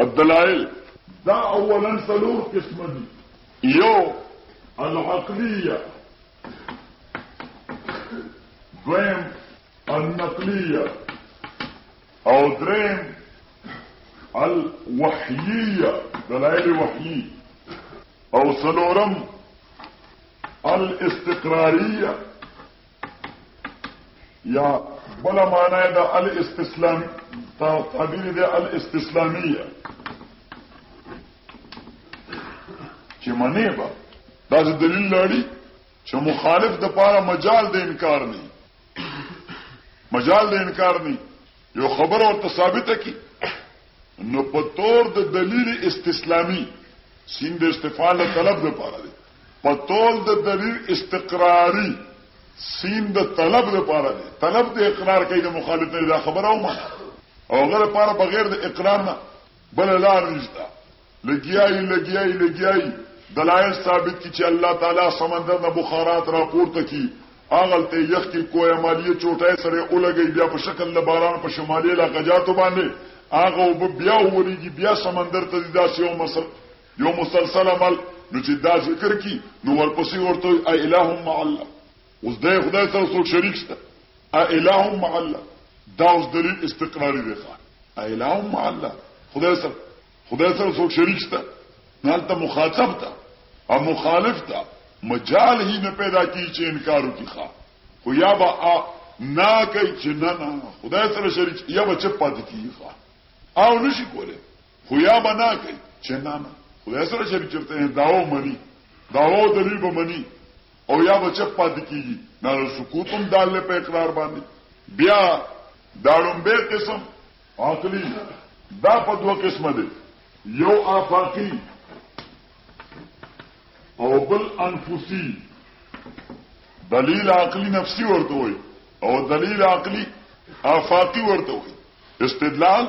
الدلائل دا اولا سلور قسم دي يو العقلية دویم النقلية او دریم الوحيية دلائل وحيي او سلورم الاستقرارية یا بل معنی د الاستسلام تعبیر د الاستسلامیه چې منی با دا دلیل لري چې مخالف د پاره مجال د انکار نه مجال د انکار نه یو خبر او ثابت کی نو په تور د دلیل استسلامی سین د استفاله طلب لپاره دی په تول د دلیل استقراری سین د طلب لپاره دی طلب د اقرار کوي د مخالف نه دا خبره او معنا او غیر لپاره بغیر د اقرار نه بل لار نشته لګیای لګیای لګیای دلایل ثابت کی چې الله تعالی سمندر نه بخارات راپورته کی اغل ته یخ کی کوه مالیه چوټه سره اولګي بیا په شکل د باران په شمالي علاقاتو باندې اغه وب بیا وریږي بیا سمندر ته داسې یو مسر یو مسلسل عمل نو چې دا ذکر کی نو ورپسې ورته ای اله مع الله اوس د خدای سره څوک شریک شته ای اله مع الله دا اوس دلیل استقراری دی ښا ای اله مع الله خدای سره خدای سره څوک شریک شته نن ته مخاطب تا او مخالف تا مجال هی نه پیدا کی چې انکارو کی ښا خو یا با نا کوي چې نه نه خدای سره شریک یا به چپ پاتې کیږي او نشي کولی خو یا به نه کوي چې نه نه خدای سره شریک چرته نه داو مني داو دلیل به مني او یا به چپ پاتې کیږي نه سکوت هم دال په اقرار باندې بیا داړم به قسم عقلی دا په دوه قسمه دي یو آفاقی او بل انفسی دلیل عقلی نفسی ورته وي او دلیل عقلی آفاقی ورته وي استدلال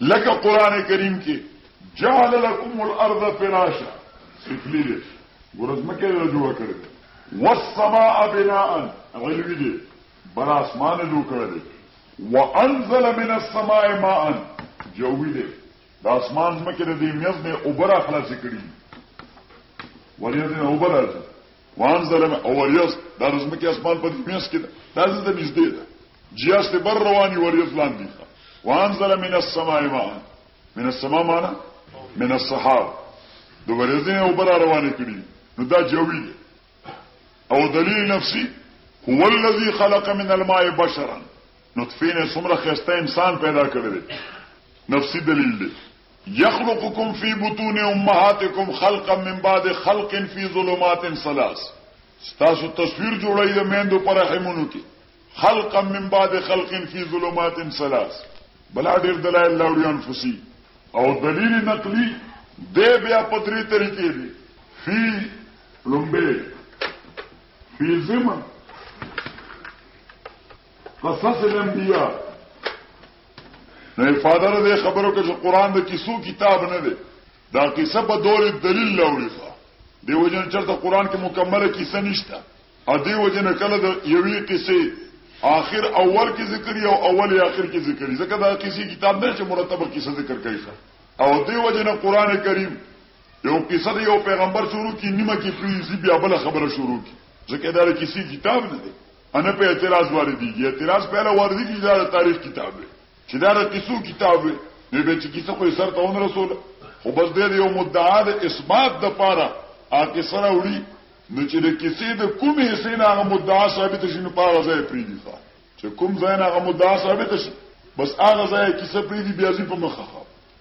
لکه قران کریم کې جعل لكم الارض فراشا سفلی دې ورزمکه له جوړ کړی والسماء بناء علوی دې بر اسمان جوړ کړی وانزل من السماء ماء جوی دې د اسمان مکه دې میز نه اوبره خلاص کړی ولې دې اوبره وانزلنا اوریز دا د ځمکې اسمان په دې مینځ کې ده دا دلته نږدې ده جیاس ته بر رواني وریز لاندې ښه وانزل من السماء ماء من السماء معنا من السحاب د ورځې او بر روانې کړي نو دا جوي ده او دلیل نفسي هو الذي خلق من الماء بشرا نطفه نه څومره خسته انسان پیدا کړی نفسي دلیل دی یخلقکم فی بطون امهاتکم خلقا من بعد خلق فی ظلمات ثلاث ستاسو تصویر جوړی د میندو پر رحمونو کې خلقا من بعد خلق فی ظلمات ثلاث بلا ډیر دلایل لاوړي انفسی او دلیل نقلی دی بیا په درې طریقې دي فی لومبه فی زمن قصص الانبیاء نو افاده ده خبرو که چې قرآن د کیسو کتاب نه دی دا قصه په دور دلیل لاوړي ښه دی وجنه چرته قرآن کې مکمله کیسه نشته ا دې وجنه کله د یوې قصې آخر اول کې ذکر او اول آخر کې ذکر ځکه دا کیسې کتاب نه چې مرتبه کیسه ذکر کوي ښه او دې وجنه قرآن کریم یو قصه دی یو پیغمبر شروع کی نیمه کې پریزي بیا بل خبره شروع کی ځکه دا کیسې کتاب نه دی انه په اعتراض واردېږي اعتراض پهله واردېږي دا د تاریخ کتاب دی چې دا د قصو کتاب دی نو به چې کیسه خو یې سر ته ونه رسوله خو بس دی د یو مدعا د اثبات دپاره هغه کیسه راوړي نو چې د کیسې د کومې حصې نه هغه مدعا ثابته شي نو په هغه ځای پرېږدي چې کوم ځای نه هغه مدعا ثابته شي بس هغه ځای کیسه پرېږدي بیا ځي په مخه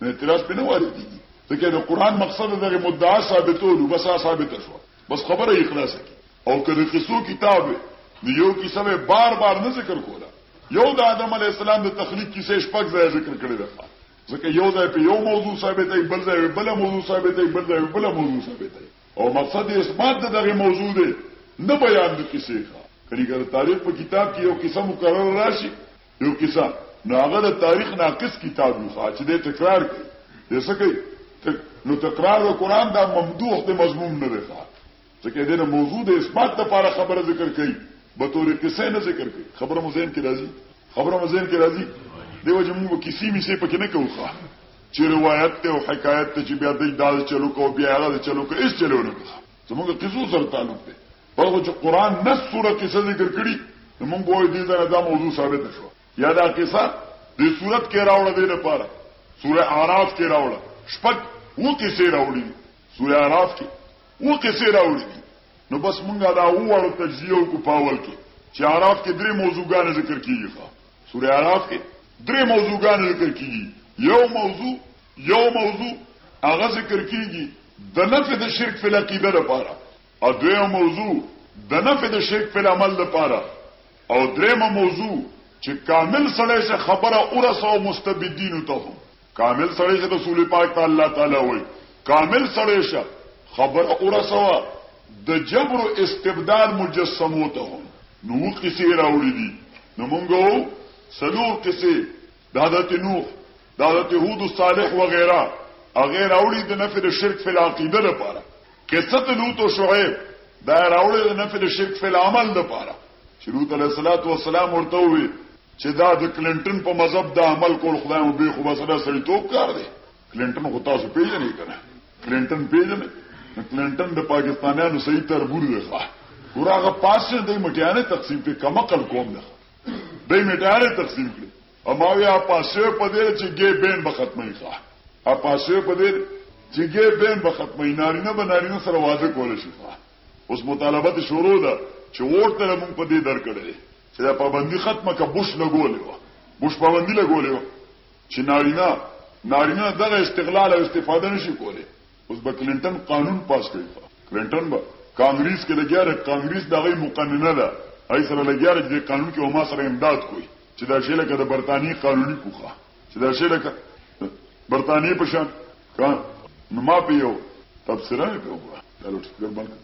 نو اعتراض پرې نه واردېږي ځکه د قرآن مقصد دغه مدعا ثابتولو بس هغه ثابته شوه بس خبره یې خلاصه کړي او که د قصو کتاب وی نو یو کیسه به بار بار نه ذکر کوله یو د آدم علیه السلام د تخلیق کیسه شپږ ځای ذکر کړی ده ځکه یو ځای په یو موضوع ثابتای بل ځای په بل موضوع ثابتای بل ځای په بل موضوع ثابتای او مقصد یې اثبات د دغه موضوع دی نه بیان د کیسې ښه کله کله تاریخ په کتاب کې یو کیسه مکرر راشي یو کیسه نو هغه د تاریخ ناقص کتاب یو خاص دی تکرار کوي یې څه کوي نو تکرار د قران دا ممدوح د مضمون نه دی ځکه دې نه موضوع د اثبات لپاره خبره ذکر کړي به تورې قصې نه ذکر کړي خبره مو ذهن کې راځي خبره مو ذهن کې راځي دیو چې موږ کیسې میسې پکې نه کوو ښه چې روایت ته او حکایت ته چې بیا د دال چلو کو بیا هغه چلو کو هیڅ چلو نه زموږ قصو سره تعلق دی هغه چې قران نه سوره قصه ذکر کړي موږ وایو دې دا د موضوع ثابت شو یا دا قصه د صورت کې راوړل دی لپاره سوره اعراف کې راوړل شپږ وو قصې راوړي سوره اعراف کې و قصې راوړي دي نو بس مونږه دا وړو تجزیه او کو پاول کې چې عراف کې درې موضوعګان ذکر کیږي ښا سورې عراف کې درې موضوعګان ذکر کیږي یو موضوع یو موضوع هغه ذکر کیږي د نفع د شرک فل عقیده لپاره او دویم موضوع د نفع د شرک فل عمل لپاره او درېمه موضوع چې کامل سړی شه خبره ورسوه مستبدینو ته هم کامل سړی شه رسول پاک ته الله تعالی وایي کامل سړی شه خبره ورسوه د جبر او استبدال مجسمو ته هم نو قصې راوړي دي نو مونږ څلور قصې د حضرت نوح دا د هود صالح و غیره هغه راوړي د نفي د شرک فل عقیده لپاره قصه د لوط او شعیب دا راوړي د نفي د شرک فل عمل لپاره چې لوط علیه الصلاۃ والسلام ورته وي چې دا د کلینټن په مذهب د عمل کول خدای مو به خو بسره سړی توپ کار دی کلینټن خو تاسو پیژنې کنه کلینټن پیژنې کلینټن د پاکستانیانو صحیح تربور دی ښه ورغه پاسه د مټیانه تقسیم په کمقل کوم ده د مټیانه تقسیم کړي اماوی اپاسوی په دې چې ګې بین به ختمي ښه اپاسوی په دې چې ګې بین به ختمي نارینه به نارینه سره واده کول شي ښه اوس مطالبه ته شروع ده چې ورته موږ په دې درکړې چې دا پابندي ختمه کا بوش لګولې و بوش پابندي لګولې و چې نارینه نارینه دغه استغلال او استفاده نشي کولای اوس به کلینټن قانون پاس کړی کلینټن به کانګریس کې لګیا دی کانګریس دغه مقننه ده ایسره لګیا دی چې قانون کې وما سره امداد کوي چې دا شی لکه د برتانیې قانوني کوخه چې دا شی لکه برتانیې په شان کا نو ما په یو تبصره کوم دا لوټ سپیکر باندې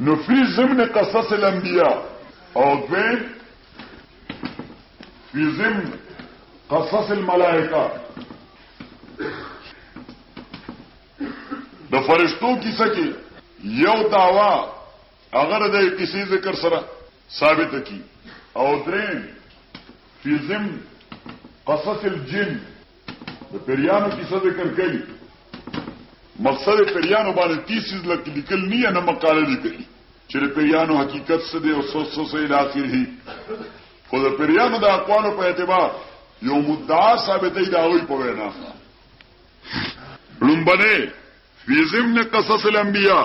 نو فی ضمن قصص الانبیاء او دویم فی ضمن قصص الملائکه د فرشتو کیسه کې یو داوا هغه د کیسې ذکر سره ثابته کړي او درېیم فی ضمن قصص الجن د پریانو کیسه ذکر کوي مقصد پریانو باندې تیسیز لکه لیکل نیه نه مقاله لیکل چې د پریانو حقیقت څه دی او څه څه څه اله اخره خو د پریانو د اقوالو په اعتبار یو مدعا ثابتې دا وی په وینا لومبنه فی ضمن قصص الانبیاء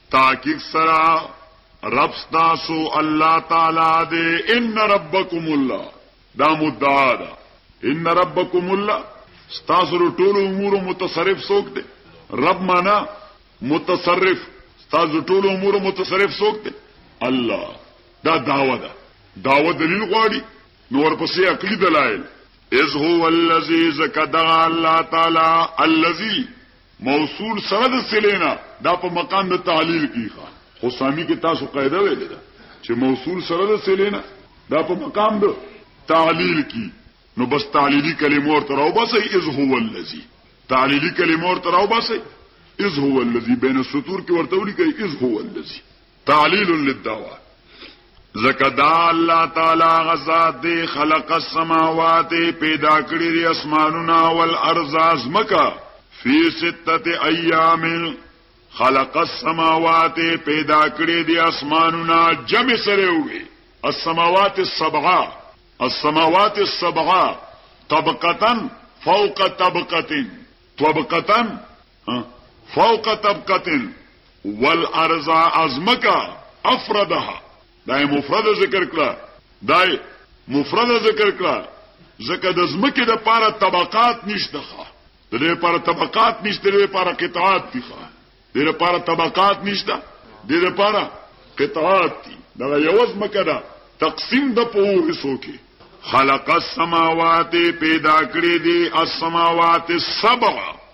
تحقیق سره رب ستاسو الله تعالی دی ان ربکم الله دا مدعا ده ان ربکم الله ستاسو ټول امور متصرف څوک دی رب معنا متصرف ستاسو ټول امور متصرف څوک دی الله دا داوا ده داوا دلیل غواړي نور پسې عقلي دلایل اذ هو الذی زکدا الله تعالی الذی موصول سره د صلې نه دا په مقام د تعلیل کی ښه خو سامی کې تاسو قاعده ویلې ده چې موصول سره د صلې نه دا په مقام د تعلیل کی نو بس تعلیلی کلمه ورته راو بس از هو الذی تعلیلی کلمه ورته راو بس از هو الذی بین السطور کې ورته ولیکي از هو الذی تعلیل للدعوه زکه دا الله تعالی غزاد دی خلق السماوات پیدا کړی دی اسمانونه او الارض ازمکا فی سته ایام خلق السماوات پیدا کړی دی اسمانونه جمع سره وي السماوات السبعه السماوات السبعه طبقه فوق طبقه طبقه فوق طبقه والارض ازمکا افردها دای مفرد ذکر کړه دای مفرد ذکر کړه زکه د زمکه د پاره طبقات نشته د دې لپاره طبقات نشته د دې لپاره قطعات دي ښه د دې لپاره طبقات نشته د دې لپاره قطعات دي دا یو ځمکه ده تقسیم د په حصو کې خلق السماوات پیدا کړی دی السماوات السبع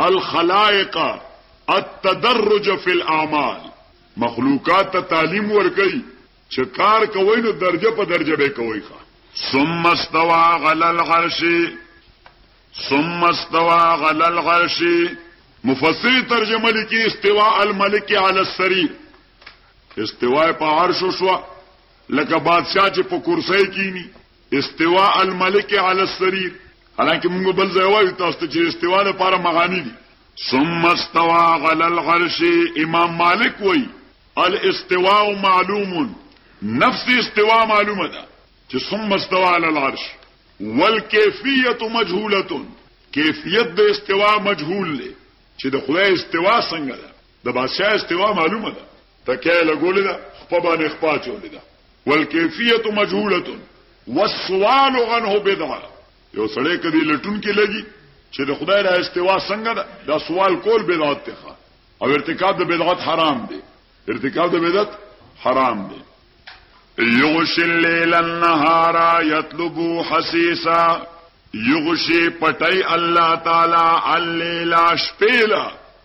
الخلائق التدرج فی الاعمال مخلوقات ته تعلیم ورکوي چې کار کوي نو درجه په درجه به کوي ښه ثم استوى غل العرش ثم استوى غل العرش مفسر ترجمه لیکي استواء الملک علی السریر استواء په عرش شو لکه بادشاه چې په کرسۍ کینی استوا الملک علی السریر حالانکه موږ بل ځای وایو تاسو ته چې استوا لپاره مغانی دي ثم استوا علی العرش امام مالک وای الاستواء معلوم نفس استوا معلومه ده چې ثم استوا علی العرش والکیفیت مجهوله کیفیت د استوا مجهول له چې د خدای استوا څنګه ده د بادشاہ استوا معلومه ده تکیه لګولې ده خپه باندې خپه چولې ده والکیفیت مجهوله والسوال عنه بدعه یو سړی کدی لټون کې لګي چې د خدای را استوا څنګه ده دا سوال کول بدعت ته او ارتکاب د بدعت حرام دی ارتکاب د بدعت حرام دی یغش الليل النهار يطلب حسيسا یغشی پټای الله تعالی الليل شپیلا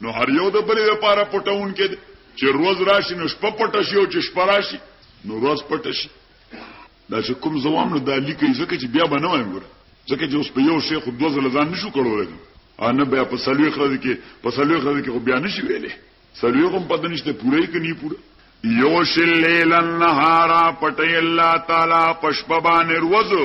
نو هر یو د بل لپاره پټون کې چې روز راشي نو شپه پټ شي او چې شپه راشي نو روز پټ شي دا چې کوم زوام نو دا لیکي ځکه چې بیا باندې وایم ګور ځکه چې اوس په یو شیخ خو دوه ځله ځان نشو کولای انا بیا په سلوي خرځ کې په سلوي خرځ کې خو بیا نشي ویلې سلوي هم پد نشته پوره کې نه پوره یوش لیل النهارا پټی الله تعالی پشپبان روزو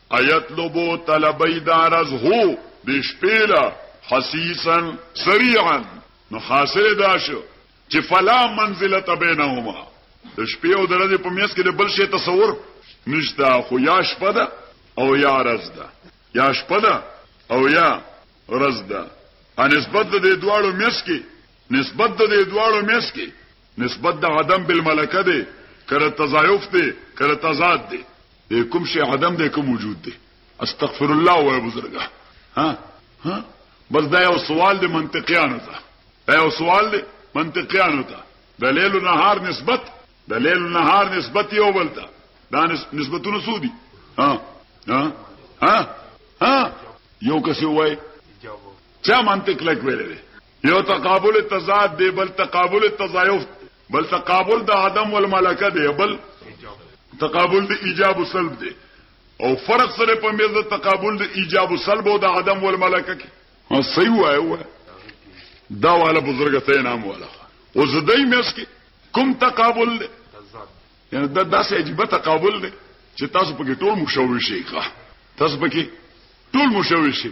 ايطلبو طلبی دارز هو د شپې له حسيسا سريعا نو حاصل دا شو چې فلا منزلت بينهما د شپې او درځې په میس کې د بل شي تصور نشته خو یا شپه ده او یا رز ده یا شپه ده او یا رز ده نسبت د دې دواړو میس کې نسبت د دې دواړو میس کې نسبت د عدم بالملکه دی که د تضایف دی که د تضاد دی؟ دی کوم شی عدم دی کوم وجود دی؟ استغفر الله وای بزرګه ها ها بس دا یو سوال دی منطقیانو ته دا یو سوال دی منطقیانو ته د لیل نهار نسبت د لیل نهار نسبت یو بل ته دا نسبتونه څو دي ها ها ها ها یو کس وای چا منطق لګ ویلې یو تقابل تضاد دی بل تقابل تضایف بل تقابل د عدم والملکه دی بل تقابل د ایجاب او سلب دی او فرق سره په مېز د تقابل د ایجاب او سلب او د عدم والملکه کې ها صحیح وایو دا والا بزرګ ته نام والا او زدای مېز کې کوم تقابل دی یعنی دا داسې عجیب تقابل دی چې تاسو پکې ټول مشوي شي ښا تاسو پکې ټول مشوي شي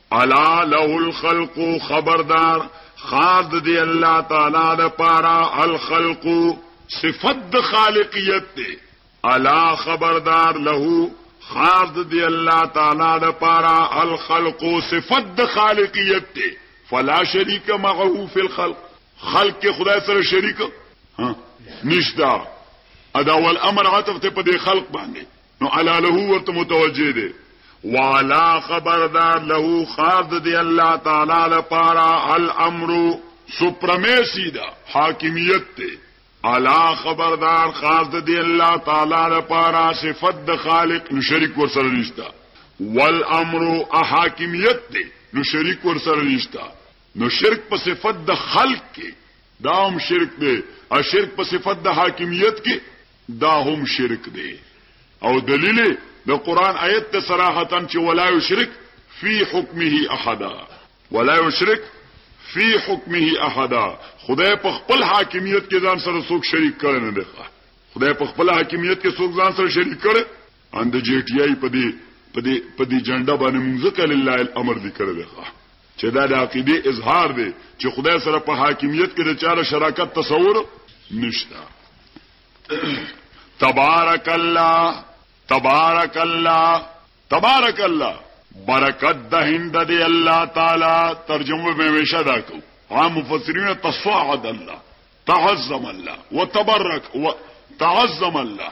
الا له الخلق خبردار خاص دی الله تعالی د پارا الخلق صفت د خالقیت دی الا خبردار له خاص دی الله تعالی د پارا الخلق صفت د خالقیت دی فلا شریک معه فی الخلق خلق خدای سره شریک نشتا ادا ول امر عطف ته په خلق باندې نو الا له ورته متوجه دی والا خبردار له خاص دی الله تعالی لپاره الامر سپرمیسی دا حاکمیت ته الا خبردار خاص دی الله تعالی لپاره صفت د خالق نو شریک ورسره نشتا والامر احاکمیت ته نو شریک ورسره نشتا نو شرک په صفت د خلق کې دا هم شرک دی او شرک په صفت د حاکمیت کې دا هم شرک دی او دلیل یې د قرآن آیت ته صراحتا چې ولا یشرک فی حکمه احدا ولا یشرک فی حکمه احدا خدای په خپل حاکمیت کې ځان سره څوک شریک کړی نه دی خدای په خپل حاکمیت کې څوک ځان سره شریک کړی ان د جی ټی آی په دې په دې په دې جنډه باندې مونږ ځکه لله الامر لیکل دی ښه چې دا د عقیده اظهار دی چې خدای سره په حاکمیت کې د چاره شراکت تصور نشته تبارک الله تبارک الله تبارک الله برکت د هند دی الله تعالی ترجمه به وشه دا کو عام مفسرین تصاعد الله تعظم الله وتبرك وتعظم الله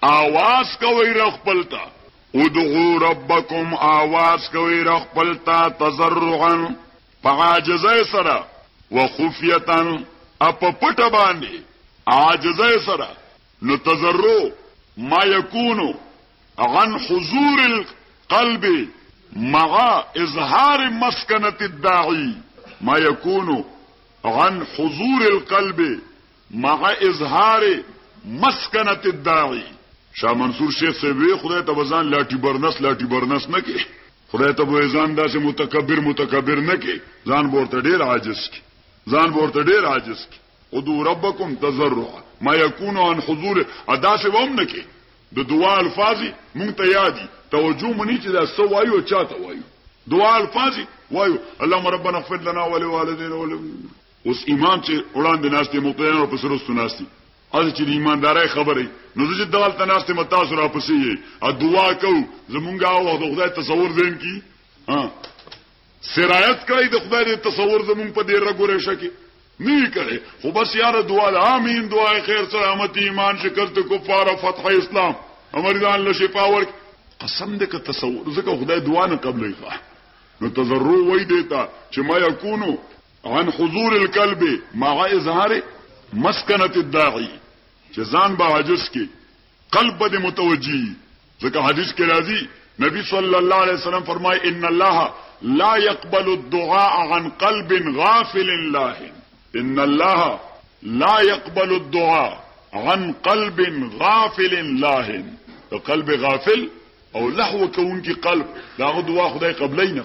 آواز کوئ رب خپل ته. ادعو ربکم آواز کوئ رب خپل ته تضرعا په عاجزۍ سره وخفیة او په پټه باندې عاجزۍ سره نو تضرع ما یکون عن حضور القلب مع اظهار مسکنة الداعی ما یکون عن حضور القلب مع اظهار مسکنة الداعي شاه منصور شیخ صاحب وی خدای ته به ځان لاټي برنس لاټي برنس نه کې خدای ته به ځان داسې متکبر متکبر نه کې ځان به ورته ډېر عاجز کې ځان به ورته ډېر عاجز کې ادعو ربکم تضرعا ما یکون عن حضور ادا سه هم نکي د دعا الفاظ مونږ ته یادي توجه منی چې دا سو وایو چاته وایو دعا الفاظ وایو اللهم ربنا اغفر لنا ولوالدينا ولم اوس امام چې وړاندې ناست دی مقتدیان او پسې رستو ناست دي از چې د ایماندارۍ خبرې نو زه چې دغلته ناست یم تاسو را پسې یې ا دعا کو زمونږ او د خدای تصور دین کی ها سرایت کړی د خدای د تصور زمونږ په دې رګورې شکه نه کړي خو بس یاره دعا ده امین دعا خیر سلامت ایمان شکر ته کفاره فتح اسلام امرزان له شفا ورک قسم دې که تصور زکه خدای دعا نه قبلې ښه نو تضرع وای دیتا چې ما یکونو عن حضور القلب مع اظهار مسکنة الداعي چې ځان به عاجز کې قلب به متوجي ځکه حدیث کې راځي نبی صلی الله علیه وسلم فرمای ان الله لا يقبل الدعاء عن قلب غافل الله ان الله لا يقبل الدعاء عن قلب غافل الله قلب غافل او لحو کون کی قلب دا دعا خدای قبلینه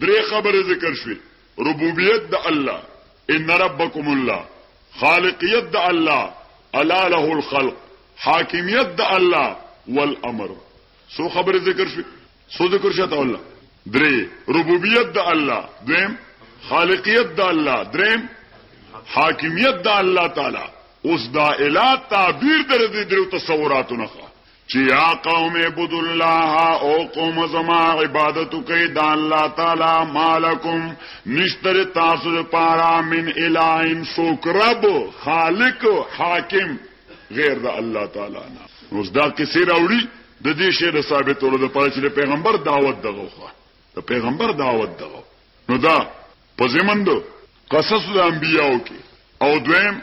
درې خبرې ذکر شوې، ربوبیت د الله، ان ربکم الله، خالقیت د الله، الا له الخلق، حاکمیت د الله، والامر. څو خبرې ذکر شوې؟ څو ذکر شته الله؟ درې، ربوبیت د الله، دویم خالقیت د الله، دریم حاکمیت د الله تعالی. اوس دا اله تعبیر درې درې تصوراتو نه چې یا قوم عبد الله او قوم زما عبادت کوي د الله تعالی مالکم نشتر تاسو لپاره من الہین سوک رب خالق حاکم غیر د الله تعالی نه نو دا کیسه راوړي د دې شی د ثابتولو لپاره چې پیغمبر دعوت دغه خو د پیغمبر دعوت دغه نو دا په زمندو قصص الانبیاء کې او دویم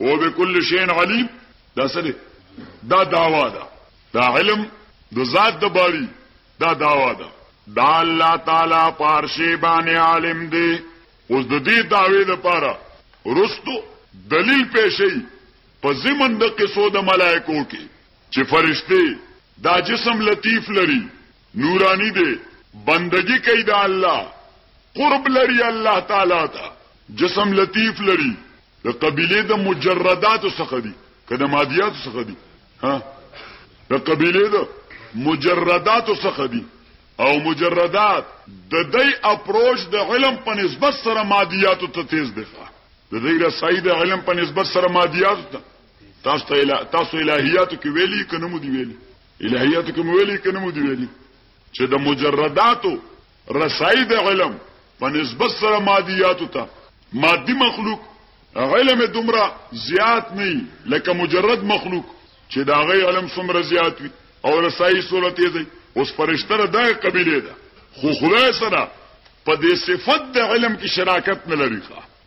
او بكل شيء عليم دا سره دا دعوا ده دا علم د ذات د باري دا دعوا ده دا الله تعالی پارشي باندې عالم دی اوس د دې دعوی لپاره رستو دلیل پېښي په زمن د قصو د ملائکو کې چې فرشتي دا جسم لطیف لري نورانی دی بندگی کوي د الله قرب لري الله تعالی ته جسم لطیف لري د قبیله د مجرداتو څخه دي که د مادیاتو څخه دي ها د قبیله د مجرداتو څخه دي او مجردات د دې اپروچ د علم په نسبت سره مادیاتو ته تیز دي د دې رسای د علم په نسبت سره مادیاتو ته تاسو ته تاسو الہیاتو کې ویلي کنه مو دی ویلي الہیاتو کې مو ویلي کنه مو دی ویلي چې د مجرداتو رسائی د علم په نسبت سره مادیاتو ته مادی مخلوق علم دومره زیات نه لکه مجرد مخلوق چې دا غي علم څومره زیات وي او رسائی سره تیز وي اوس فرشتہ را دغه قبيله ده خو خدای سره په دې صفت د علم کې شراکت نه لري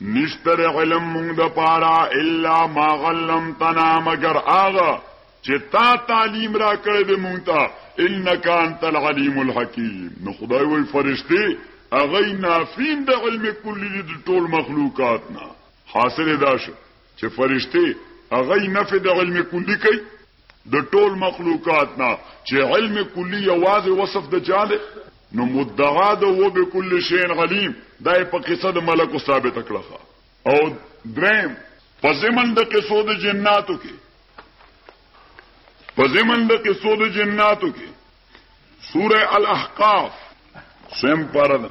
نشتر علم مونږ د پاره الا ما غلمتنا مگر آغا چې تا تعلیم را کړې د مونږ ته انک انت العلیم الحکیم نو خدای وای فرشتي اغه نافین د علم کلی د ټول مخلوقات نه حاصل داشه چې فرشتي هغه نفي د علم کلی کوي د ټول مخلوقات نه چې علم کلی یوازې وصف د جاله نو مدعا د و به کل شی علیم دا په قصه د ملک ثابت کړه او دریم په زمن د قصو د جناتو کې په زمن د قصو د جناتو کې سوره الاحقاف سم پرده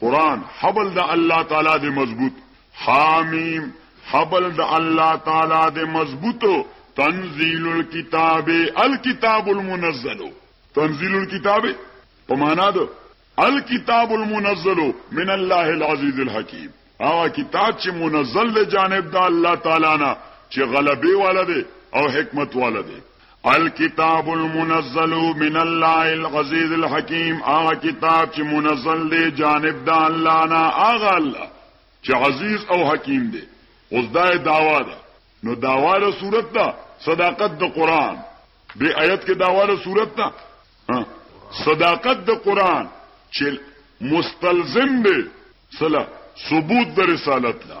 قرآن حبل د الله تعالی د مضبوط حامیم حبل د الله تعالی د مضبوط تنزیل الكتاب الكتاب المنزل تنزیل الكتاب په معنا ده الكتاب المنزل من الله العزيز الحكيم هغه کتاب چې منزل له جانب د الله تعالی نه چې غلبي والده او حکمت والده الکتاب المنزل من الله العزیز الحکیم هغه کتاب چې منزل دی جانب د الله نه هغه الله چې عزیز او حکیم دی اوس دا داوا ده نو داوا له صورت ده صداقت د قران به آیت کې داوا له صورت ده صداقت د قران چې مستلزم دی صلا ثبوت د رسالت لا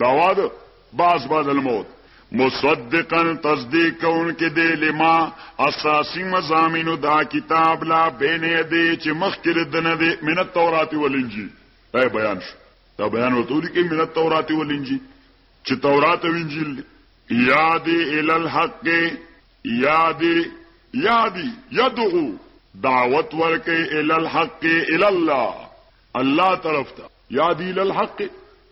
دعوا ده بعض بعد الموت مصدقا تصدیق کون کې دی لما اساسی مزامینو دا کتاب لا بینه دی چې مخکې دنه دی من التورات والانجیل دا بیان شو دا بیان ورته لیکي من التورات والانجیل چې تورات او انجیل دی یاد ال الحق یاد یاد یدعو دعوت ورکه ال الحق ال الله الله طرف ته یاد ال الحق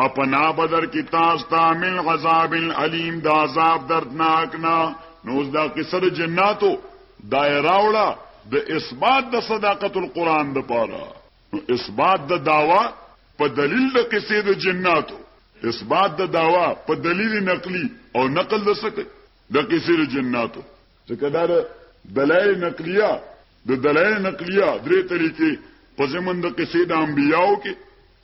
او پناه به درکړي تاسو ته من عذاب الیم د عذاب دردناک نه نو اوس دا قصه د جناتو دا یې راوړه د اثبات د صداقت القرآن دپاره نو اثبات د دعوا په دلیل د قصې د جناتو اثبات د دعوا په دلیل نقلی او نقل د سکه د قصې د جناتو ځکه دا دلایل نقلیه د دلایل نقلیه درې طریقې په زمند قصې د انبیاو کې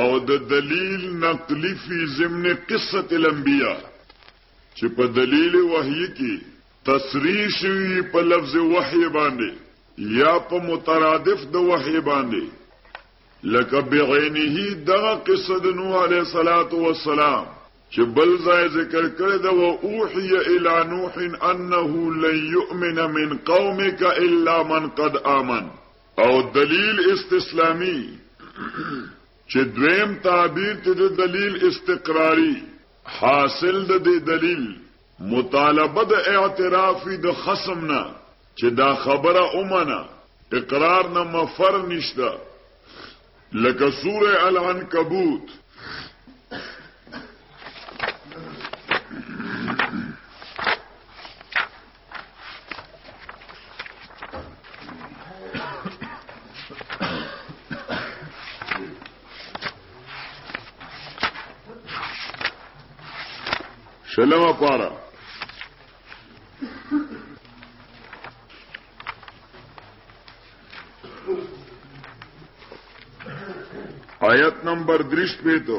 او د دلیل نقلی فی ضمن قصة الانبیاء چې په دلیل وحیی کې تصریح شوی په لفظ وحی باندې یا په مترادف د وحی باندې لکه بعینه دغه قصه د نوح علیه صلوات و سلام چې بل ځای ذکر کړی دا و اوحی الی نوح انه لن یؤمن من قومک الا من قد آمن او دلیل استسلامی چې دویم تعبیر ته د دلیل استقراری حاصل د دې دلیل مطالبه د اعترافي د خصم نه چې دا خبره اومنه اقرار نه مفر نشته لکه سوره العنکبوت شلمه پاره آیت نمبر درش پہ تو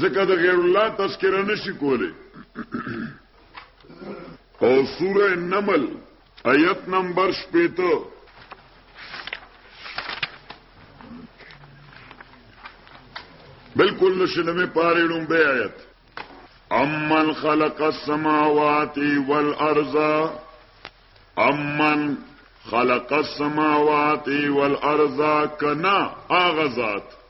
ځکه د غیر الله تذکره نشي کولی او سوره نمل آیت نمبر شپېته بالکل نشنمه پاره لومبه آیت امن خلق السماوات والارض امن خلق السماوات والارض کنا اغزاد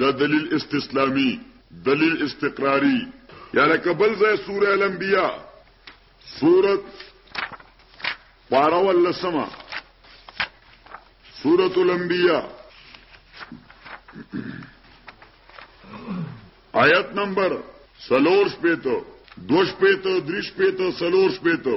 دا دلیل استسلامی دلیل استقراری یا لکه بل ځای سوره الانبیاء سورت پارا ولسما سورت الانبیاء آیت نمبر سلور شپیتو دوش پیتو دریش پیتو سلور شپیتو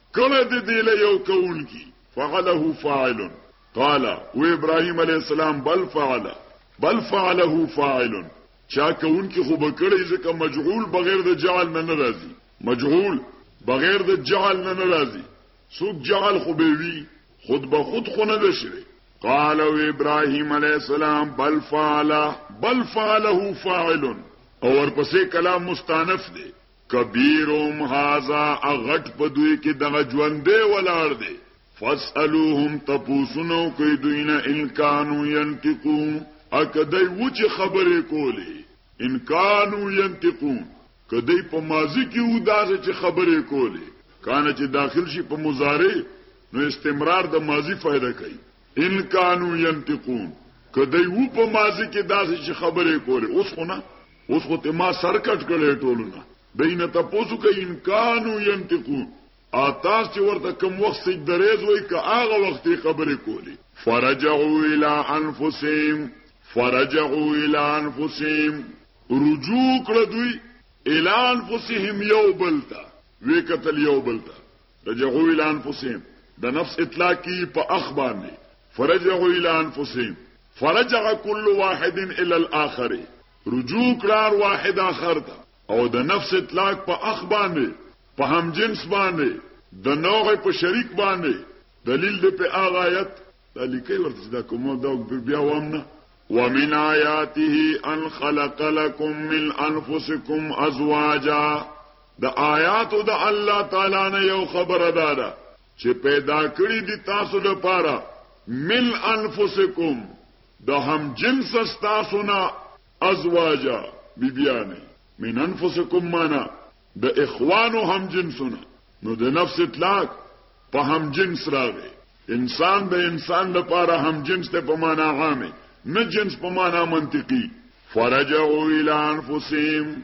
کړه دې دې له یو کوونکي فعله فاعل قال او ابراهيم عليه السلام بل فعل بل فعله فاعل چا کوونکي خو به کړی ځکه مجعول بغیر د جعل نه ناراضي مجعول بغیر د جعل نه ناراضي څوک جعل خو به وي خود به خود خو نه دشري قال او ابراهيم عليه السلام بل فعل بل فعله فاعل او ورپسې کلام مستانف دی کبیرهم هذا اغټ په دوی کې دغه ژوندې ولاړ دی فاسالوهم تپوسونو کوي دوی نه ان کانو ينتقون اکدای و چې خبرې کولې ان کانو ينتقون کدی په ماضی کې و داسې چې خبرې کولې کانه چې داخل شي په مضارع نو استمرار د ماضی فائدہ کوي ان کانو ينتقون که دی وو په مازی کې داسې چې خبرې کولې اوس خو نه اوس خو ته ما سر کټ کړې ټولونه دینه تاسو کې امکانو ينتقون اتا چې ورته کوم وخت سجدريز وای که هغه وخت خبرې کولې فرجعوا الى انفسهم فرجعوا الى انفسهم رجوع کړ دوی الى انفسهم یو بلتا وی قتل یو بلتا رجعو الى انفسهم د نفس اطلاق کی په اخ باندې فرجعو الى انفسهم فرجع كل واحد الى الاخر رجوع کړه واحد اخر ته او د نفس اطلاق په اخ باندې په هم جنس باندې د نوع په شریک باندې دلیل دې په آغایت دا لیکي ورته دا کوم دا بیا وام نه ومن آیاته ان خلق لكم من انفسكم ازواجا د آیاتو د الله تعالی نه یو خبره دا ده چې پیدا کړی دي تاسو د پاره مل انفسکم د هم جنس تاسو نه ازواجا بیبیانه من انفسکم معنا د اخوانو هم جنسونه نو د نفس اطلاق په هم جنس راغی انسان د انسان لپاره هم جنس ته په معنا عامه نه جنس په معنا منطقي فرجعوا الى انفسهم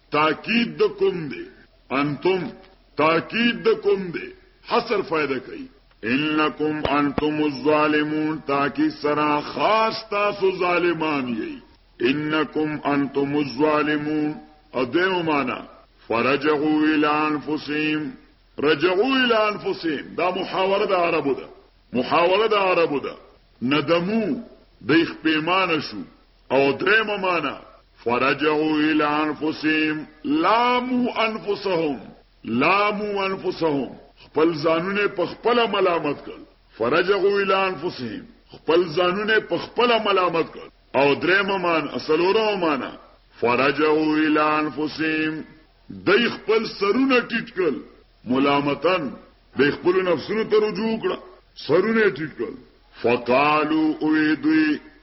تاکید د کوم دی انتم تاکید د کوم دی حصر فائدہ کوي انکم انتم الظالمون تاکي سرا خاص تاسو ظالمان یی انکم انتم الظالمون ادم معنا فرجعوا الى انفسهم رجعوا الى انفسهم دا محاوره د عربو ده محاوره د عربو ده ندمو د اخپیمان شو او درېمه معنا فرجعوا الى انفسهم لامو انفسهم لامو انفسهم خپل ځانونه په خپل ملامت کړ فرجعوا الى انفسهم خپل ځانونه په خپل ملامت کړ او درېمه مان اصلورو معنا فرجعوا الى انفسهم دای خپل سرونه ټیټ کړ ملامتن د خپل نفسونو ته رجوع کړ سرونه ټیټ کړ فقالو اوی دوی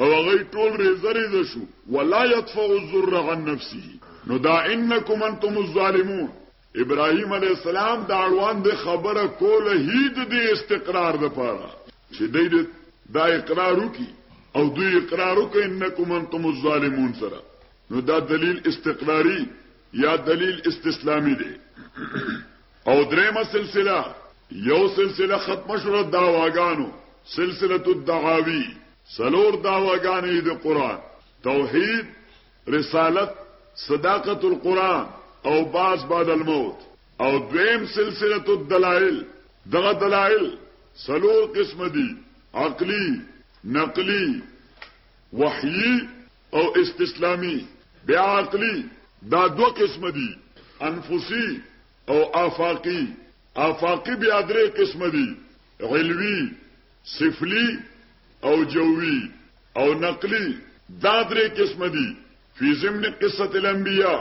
او هغوی ټول ریزه ریزه شو ولا یدفع الضر عن نفسه نو دا انکم انتم الظالمون ابراهیم علی السلام دا اړوان د خبره کوله هید د استقرار د پاره چې دوی دا اقرار وکي او دوی اقرار وکي انکم انتم الظالمون سره نو دا دلیل استقراری یا دلیل استسلامی دی او درېمه سلسله یو سلسله ختم شوه داواګانو سلسله الدعاوی سلور داواګانې د قران توحید رسالت صداقت القران او باز بعد الموت او دویم سلسله الدلائل دغه دلائل سلور قسم دي عقلی نقلی وحیی او استسلامی بیا عقلی دا دو قسم دی انفسی او آفاقی آفاقی بیا درې قسم دی علوی سفلی او جوی او نقلی دا درې قسم دی فی ضمن قصه الانبیاء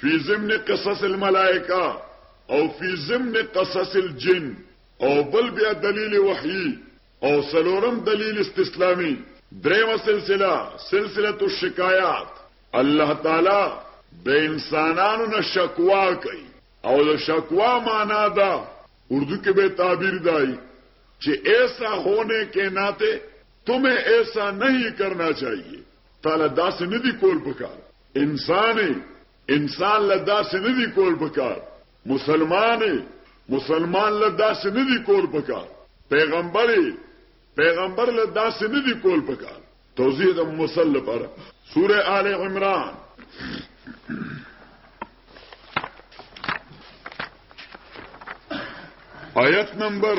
فی ضمن قصص الملائکه او فی ضمن قصص الجن او بل بیا دلیل وحی او څلورم دلیل استسلامی دریمه سلسله سلسله الشکایات الله تعالی د انسانانو نه شکوا کوي او د شکوا معنا دا اردو کې به تعبیر دی چې ایسا ہونے کې ناته تمہیں ایسا نہیں کرنا چاہیے تعالی داسې نه دی کول پکار انسان انسان له داسې نه دی کول پکار مسلمان مسلمان له داسې نه دی کول پکار پیغمبر پیغمبر له داسې نه دی کول پکار توضیح د مسل لپاره سوره آل عمران آیت نمبر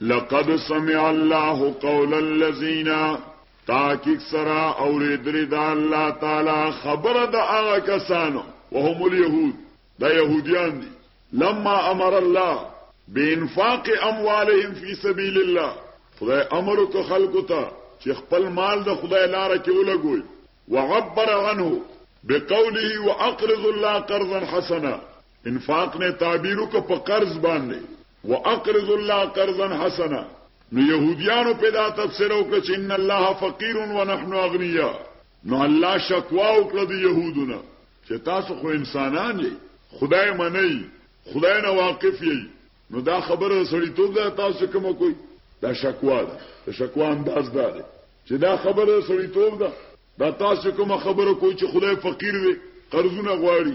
لقد سمع الله قول الذين تاکیک سرا اوریدلی دا الله تعالی خبره د هغه کسانو وهم اليهود دا يهوديان دي لما امر الله بانفاق اموالهم في سبيل الله خدای امر وکړ خلکو ته چې خپل مال د خدای لار کې ولګوي وعبر عنه بقوله واقرض الله قرضا حسنا انفاق نه تعبیر وکړ په قرض باندې واقرض الله قرضا حسنا نو يهوديانو په دا تفسیر وکړه چې ان الله فقير ونحن اغنيا نو الله شکوا وکړه د يهودونه چې تاسو خو انسانان یې خدای منئ خدای نه واقف یې نو دا خبره سړی ته دا تاسو کوم کوي دا شکوا ده دا شکوا انداز ده چې دا خبره سړی ته ده دا تاسو کوم خبره کوي چې خدای فقیر وي قرضونه غواړي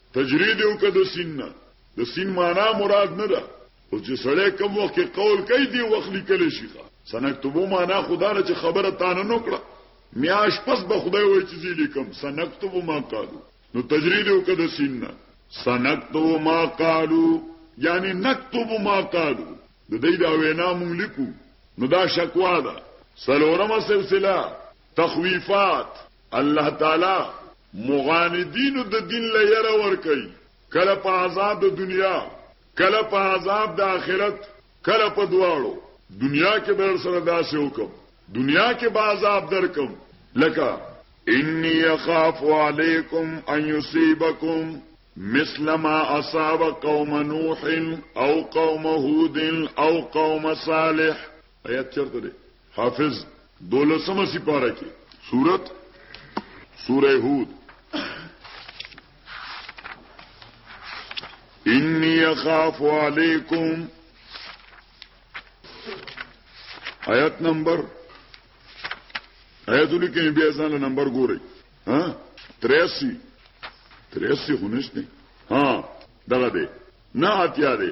تجرید یې وکړ د سین نه. د سین معنا مراد نه ده، خو چې سړی کوم وخت کې قول کوي، دې وخت لیکلی شي. سنکتبو معنا خو دا ده چې خبره تا نن وکړه، میاشت پس به خدای وایي چې زه لیکم، سنکتبو ما قالو. نو تجرید یې وکړ د سین نه. سنکتبو ما قالو یعنی نکتبو ما قالو، د دوی دا وینا موږ لیکو. نو دا شکوا ده. څلورمه سلسله. تخویفات، الله تعالی مغاندینو د دین له یره ورکوي، کله په عذاب د دنیا، کله په عذاب د آخرت، کله په دواړو، دنیا کې به درسره داسې وکړم، دنیا کې به عذاب درکړم، لکه. انی اخاف علیکم ان یصیبکم مثل ما اصاب قوم نوح او قوم هود او قوم صالح آیات چرته دی؟ حافظ دولسمه سپاره کې سورت سوره هود انی اخاف علیکم آیت نمبر آیتو لیکن بیا ځان نمبر ګورئ ها 83 83 خو نشته ها دغه دی نه اتیا دی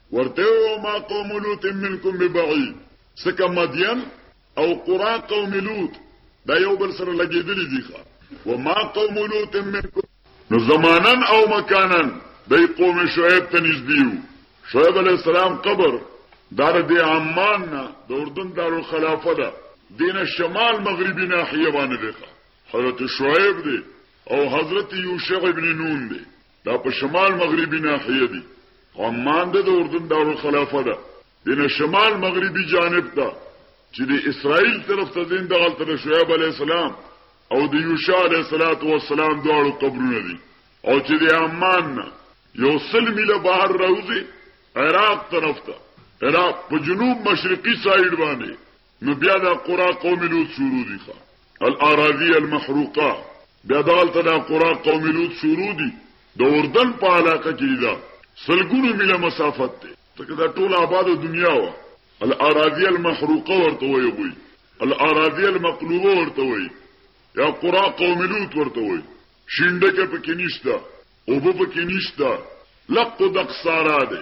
ورته وی وما قوم لوط منکم ببعید څکه مدین او قرا قوم لوط دا یو بل سره لګیدلی دی ښا وما قوم لوط منکم نو زمانن او مکانن دای قوم شعیب ته نږدې شعیب علی السلام قبر دار دی عمان نه د اردن دارو خلافه ده دینه شمال مغربي ناحیه باندې ده حضرت شعیب دی او حضرت یوشع ابن نون دی دا په شمال مغربي ناحیه دي او عمان د اردن دارالخلافه ده دنه شمال مغربي جانب ته چې د اسرائیل طرف ته زین دغلته د شعیب علی السلام او د یوشع علی السلام دواړو قبرونه دي او چې د عمان نه یو سل میله بهر راوځي عراق طرف ته عراق په جنوب مشرقي سایډ باندې نو بیا دا قرا قوم لوط شروع دي ښه الاراضی المحروقه بیا دالته دا قرا قوم لوط شروع دي د اردن په علاقه کې دا سلګونو میله مسافت ده تکه دا ټول آباد دنیا وا الاراضی المحروقه ورته وي وي الاراضی المقلوبه ورته وي یا قرا قوم لوط ورته وي شینډکه پکې نشته او په پکې نشته لقد دقصارا ده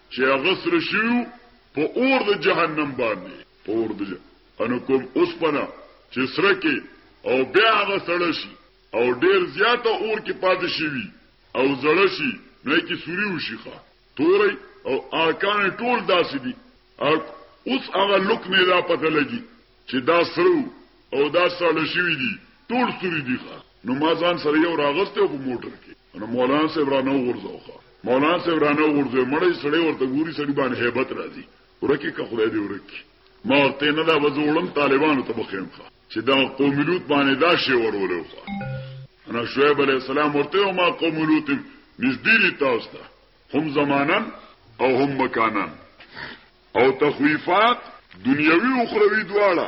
چې هغه سره شوي په اور د جهنم باندې په اور د انو کوم اوسپنه چې سره کې او بیا هغه سړه شي او ډیر زیاته اور کې پاتې شي او زړه شي نو کې سوري وشي ښه تورې او آکان ټول داسې دي اوس هغه لوک نه را پته لګي چې دا سرو او دا سړه شي دي ټول سوري دي ښه نو ما ځان سره یو راغسته او په موټر کې نو مولانا صاحب را نو غورځوخه مولانا صاحب را نو غورځوي مړې سړې ورته ګوري سړي باندې hebat راځي ورکه که خدای دې ورکه ما ورته نه دا وزولم طالبانو ته بخیم ښه چې دا قوم لوط باندې دا شی ورولو ښه انا شعیب علی السلام ورته ما قوم لوط نږدې دي تاسو ته هم زمانن او هم مکانن او تخویفات دنیوي او اخروی دواړه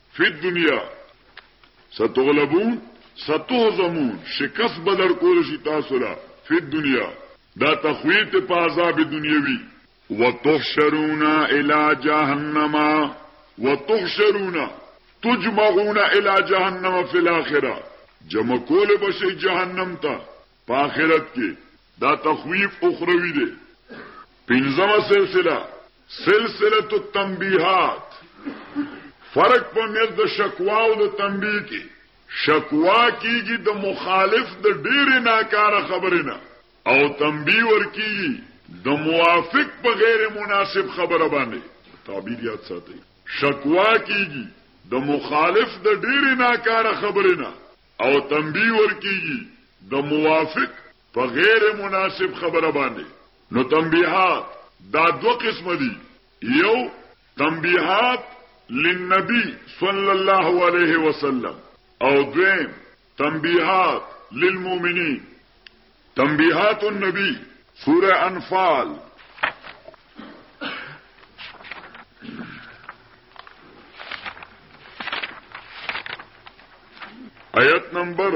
فی الدنیا ستغلبون ستهزمون شکست بدر کول شي تاسو لا فی الدنیا دا تخویب ته په عذاب دنیوي وتحشرون الی جهنم وتحشرون تجمعون الی جهنم فی الاخره جمع کول بشي جهنم ته په آخرت کې دا تخویب اخروی دی پنځمه سلسله سلسله التنبیهات فرق په مېز د شکوا او د تنبیه کې شکوا کیږي د مخالف د ډېرې ناکاره خبرې نه او تنبیه ورکیږي د موافق په غیر مناسب خبره باندې تعبیر یاد ساتي شکوا کیږي د مخالف د ډېرې ناکاره خبرې نه او تنبیه ورکیږي د موافق په غیر مناسب خبره باندې نو تنبیحات دا دو قسم دي یو تنبیحات للنبی صلی الله علیه وسلم او دویم تنبیحات للمؤمنین تنبیحات النبی سوره انفال آیت نمبر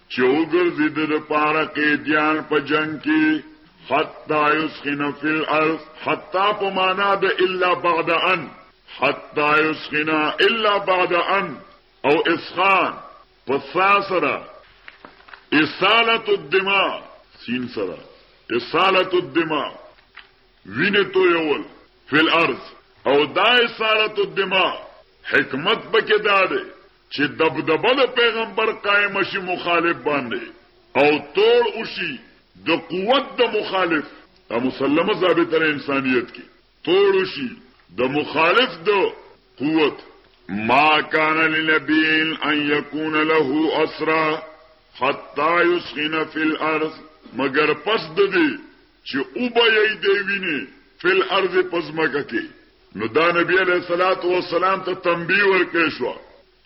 چې وګرځي د لپاره قیدیان په جنگ کې حتا یسخن فی الارض حتا په معنا د الا بعد ان حتا یسخن الا بعد ان او اسخان په سره اسالت الدماء سین سره اسالت الدماء وینه تو یول فی الارض او دا اسالت الدماء حکمت بکې دا ده چی دبدبه د پیغمبر قائمه شی مخالف باندی او توړ وشی د قوت د مخالف دا مسلمه ضابطه ده انسانیت کی توړ وشی د مخالف د قوت. ما کان لنبی ان یکون له اسرا حتی یسخن فی الارض مگر پس ددی چی او بیئی دیوینی فی الارض پزمکه کی نو دا نبی علیہ الصلات والسلام ته تنبیه ورکړ شو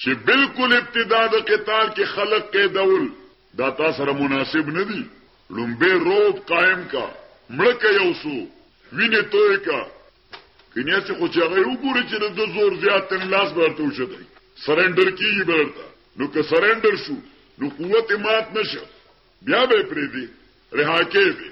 چې بالکل ابتدا د قتال کې خلق کې دول دا تاسو سره مناسب نه دي لومبه روب قائم کا مړکه یو سو وینه توې کا کنیا چې خو چې هغه وګوري چې د زور زیات تن لاس ورته وشدای سرندر کیږي برته نو که سرندر شو نو قوت مات نشه بیا به پرې دی رها کې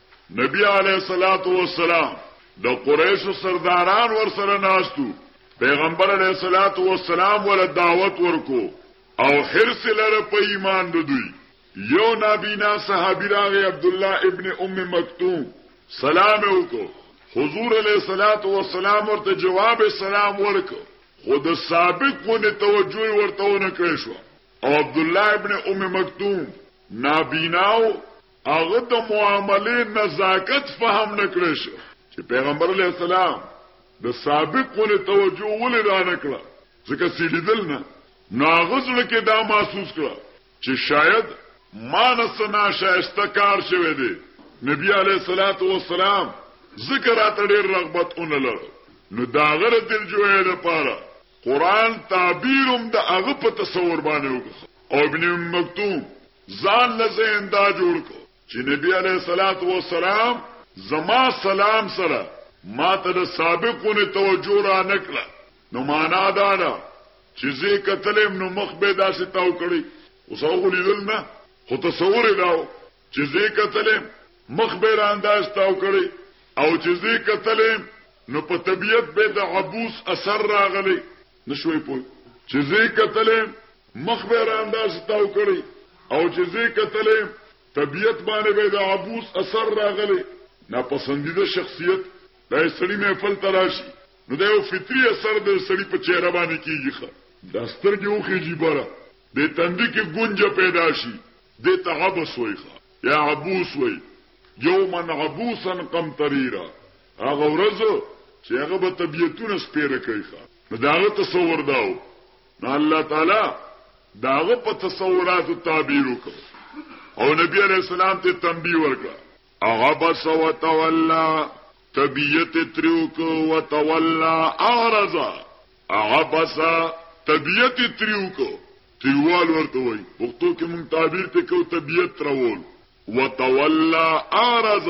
نبی علیه الصلاۃ والسلام د قریشو سرداران ورسره ناستو پیغمبر علیه الصلاۃ والسلام ول دعوت ورکو او حرس لره په ایمان د دوی یو نابینا صحابي راغی عبد الله ابن ام مکتوم سلام وکړو حضور علیه الصلاۃ والسلام ورته جواب سلام ورکړو خود سابق ونه توجه ورته ونه کړی شو او عبد الله ابن ام مکتوم نابیناو هغه د معاملې نزاکت فهم نه کړی شو چې پیغمبر علیه السلام د سابق غونې توجه ولې را نه کړه ځکه چې لیدل نه نو هغه زړه کې دا محسوس کړه چې شاید ما نه څه ناشایسته کار شوی دی نبی علیه الصلاة والسلام ځکه راته ډېر رغبت ونه لر نو د هغه د دلجویې لپاره قرآن تعبیر هم د هغه په تصور باندې وکړه او ابن مکتوم ځان له ذهن دا جوړ کو چې نبی علیه الصلاۃ والسلام زما سلام سره ما ته د سابقونه توجه را نکړه نو معنا دا ده چې زه کتلم نو مخ به داسې تاو کړی اوس هغه لیدل نه خو تصور داو چې زه کتلم مخ به را انداز تاو کړی او چې زه کتلم نو په طبیعت به د عبوس اثر راغلی نه شوی پوه چې زه کتلې مخ به رانداس تاو کړی او چې زه کتلې طبیعت باندې به د عبوس اثر راغلی ناپسندیده شخصیت دا سړی محفل تراشي نو دا یو فطری اثر د سړی په چهره باندې کیږي ښه دا سترګې وخې جی بره د تندې کې ګونجه پیدا شي د تعبس وای ښه یا عبوس وای یومن عبوسن قمطریرا هغه ورځ چې هغه به طبیعتونه سپېره کوي ښه نو د هغه تصور دا و نو الله تعالی د هغه په تصوراتو تعبیر وکړ او نبی علیه السلام ته تنبیه ورکړه هغه بس وتولا طبیعت تریوک وتولا اعرض هغه بس طبیعت تریوک تریوال ورته وای پښتو کې مونږ تعبیر ته کو طبیعت ترول وتولا اعرض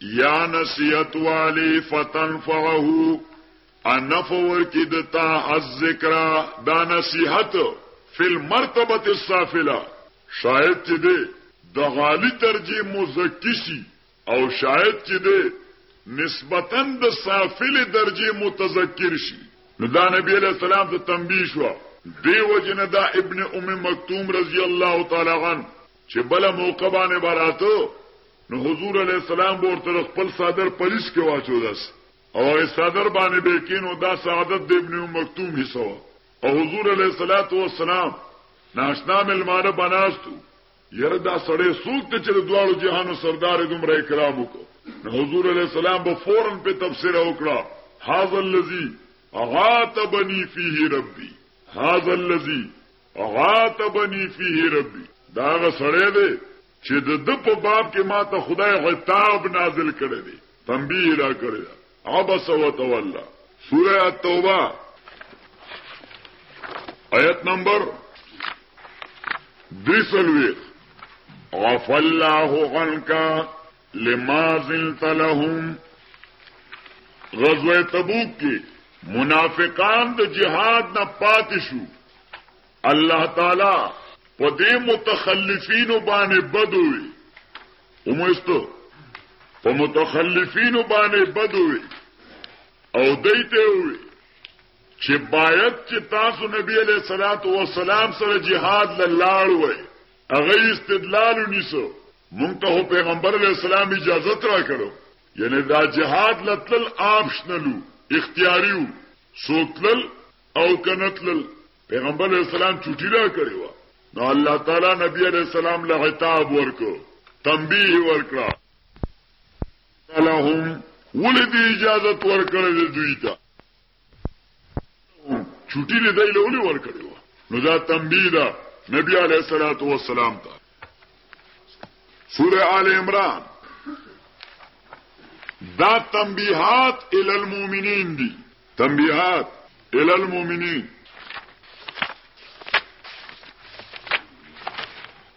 یا نصیحت والی فتنفعه انفور کی دتا الذکر دا نصیحت فی المرتبه السافله شاید چې دی د غالی ترجیح مزکی سی او شاید چې دی نسبتا د سافل درجه متذکر شي نو دا نبی علیہ السلام ته تنبیه شو دیو جن دا ابن ام مکتوم رضی الله تعالی عنہ چې بل موقع باندې براته نو حضور علی السلام ورته خپل صادر پلیس کې واچو داس او صادر باندې به کینو دا سعادت د ابن مکتوم حصہ او حضور علی صلوات و سلام ناشنا ملمانه بناستو یره دا سړی سوق ته چې دواړو جهانو سردار دومره کرام وکړو نو حضور علی السلام به فورن په تفسیر وکړه هاذا الذی اغات بنی فیه ربی هاذا الذی عاتبني فيه ربي دا هغه سړی دی چې د ده په باب کې ما ته خدای عتاب نازل کړی دی تنبیه را کړی ده عبس وتولى سوره التوبه آیت نمبر دریسلوی عفا الله عنکا لما زلت لهم غزوه تبوک کې منافقان د جهاد نه پاتې شو الله تعالی په دې متخلفینو باندې بدوي اومستو په متخلفینو باندې بدوي او دایته وي چې باید چې تاسو نبی علیہ الصلوۃ والسلام سره jihad لاړ وای هغه استدلال ونیسو مونږ ته هو پیغمبر علیه السلام اجازت را کړو یعنی دا جهاد لتل آپشنلو اختیاریو سوتلل او کنتلل پیغمبر علیه السلام چوټی را کړی و نو الله تعالی نبی علیه السلام له عتاب ورکو تنبیه ورکړه لهم ولدی اجازت ورکړه دوی ته چټي دې دای لولي ور کړو نو دا تنبیه ده نبی علیه الصلاۃ والسلام ته سوره آل عمران دا تنبیحات ال المؤمنین دي تنبیحات ال المؤمنین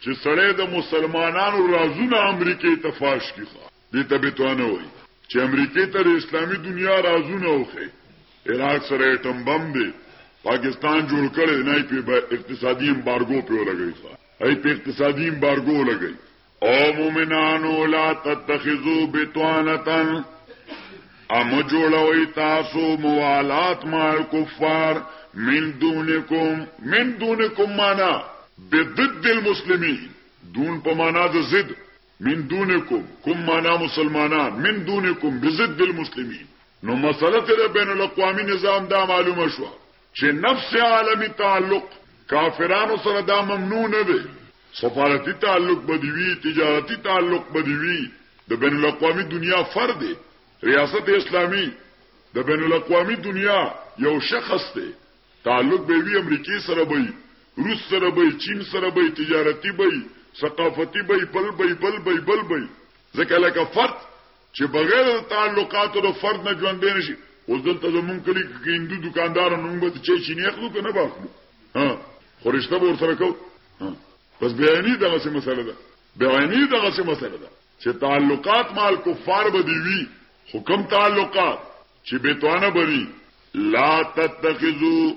چه سړی د مسلمانانو رازونه امریکې ته فاش کی خو دی ته بتوانه وای چه امریکې ته د اسلامی دنیا رازونه اوخی عراق سره ایټم بم دی پاکستان جوړ کړی نه په اقتصادی امبارګو په لګی خو ای په اقتصادی امبارګو لګی او مومنانو لا تتخذو بتوانتن ام جوړوي تاسو موالات مال کفار من دونکم من دونکم معنا بضد المسلمین دون په معنا د ضد من دونکم کوم معنا مسلمانان من دونکم بضد المسلمین نو مسله تر بین الاقوامی نظام دا معلومه شو چې نفس عالمي تعلق کافرانو سره دا ممنوع نه دی سفارتي تعلق به دی وي تجارتي تعلق به دی وي د بین الاقوامي دنیا فرد دی ریاست اسلامی د بین الاقوامی دنیا یو شخص دی تعلق به وی امریکای سره به روس سره به چین سره به تجارتی به ثقافتی به بل به بل به بل به ځکه لکه فرد چې بغیر د تعلقاتو د فرد نه ژوندی نشي اوس دلته زمونږ کلي کې هندو دکاندار نو موږ به چای چینې اخلو که نه به اخلو خو رشته به ورسره کوو بس بیاني دغسې مسله ده بیاني دغسې مسله ده چې تعلقات مال کفار به دی وي خو کوم تعلقات چې بېتوانه به وي لا تتخذو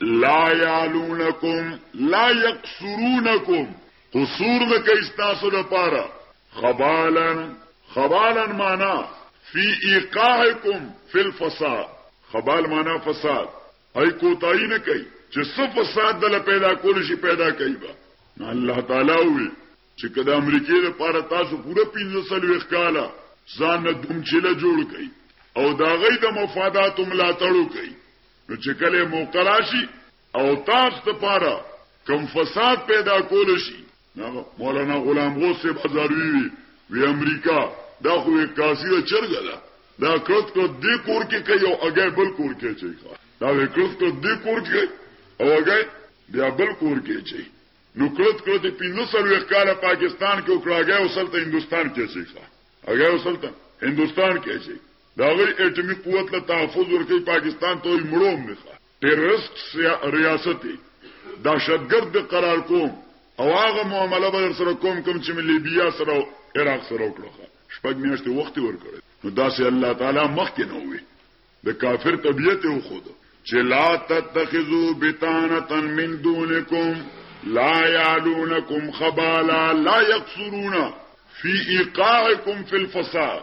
لا یعلونکم لا یقصرونکم قصور نه کوي تاسو لپاره خبالن خبالن معنا فی ایقاعکم فی الفساد خبال معنا فساد ای کوتای نه کوي چې څه فساد دل پیدا کول شي پیدا کوي با الله تعالی وی چې کله امریکې لپاره تاسو پوره 15 کاله ځان نه دومچله جوړ کړئ او دا غي د مفادات ملاتړو کوي نو چې کله موقع راشي او تاخ ته پاره کم فساد پیدا کول شي مولانا غلام غوث سے بازاروی وی وی امریکا دا خو کاسی دا چرګ ده دا کړت کو دې کور کې کوي او هغه بل کور کې چي دا کړت کو دې کور کې او هغه بیا بل کور کې چي نو کړت کړت په نو سر وکاله پاکستان کې وکړاګه او سلطه هندستان کې چي هغه سلطه هندستان کې چي د هغوی اټمي قوت له تحفظ ورکوي پاکستان ته وایي مړو مې ښه ټیررسټ ریاست دهشتګرد به قرار کوم او هغه معامله به درسره کوم کوم چې مې لیبیا سره عراق سره وکړه شپږ میاشتې وخت ورکړی نو داسې الله تعالی مخکې نه وي د کافر طبیعت یې وښوده چې لا تتخذوا بطانه من دونکم لا يعلونكم خبالا لا يقصرون في ايقاعكم في الفساد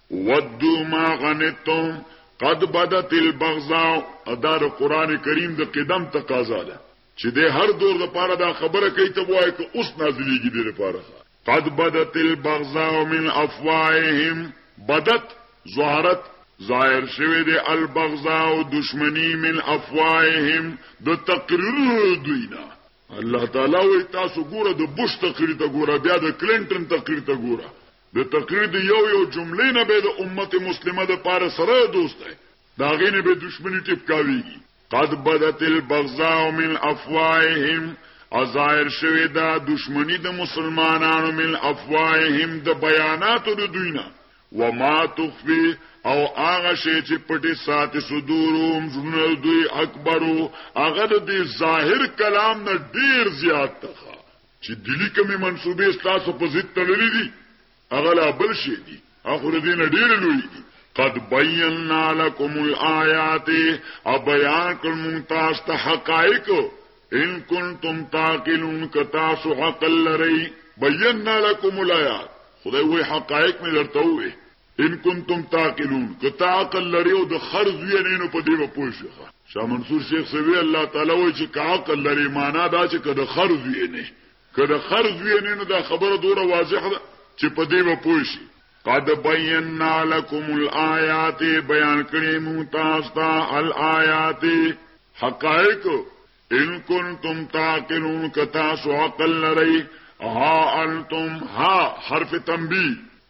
ودو ما غنتم قد بدت البغضاء ادا د قران کریم د قدم تقاضا ده چې د هر دور لپاره دا خبره کوي ته وایې ته اوس نازلېږي د لپاره قد بدت البغضاء من افواههم بدت ظهرت ظاهر شوه د البغضاء او دشمنی من افواههم د تقریر دوینا الله تعالی وی تاسو ګوره د بوش تقریر ته ګوره بیا د کلینټن تقریر ته ګوره د تقریر د یو یو جملې نه به د امت مسلمه د پاره سره دوست دی د هغې نه به دشمني ټپکاویږي قد بدت البغضاء من افواههم ازایر شوی دا دشمنی د مسلمانانو من افواههم د بیاناتو د دوی نه وما تخفي او هغه شی چې پټي ساتي صدورهم زړونه دوی اکبرو هغه د ظاهر کلام نه ډیر زیات تخا چې دلی کومې منصوبې ستاسو په ضد تړلې دي هغه لا بل شي دي هغه له دې نه ډېر لوی دي قد بینا لکم الآیات او بیان کړ مونږ تاسو ته حقایق ان کنتم تعقلون که تاسو عقل لرئ بینا لکم الآیات خدای وی حقایق مې درته وې ان کنتم تعقلون که تا عقل لري او د خر زوی نه نو په دې به پوه شې شاه منصور شیخ سوي الله تعالی وایي چې که عقل لري معنا دا چې که د خر زوی نه که د خر زوی نه نو دا خبره دوره واضحه ده چې په دې به پوه شي قد بینا لکم الآیات بیان کړی مو تاسو ته الآیات حقائق ان کنتم تعقلون کتا سو عقل لري ها انتم ها حرف تنبیه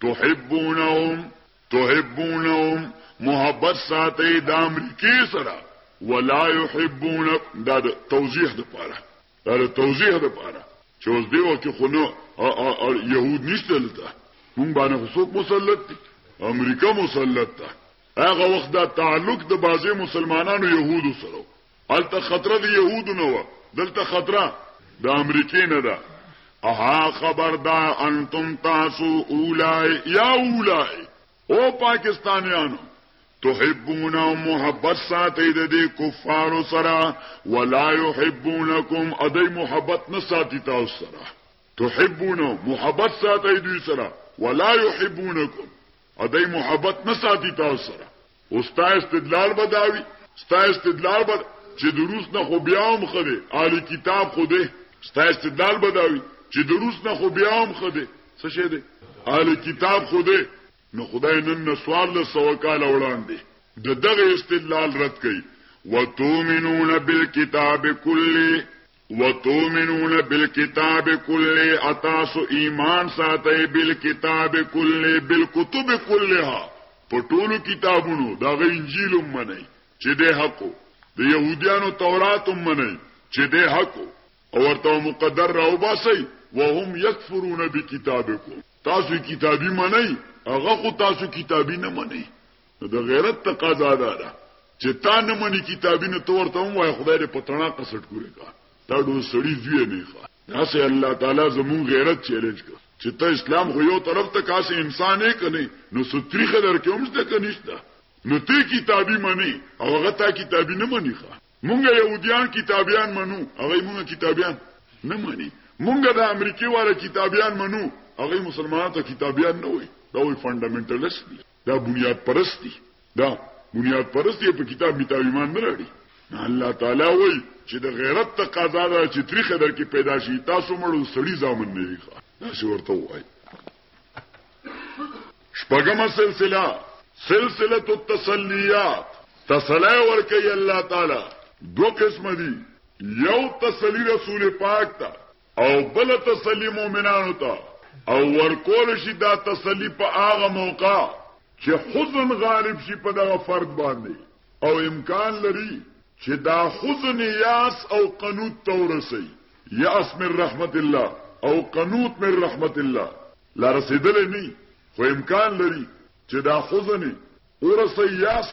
تحبونهم تحبونهم محبت ساتي د امریکای سره ولا يحبونك دا د توضیح د پاره دا د توضیح د پاره چې اوس دی وکه خو نو يهود نشته لته مونږ باندې خصوص مسلط دي امریکا مسلط ده هغه وخت دا تعلق د بازي مسلمانانو يهودو سره هلته خطره د یهودو نه وه دلته خطره د امریکې نه ده اها خبر دا انتم تاسو اولای یا اولای او پاکستانیانو تحبون او محبت ساتي د دې کفارو سره ولا يحبونکم ادي محبت نه ساتي تاسو سره تحبون محبت ساتي دوی سره ولا يحبونکم ادای محبت نه ساتي تاسو سره او ستا استدلال بداوي ستا استدلال بد چې د روس نه خو بیا هم خده اهل کتاب خو ده ستا استدلال بداوي چې د روس نه خو بیا هم خده څه شه ده اهل کتاب خو ده نو خدای نن نسوار له سو کال وړاندې د دغه استدلال رد کړي وتؤمنون بالکتاب کله وتؤمنون بالکتاب کل اتاسو ایمان ساتي بالکتاب کل بالکتب كلها په ټولو کتابونو دا غي انجیل منئ چې د حقو د يهوديانو تورات منئ چې د حقو او ورته مقدر راو باسي وهم يكفرون بكتابكم تاسو کتابي منئ هغه خو تاسو کتابي نه منئ نو د غیرت تقاضا دا ده چې تا نه مني کتابي نو تور ته وای خدای دې په تڼا قصټ کوی کا تا ډو سړی زوی نه ښه داسې الله تعالی زمون غیرت چیلنج کړ چې ته اسلام خو یو طرف ته کاسې انسان یې کني نو ستریخه درکې هم څه کنيشته نو ته کتابي مني او هغه تا کتابي نه مني ښه مونږ يهوديان کتابيان منو هغه مونږ کتابيان نه مني مونږ د امریکای واره کتابيان منو هغه مسلمانانو ته کتابيان نه وي دا وي فندامنټالیست دي دا بنیاد پرست دي دا بنیاد پرست دي په کتاب میتاب ایمان نه راړي الله تعالی وای چې د غیرت تقاضا ده چې تریخه در کې پیدا شي تاسو مړو سړی ځامن نه وي دا څه ورته وای شپږمه سلسله سلسله التسلیات تسلی ورکي الله تعالی دو قسم دي یو تسلی رسول پاک ته او بل تسلی مؤمنانو ته او ورکول شي دا تسلی په هغه موقع چې حزن غالب شي په دغه فرد باندې او امکان لري چې دا حزن یاس او قنوت ته ورسي یاس من رحمت الله او قنوت من رحمت الله لا رسیدلې نه خو امکان لري چې دا حزن ورسي یاس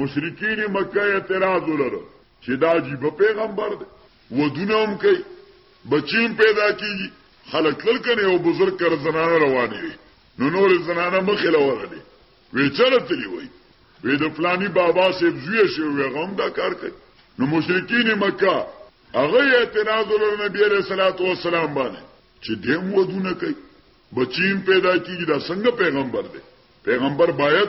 مشرکین مکه اعتراض ولرو چې دا عجیب پیغمبر دی ودونه هم کوي بچیم پیدا کیږي خلک تل کنه یو بزرګ کر زنانه روانې وي نو نور زنانه مخې لورلې وی چل تلی وای وی د فلانی بابا سیب زوی شو وی غم دا کار کوي نو مشرکین مکه هغه اعتراض ول نبی علیہ الصلوۃ والسلام باندې چې دیم ودونه کوي بچیم پیدا کیږي دا څنګه پیغمبر دی پیغمبر باید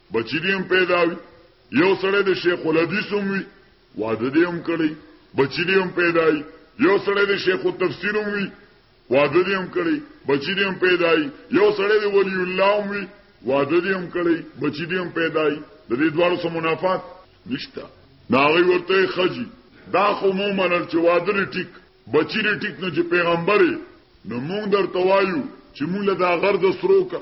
بچی دې هم پیدا وي یو سړی د شیخ الحدیث هم وي واده دې هم کړی بچی دې هم پیدا وي یو سړی د شیخ التفسیر هم وي واده دې هم کړی بچی دې هم پیدا وي یو سړی د ولی الله هم وي واده دې هم کړی بچی دې هم پیدا وي د دې دواړو سره منافات نشته ناغي ورته خجی دا خو مو منل چې واده لري ټیک بچی لري ټیک نه چې پیغمبري نو مونږ درته وایو چې مونږ له دا غرد سروکه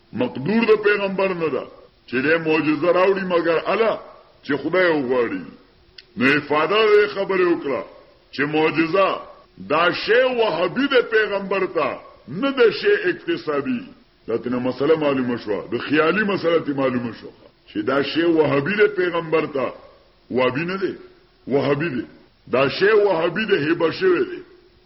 مقدور د پیغمبر نه ده چې د معجزه راوړي مګر الله چې خدای وغواړي نو افاده یې خبره وکړه چې معجزه دا شی وهبي د پیغمبر ته نه د شی اکتسابي دا تنه مسله معلومه شو د خیالي مسله ته معلومه شو چې دا شی وهبي د پیغمبر ته وابي نه دی وهبي دی دا شی وهبي د هبه شوی دی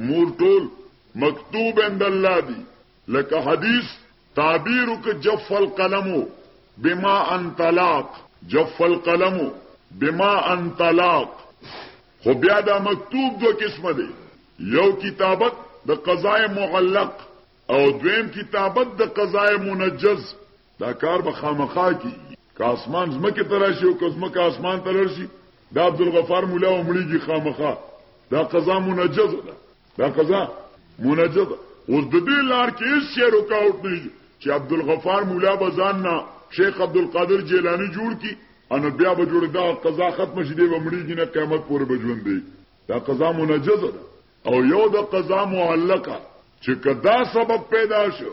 امور ټول مکتوب عند الله دی لکه حدیث تعبیر ک جف القلم بما انطلاق جف القلم بما انطلاق خو بیا دا مکتوب دو قسمه دی یو کتابت د قضاء معلق او دویم کتابت د قضاء منجز دا کار به خامخا کیږي که اسمان زمکه تراشي او که زمکه اسمان تراشي دا عبدالغفار مولا او مړیږي خامخا دا قضا منجز ده دا قضا منجز ده اوس د دې لار کې هیڅ شی رکاوټ نه شي چې عبدالغفار مولا به ځان نه شیخ عبدالقادر جیلانی جوړ کی انو بیا به جوړ دا قضا ختم شي دی به مړیږي نه قیامت پورې به ژوند دی دا قضا منجز ده او یو د قضا معلقه چې کدا سبب پیدا شو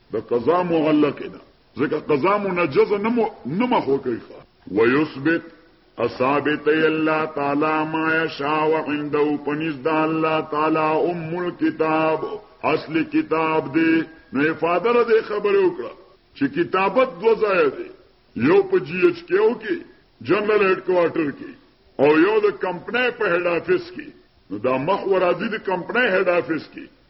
د قضا معلق ده ځکه قضا منجزه نه مخو کوي ويثبت اثابت الله تعالی ما یشاء عنده پنځ د الله تعالی ام الكتاب اصل کتاب دی نو افاده را دی خبره وکړه چې کتابت دو ځای دی یو په جی ایچ کیو کې جنرال هډ کوارټر کې او یو د کمپنۍ په هډ افیس کې نو دا مخ ورازي د کمپنۍ هډ افیس کې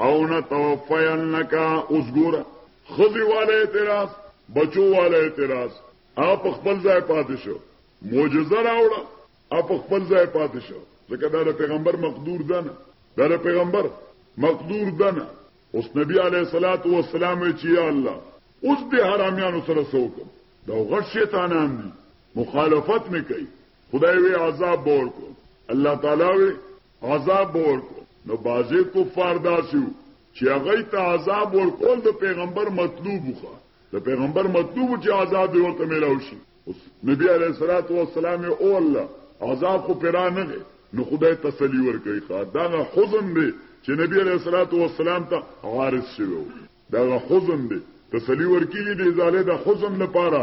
او نه توفینک اوس ګوره خزی والا اعتراض بچو والا اعتراض اپ خپل ځای پاتې شو معجزه راوړه اپ خپل ځای پاتې شو ځکه دا د پیغمبر مقدور ده نه دا د پیغمبر مقدور ده نه اوس نبی علیه الصلاۃ والسلام چې یا الله اوس دې حرامیانو سره سوکم دا غټ شیطانان دي مخالفت نه کوي خدای وی عذاب ورکو الله تعالی وی عذاب به ورکړو نو بعضې کفار داسې وو چې هغوی ته عذاب ورکول د پیغمبر مطلوب وخه د پیغمبر مطلوب چې عذاب یې ورته میلاو شي نبی علیه الصلاۃ والسلام او الله عذاب خو پیرا نه دی نو خدای تسلی ورکړي ښا دا نه حزن دی چې نبی علیه الصلاۃ والسلام ته عارض شوی دا نه حزن دی تسلی ورکړي دی زاله د حزن لپاره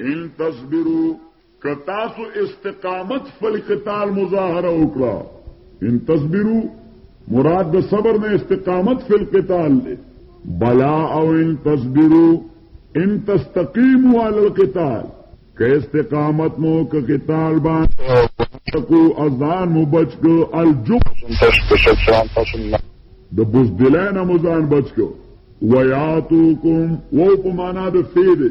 ان تصبرو که تاسو استقامت فل قتال مظاهره وکړه ان تصبرو مراد د صبر نه استقامت فل قتال دی بلا او ان تصبرو ان تستقیمو علی القتال که استقامت مو که قتال باندې کو اذان مو بچ کو الجب د بوزدلانه مو ځان بچ کو ویاتو کوم وو په معنا د فیده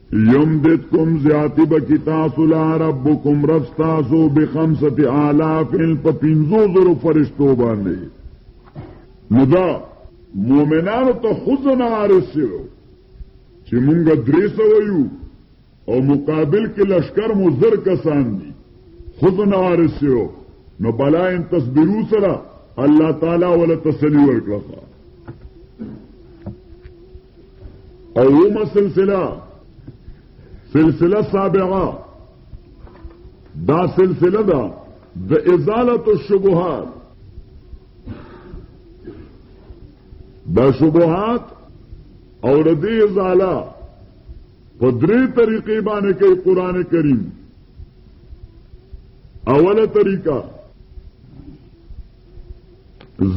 یمددکم زیاتی بکی تاسو لا ربکم رب تاسو بخمسط آلاف ان پا پینزو زرو فرشتو باندې نو دا مومنانو ته خزن عارض شوی چې مونږ درې سوه یو او مقابل کې لشکر مو زر کسان دي خزن عارض شوی نو بلا ان تصبرو سره الله تعالی ولا تسلی ورکړه اومه سلسله سلسله سابعه دا سلسله ده د ازاله الشبهات دا شبهات او د دې ازاله په درې طریقې باندې کوي قران کریم اوله طریقه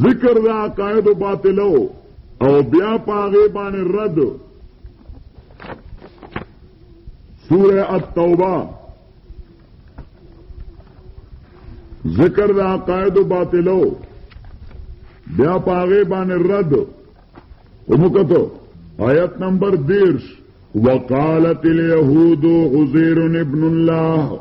ذکر د عقاید باطلو او بیا پاغه باندې رد سوره التوبه ذکر د عقاید باطلو بیا پاغه باندې رد ومکتو آیت نمبر 10 وقالت اليهود عزير ابن الله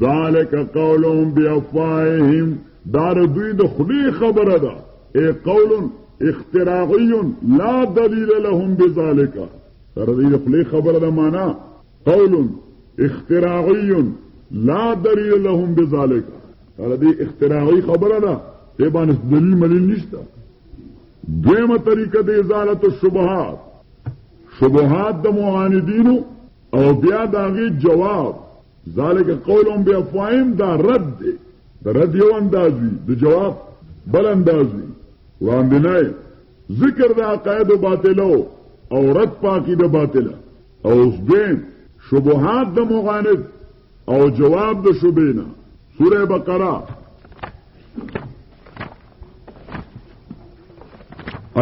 ذالک قولهم بیافواههم دار دوی د خلی خبره ده ای قول اختراعی لا دلیل لهم بذالک تر دې خلی خبره ده معنا قول اختراعی لا دلیل لهم بذالک تر دې اختراعی خبره ده په باندې دلیل ملي نشته دویمه طریقه د ازالت الشبهات شبهات د معاندینو او بیا داغي جواب ذالک قولهم بافواههم دا رد دی د رد یو انداز وي د جواب بل انداز وي وړاندې نه ذکر د عقاید باطلو او رد پاکی د باطله او اوس دین شبهات د مغاند او جواب د شبینا سوره بقره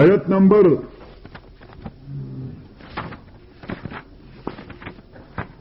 آیت نمبر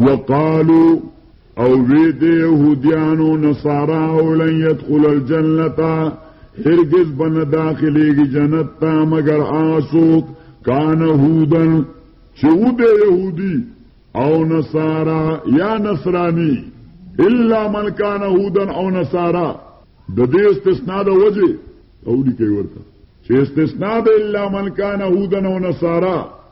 وقالو او وی دی یهودیانو نصارا او لن يدخل الجنتا هرگز بن داخليږي جنت تا مگر آسوک کان هودن چې و به يهودي او نصارا یا نصرانی الا من کان هودن او نصارا د دې استثناء د وجه او لیکي ورته چې استثناء د الا من کان هودن او نصارا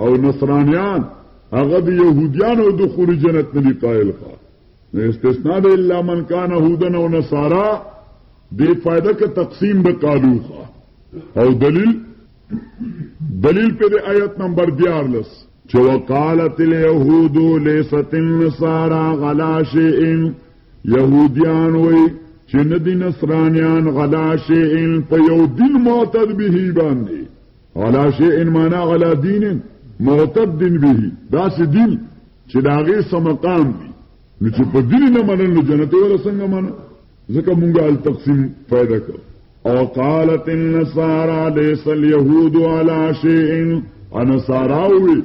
او نصرانیان هغه د يهوديانو د خور جنت نه دی قائل ښه نو استثناء د الا من کان يهودن او نصارا دې فائدہ کې تقسیم د قالو ښه او دلیل دلیل په دې آیت نمبر 14 چې وقالت اليهود ليست النصارى غلا شيء يهوديان وي چې ندي نصرانيان غلا شيء په یو دین معتد به باندې علا شیء معنا علا دین مرتب دین به دا سې دین چې دا غي سمقام وي نو چې په دین نه منل جنت ولا څنګه منل ځکه مونږه التقسیم پیدا کړ او قالت النصارى ليس اليهود على شيء انا ساراوي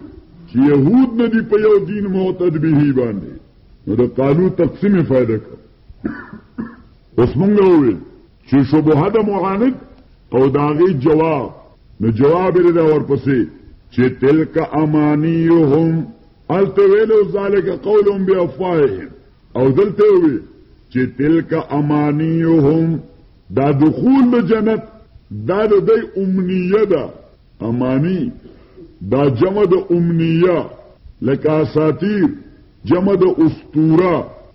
چې يهود نه دی په یو دین معتد به باندې نو د قانون تقسیم فائدہ کړ اوس مونږ وویل چې شبهه د معاند او د هغې جواب نو جواب یې دا ورپسې چې تلک امانیهم هلته ویلو ذالک قولهم بافواههم او دلته وی چې تلک امانیهم دا دخول د جنت دا د دوی امنیه ده امانی دا جمع د امنیه لکه اساتیر جمع د اسطوره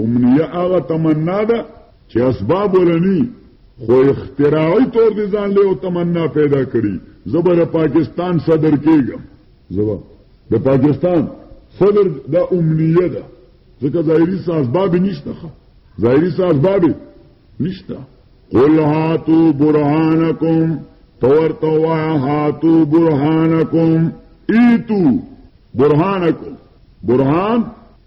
امنیه هغه تمنا ده چې اسباب ولني خو اختراعي تور دي ځان له تمنا پیدا کړي زبر پاکستان صدر کېږم زبر د پاکستان صدر د امنیه ده ځکه ظاهري اسباب نشته ظاهري اسباب نشته قل هاتو برهانکم تور توا هاتو برهانکم ایتو برهانکم برهان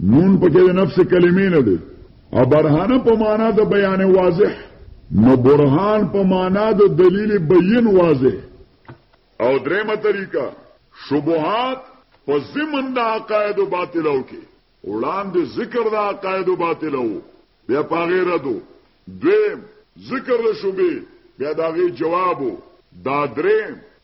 نون پکې د نفس کلمې نه دی او برهانه په معنا د بیان واضح نو برهان په معنا د دلیل بیان واضح او درېمه طریقه شبهات په زمن د عقاید باطلو کې وړاندې ذکر د عقاید باطلو بیا پاغه ردو دویم ذکر د شوبې بیا داغه جوابو دا درې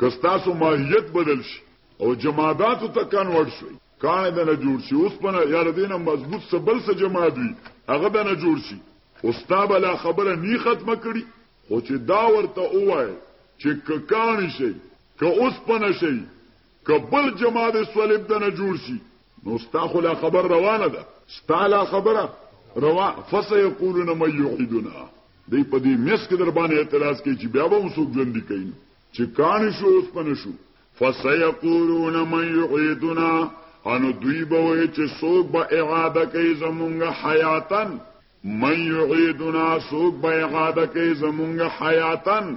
که ستاسو ماهیت بدل شي او جماداتو ته کنورټ شئ کاڼی د نه جوړ شي اوسپنه یا د دې نه مضبوط څه بل څه جماد وي هغه د نه جوړ شي خو ستا به لا خبره نی ختمه کړي خو چې دا ورته ووایې چې که کاڼی شئ که اوسپنه شئ که بل جماد صلیب د نه جوړ شي نو ستا خو لا خبر روانه ده ستا لا خبره روا فسيقولون من يعيدنا دی په دې مس کې در باندې اعتراض کوي چې بیا به هم څوک ژوندي کوي چې کان شو اوس پنه شو فسيقولون من يعيدنا انو دوی به وای چې څوک به اعاده کوي زمونږ حیاتن من یعیدنا څوک به اعاده کوي زمونږ حیاتن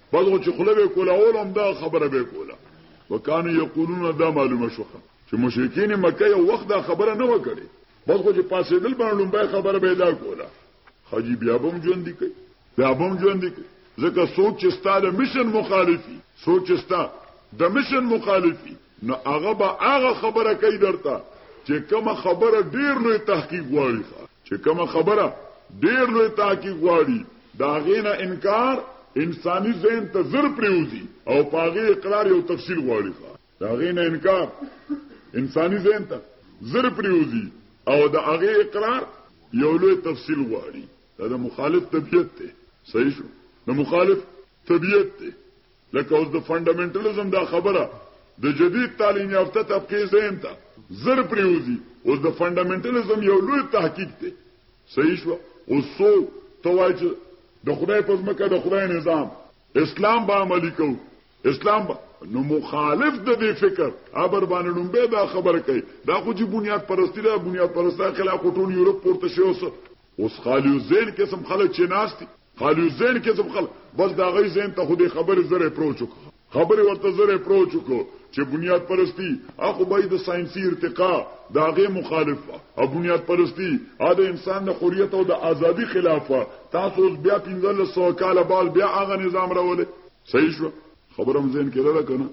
بس خو چې خوله به یې کوله اول همدغه خبره به یې کوله وکانو یقولون دا معلومه شوه چې مشرکین مکه یو وخت دا خبره نه وکړي بس خو چې پاسېدل باندې لومبای خبره به دا کوله حاجی بیا به هم ژوندي کوي بیا به هم ژوندي کوي ځکه څوک چې ستا د مشن مخالفي څوک چې ستا د مشن مخالفي نو هغه به هغه خبره کوي درته چې کومه خبره ډیر لوی تحقیق غواړي چې کومه خبره ډېر لوی تحقیق غواړي، د هغې نه انکار انساني ذهن ته زر پرېوځي او په هغې اقرار یو تفصیل غواړي. د هغې نه انکار انساني ذهن ته زر پرېوځي او د هغې اقرار یو لوی تفصیل غواړي. دا د مخالف طبیعت دی. صحیح شو؟ د مخالف طبیعت دی. لکه اوس د فنډامنټلزم دا خبره د جدید تعلیم یافته طبقه ذهن ته زر پریوزی اوس د فنډامنټلزم یو لوی تحقیق دی صحیح شو اوس سو توای چې د خدای په ځمکه د خدای نظام اسلام به عملی کو اسلام با نو مخالف د دې فکر ابر باندې لومبه دا خبر کوي دا خو چې بنیاد پرستی دا بنیاد پرستی خلاف ټول یورپ پورته شي اوس اوس خالی زین قسم خلک چې ناشتي خالي ذهن کې څه خلک بس د هغوی ذهن ته خو دې خبرې زر اپروچ وکړه خبرې ورته زر اپروچ وکړو چې بنیاد پرستی اخو به د ساينسي ارتقا د هغې مخالف او بنیاد پرستی ا د انسان د حریت او د ازادي خلاف تاسو اوس بیا پنځل سو کاله بعد بیا هغه نظام راولې صحیح شو خبرم زین کې ده کنه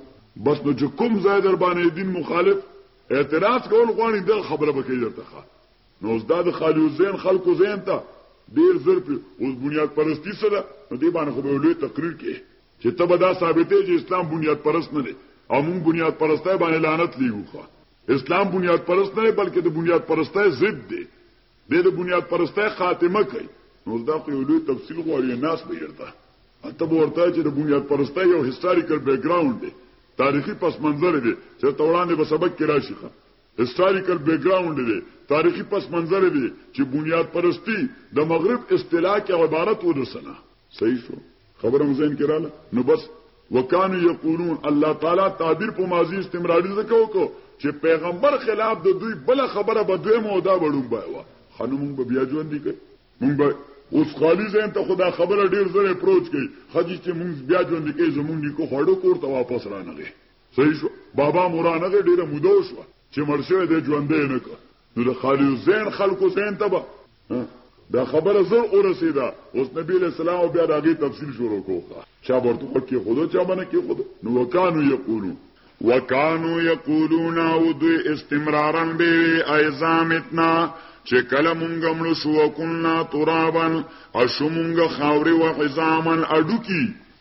بس نو چې کوم ځای در باندې دین مخالف اعتراض کول غواړي د خبره به کې درته نو اوس دا د خالیالذهن خلکو ذهن ته ډېر زر پرې اوس بنیاد پرستي څه ده نو دې باندې خو به لوی تقریر کې چې ته به دا ثابتې چې اسلام بنیاد پرست نه دی او مونږ بنیاد پرستۍ باندې لعنت لیږو اسلام بنیاد پرست نه بلکې د بنیاد پرستۍ ضد دی د بنیاد پرسته خاتمه کوي نو دا خو یو لوی تفصیل غواړي ناس به یرته اته ورته چې د بنیاد پرسته یو هیستوریکل بیک ګراوند دی تاریخي پس منظر دی چې توړاندې به سبق کې راشي هسټاریکل بیکګراونډ دی، تاریخي پس منظر دی چې بنیاد پرستي د مغرب اصطلاح کې عبارت و د څه نه؟ صحیح شو؟ خبره مو ذهن کې راله؟ نو بس وکانو یقولون الله تعالی تعبیر په ماضی استمراری ځکه وکړو چې پیغمبر خلاف د دوی بل خبره به دوی مو دا وړوم بای وا خنو مونږ به بیا ژوند دي کوي مونږ به اوس خالی زین ته خدا خبره ډیر زره اپروچ کوي خدي چې مونږ بیا ژوند دي کوي زمونږ نیکو خړو کور ته واپس رانغی صحیح شو بابا مورا نه دی ډیره موده وشوه چې مړ شوی دی ژوندی نه کړ نو د خالیو زین خلکو زین ته به دا خبره زر ورسېده اوس نبی له سلام او بیا دغه تفصیل شروع کوه چا ورته وکي خود چا باندې کې خود نو وکانو یقولو وکانو یقولون او دوی استمرارا به ایزامتنا چې کله مونږ مړو شو کنا ترابن اشو مونږ خاوري و حزامن اډو کی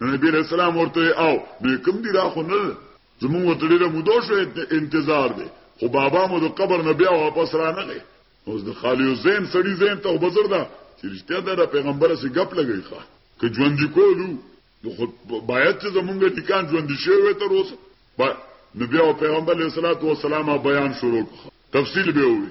نو نبی علیہ السلام ورته او نو کوم دی را خو نه زمونږ ورته ډیره مودو شو انتظار دی خو بابا مو د قبر نه بیا واپس را نه غي اوس د خالیو زین سړی زین ته وبزر دا چې رښتیا ده د پیغمبر سي غپ لګی ښه که ژوند کولو نو خو باید چې زمونږ نکان ژوند شي وي تر اوسه نبی او پیغمبر علیه الصلاۃ والسلام بیان شروع کړ تفصیل به وي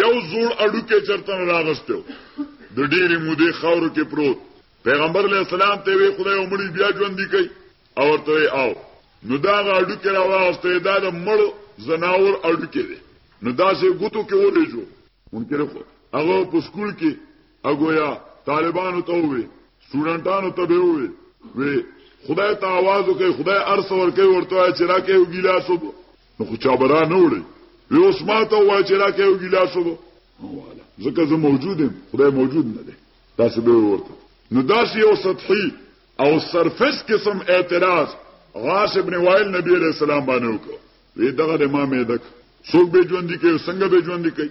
یو زوړ اډوکی چرته نه راغسته و، د ډېرې مودې خاورو کې پروت، پیغمبر علیه السلام ته یې وې خدای او مړي بیا ژوندي کوي او ورته وې او، نو د هغه اډوکی را واغسته وې دا د مړ ځناور اډوکی دی، نو داسې یې ګوتو کې ورېجو. منکر خو هغه په سکول کې اګویا طالبانو ته وې، سټوډنټانو ته به وې، وې خدای ته آواز وکړئ، خدای هر څه ورکوي، ورته وایه چې راکه یو ګیلاس اوبه. نو خو چا برا نه وړي وی اوس ما ته وای چې راکې یو ګلاس وو والا ځکه زه موجود یم خدای موجود نه دی تاسو به ورته نو داسې یو سطحي او سرفس قسم اعتراض غاس ابن وائل نبی علیہ السلام باندې وکړ وی دغه امام دک څوک به ژوند کوي څنګه به ژوند کوي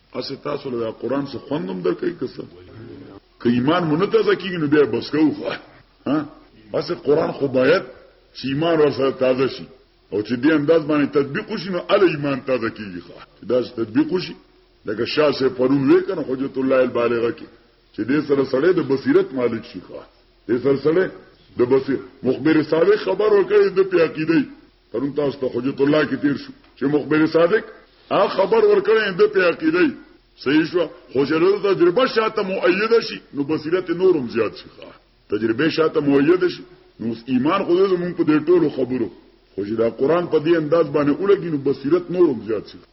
اسه تاسو له قران څخه خوندم درکې کسه که ایمان مونږ ته ځکیږي نو بیا بس کوو ها اسه قران خو باید چې ایمان ورسره تازه شي او چې دې انداز باندې تطبیق وشي نو ال ایمان تازه کیږي ښه چې دا تطبیق وشي لکه شاه سه پرون وې کنه حجت الله البالغه کې چې دې سره سره د بصیرت مالک شي ښه دې سره سره د بصیر مخبر صالح خبر ورکړي د پیاقیدې پرون تاسو ته حجت الله کې تیر شو چې مخبر صادق هغه خبر ورکړی د په عقیده صحیح شو خو چې د تجربه شاته مؤیده شي نو بصیرت نورم زیات شي تجربه شاته مؤیده شي نو ایمان خو زمونږ په دې ټولو خبرو خو چې دا قران په دې انداز باندې ولګي نو بصیرت نورم زیات شي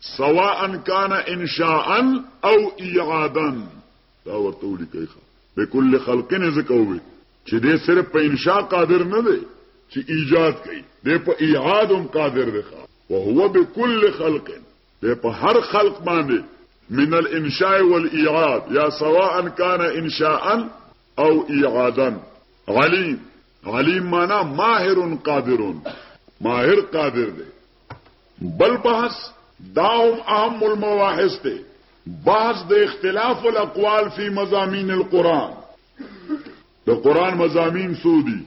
سواء كان انشاء او اعادا دا ورته ولیکي ښه به کل خلقنه زکوي چې دې صرف په انشاء قادر نه دی چې ایجاد کوي دې په اعاد هم قادر دی ښه وهو بكل خلق دې په هر خلق باندې من الانشاء والاعاد یا سواء كان انشاء او اعادا علیم علیم معنا ماهر قادر ماهر قادر دی بل بحث دا هم اهم المواحث دی بحث د اختلاف الاقوال فی مضامین القرآن د قرآن مضامین سو دي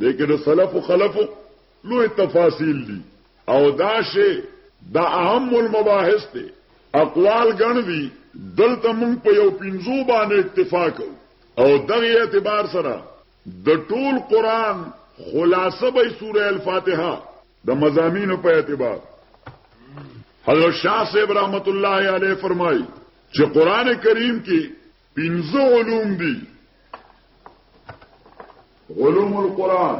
د کې د سلف او خلف لوی تفاصیل دي او دا شی دا اهم المباحث دی اقوال ګڼ دي دلته مونږ په یو پنځو باندې اتفاق او دغه اعتبار سره د ټول قرآن خلاصه به سوره الفاتحه د مزامینو په اعتبار حضرت شاه صاحب رحمت الله علیه فرمایي چې قران کریم کې پنځه علوم دي علوم القرآن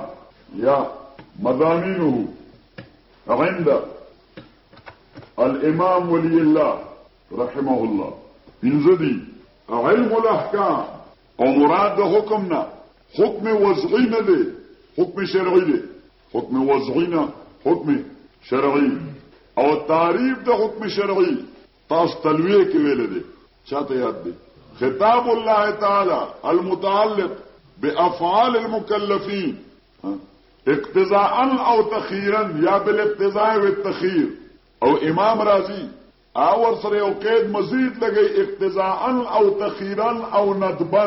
یا مضامینه عند الامام ولی الله رحمه الله پنځه دي علم الاحکام او مراد د حکم نه حکم وضعی نه دی حکم شرعی دی حکم وضعی نه حکم شرعی او تعریف د حکم شرعی تاسو تلویه کې ویل دي چاته یاد دي خطاب الله تعالی المتعلق بافعال المكلفين اقتضاء او تخيرا یا بالاقتضاء والتخير او امام رازی اور سره او قید مزید لګی اقتضاء او تخيرا او ندبا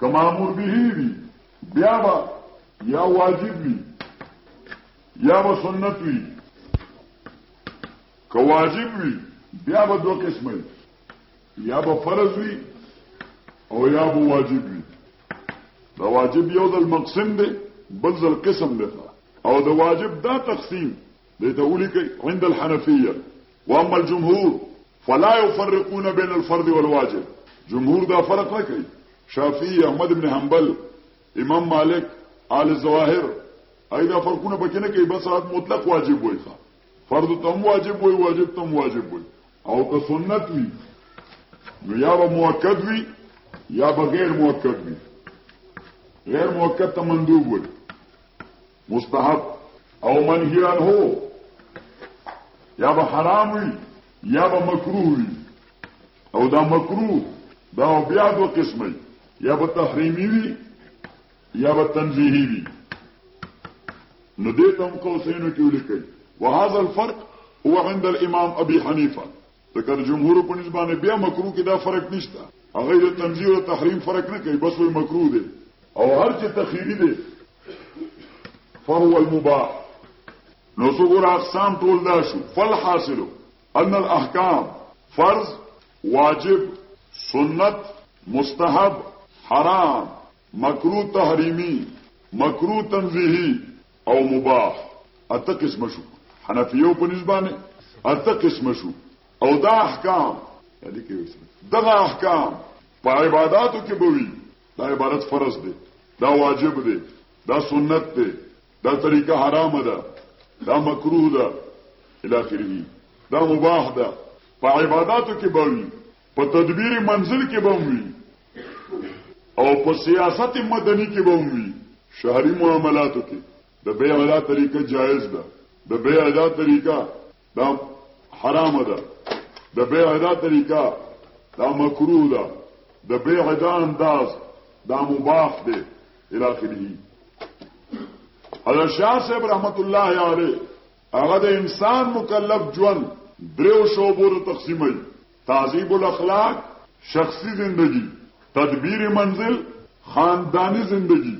که معمور به وي بیا به یا واجب وي یا به سنت وي که واجب وي بیا به دوه قسمه وي یا به فرض وي او یا به واجب وي دا واجب یو ځل مقسم دی بل ځل قسم دی او د واجب دا تقسیم دی ته ولیکئ عند الحنفیه واما الجمهور فلا يفرقون بين الفرد والواجب جمهور دا فرق نه کوي شافعي احمد ابن حنبل امام مالک آل الظواهر اې دا فرقونه پکې نه کوي بس رات مطلق واجب وي ښا فرض تم واجب وي واجب تم واجب وي او که سنت وي نو یا به موکد وي یا به غیر موکد وي غیر موکد ته مندوب وي مستحب او منهی عنه یا به حرام وي یا به مکروه وي او دا مکروه دا بیا دو قسمه یا به تحریمی وي یا به تنزیهی وي نو دې ته هم قوسینو کې ولیکئ وهذا الفرق هو عند الامام ابي حنيفه ځکه د جمهورو په نسبت باندې بیا مکروه کې دا فرق نشته هغه د تنزیه او تحریم فرق نه کوي بس وایي مکروه دی او هر چې تخیری دی فهو المباح نو څو ګور اقسام ټول دا شو فل حاصلو ان الاحکام فرض واجب سنت مستحب حرام مکروه تحریمی مکروه تنزیهی او مباح اته قسم شو حنفیو په نسبانه اته قسم شو او دا احکام یعنی کې دغه احکام په عبادتو کې بوي دا عبادت فرض دی دا واجب دی دا سنت دی دا طریقه حرام ده دا مکروه ده الی اخره دا مباح ده په عبادتو کې بوي په تدبیر منزل کې به هم وي او په سیاست مدني کې به هم وي شهري معاملاتو کې د بیع ادا طریقه جایز ده د بیع ادا طریقه دا حرام ده د بیع ادا طریقه دا مکروه ده د بیع ادا انداز دا مباح ده الی اخره حضرت شاه صاحب رحمت الله علیه هغه د انسان مکلف ژوند دریو شوبو ته تقسیموي تهذیب الاخلاق، شخصي زندګي، تدبیر منزل، خانداني زندګي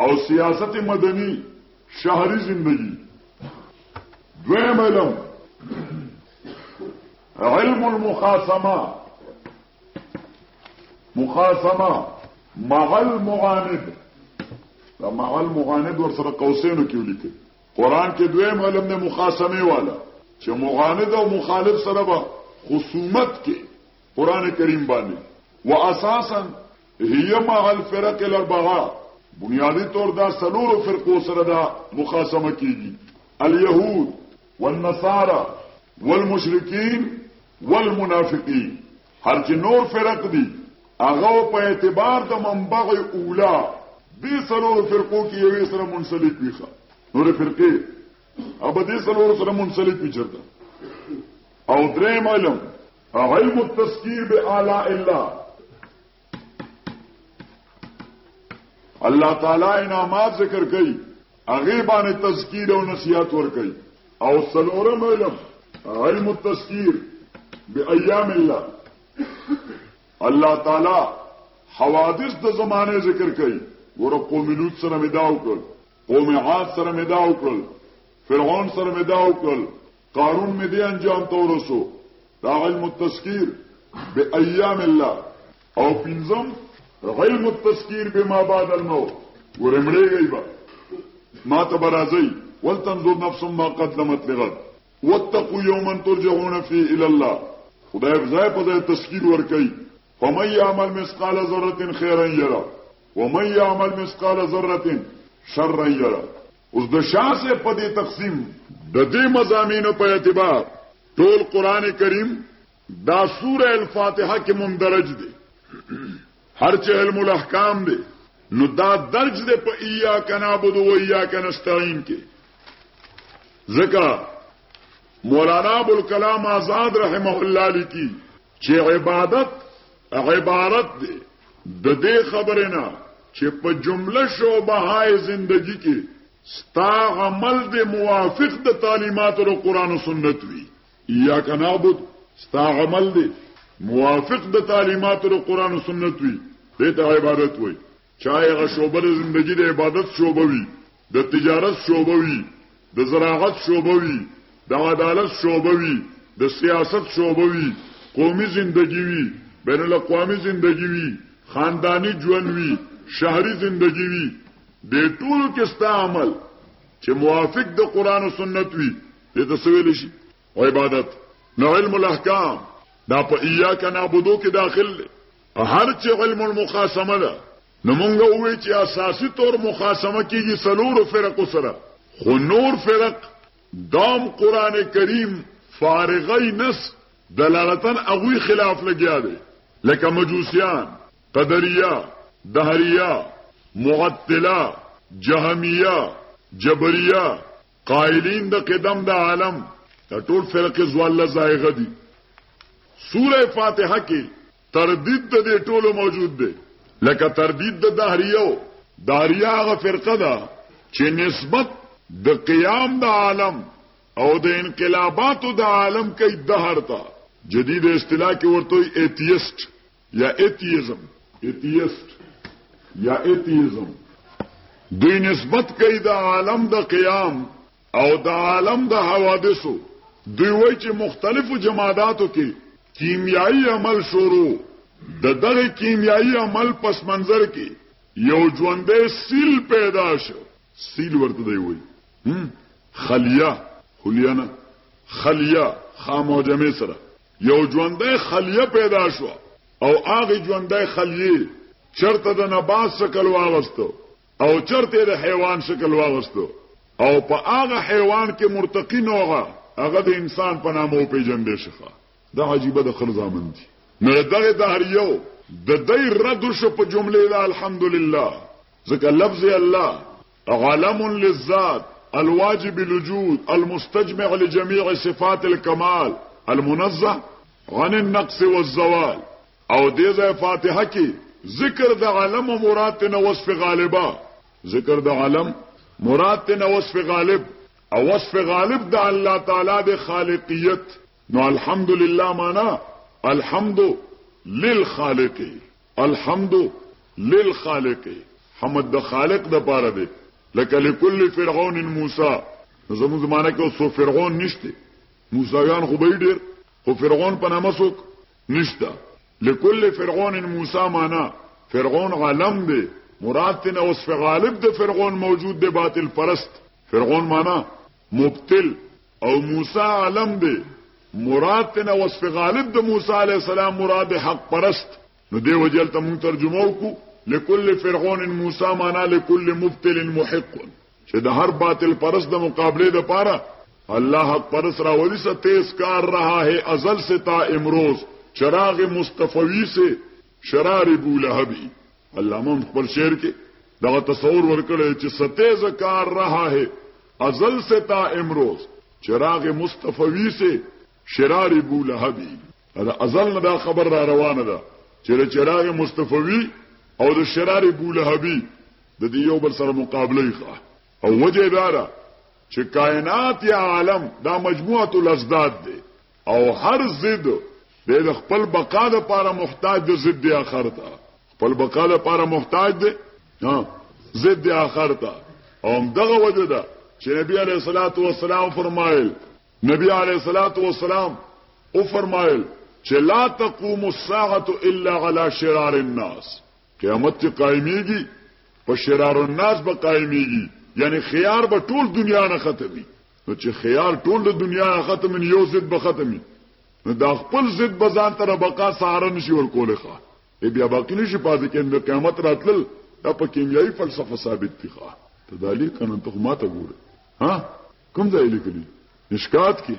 او سیاست مدني، شهري زندګي. دویم علم علم المخاصمه مخاصمه مع المعاند دا مع المعاند ورسره قوسینو کې ولیکئ قرآن کې دویم علم د مخاصمه والا چې معاند او مخالف سره به خصومت کې قرآن کریم باندې واساسا هي مع الفرق الاربعه بنیادی طور دا سلور فرقو سره دا مخاصمه کیږي اليهود والنصارى والمشركين والمنافقين هر چې نور فرق دي هغه په اعتبار د منبع اولا دې څلورو فرقو کې یوې سره منسلک وي ښه نورې فرقې هغه دې څلورو سره منسلک وي چېرته او درېیم علم علم التذکیر بآلاء الله الله تعالی انعامات ذکر کوي هغې باندې تذکیر او نصیحت ورکوي او څلورم علم علم التذکیر بأیام الله الله تعالی حوادث د زمانه ذکر کوي ګور قوم لوط سره مداو کړ قوم عاد سره مداو کړ فرعون سره مداو کړ قانون مې دې انجام ته ورسو دا علم التذکیر به ایام الله او پنځم علم التذکیر به ما بعد الموت ورمړې گئی با ما ته برازي ولتنظر نفس ما قدمت لغد واتقوا يوما ترجعون فيه الى الله خدای ځای په ځای تذکیر ور کوي فمن يعمل مثقال ذره خيرا يرى ومن يعمل مثقال ذره شرا يرى اوس د شاه صاحب په دې تقسیم د دې مضامینو په اعتبار ټول قران کریم دا سوره الفاتحه کې مندرج دی هر چې علم الاحکام دی نو دا درج دی په ایا کنابود و ایا کنستعين کې ځکه مولانا ابو الکلام آزاد رحمه الله لیکي چې عبادت عبارت دی د دې خبرې نه چې په جمله شوبه های زندگی کې ستا عمل د موافق د تعلیماتو د قران او سنت وي یا کنابود ستا عمل دی موافق د تعلیماتو د قران او سنت وي دې ته عبادت وایي چاهې هغه شعبه د زندګي د عبادت شعبه وي، د تجارت شعبه وي، د زراعت شعبه وي، د عدالت شعبه وي، د سیاست شعبه وي، قومي زندګي وي، بین الاقوامي زندګي وي، خانداني ژوند وي، شهري زندګي وي، دې ټولو کې ستا عمل چې موافق د قرآن او سنت وي، دې ته څه ویلی شي؟ عبادت. نو علم الاحکام دا په ایاک نعبدو کې داخل دی. په هر چې علم المخاصمه ده نو مونږ ووی چې اساسي تور مخاصمه کیږي څلورو فرقو سره خو نور فرق دام قران کریم فارغی نس دلالتن اغوی خلاف لګیا دی لکه مجوسیان قدریه دهریه معطله جهمیه جبریه قائلین د قدم د عالم د ټول فرقه زوال زایغه دي سوره فاتحه کې تردید د دې ټولو موجود دی لکه تردید د دهریو داریا غ فرقه ده چې نسبت د قیام د عالم او د انقلاباتو د عالم کوي دهر ته جدید اصطلاح کې ورته ایتیست یا ایتیزم ایتیست یا ایتیزم دوی نسبت کوي د عالم د قیام او د عالم د حوادثو دوی وایي چې مختلفو جماداتو کې کیمیایی عمل شروع د دغه کیمیایی عمل پس منظر کې یو ژوندې سیل پیدا شو سیل ورته دی وایي خلیه خلیه نه خلیه خاموجمه سره یو ژوندی خلیه پیدا شوه او هغې ژوندی خلیې چرته د نبات شکل واغسته او چرته د حیوان شکل واغسته او په هغه حیوان کې مرتقی نوغه هغه د انسان په نامه وپېژندې شخه دا عجیبه د خر زامن دي نو دغه دهریو د دې رد شو په جمله لا الحمدلله ځکه لفظ الله علم للذات الواجب الوجود المستجمع لجميع صفات الكمال المنزه عن النقص والزوال او دې ځای فاتحه کې ذکر د عالم مراد نه وصف غالبا ذکر د عالم مراد نه وصف غالب او وصف غالب د الله تعالی د خالقیت نو الحمدلله معنا الحمد للخالق الحمد للخالق حمد د خالق د پاره دی لکه لكل فرعون موسی نو زموږ زمانه کې اوس فرعون نشته موسیان خو به ډیر خو فرعون په نامه څوک نشته لكل فرعون موسی معنا فرعون عالم دی مراد تنه اوس غالب د فرعون موجود دی باطل پرست فرعون معنا مبتل او موسی عالم دی مراد تینا وصف غالب د موسی علیه السلام مراد حق پرست نو دی وجل ته مونږ ترجمه وکړو لكل فرعون موسی معنا لكل مبتل محق چې د هر باطل پرست د مقابله د پاره الله حق پرس راولی سا تیز کار رہا ہے ازل سے تا امروز چراغ مصطفی سے شرار ابو لهبی علامه خپل شعر کې دغه تصور ورکړی چې سته زکار رها ہے ازل سے تا امروز چراغ مصطفی سے شرار ابو لهبی دا ازل نه دا خبر را روانه ده چې چراغ مصطفی او د شرار ابو لهبی د دې یو بل سره مقابله ښه او وجه دارا چې کائنات یا عالم دا مجموعه الازداد دی او هر ضد دی د خپل بقا لپاره محتاج دی ضد اخر ته خپل بقا لپاره محتاج دی ضد اخر ته او دغه وجه ده چې نبی علیه الصلاۃ والسلام فرمایل نبی علیه الصلاۃ والسلام او فرمایل چې لا تقوم الساعه الا على شرار الناس قیامت چې قائميږي په شرار الناس به قائميږي یعنی خيار به ټول دنیا نه ختمي نو چې خيار ټول د دنیا ختم نه یو ضد به ختمي نو دا خپل ضد به ځان تر بقا سهار نشي ورکول ښه ای بیا باقی نشي پاتې کېند قیامت راتلل دا په کیمیاوي فلسفه ثابت دي ښه ته دا لیک کنه ته ماته ګوره ها کوم ځای لیکلی مشکات کې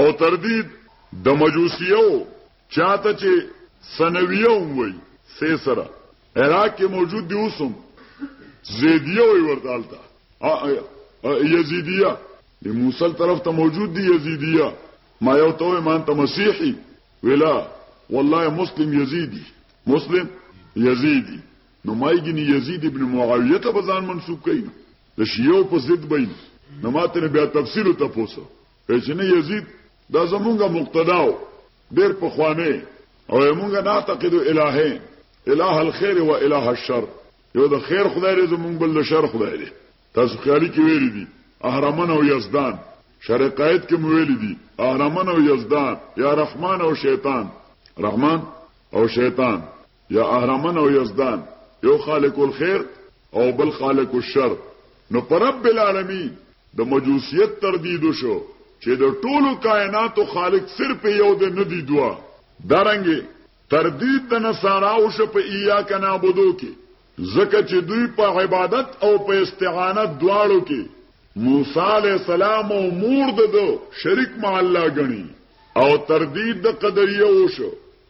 او تردید د مجوسیو چاته چې سنویه هم وای سه سره عراق کې موجود دی اوسم زیدیه وای ورته الته یزیدیه د موصل طرف ته موجود دی یزیدیه ما یو ته ما انت مسیحی ولا والله مسلم یزیدی مسلم یزیدی نو مایګنی یزید ابن معاویه ته بزان منسوب کین د شیعو په ضد بین نو ماته بیا تفصیل ته پوسو وې چې نه یزید دا زمونږ مقتدا و ډېر پخوانی او مونږ نعتقد الهین اله الخير و اله الشر یو د خیر خدای دی زمونږ بل د شر خدای دی تاسو خیالي کې ویلي دي اهرمن او یزدان شرع قائد کې مو ویلي دي اهرمن او یزدان یا رحمان او شیطان رحمان او شیطان یا اهرمن او یزدان یو خالق الخیر او بل خالق الشر نو پر رب العالمین د مجوسیت تردید شو چې د ټولو کائناتو خالق صرف یو دی نه دی دوا دارنګه تردید د نصاراو شو په ایاک نعبدو کې ځکه چې دوی په عبادت او په استعانه دواړو کې موسی علی السلام او مور ددو شریک مع الله غني او تردید د قدریه وشو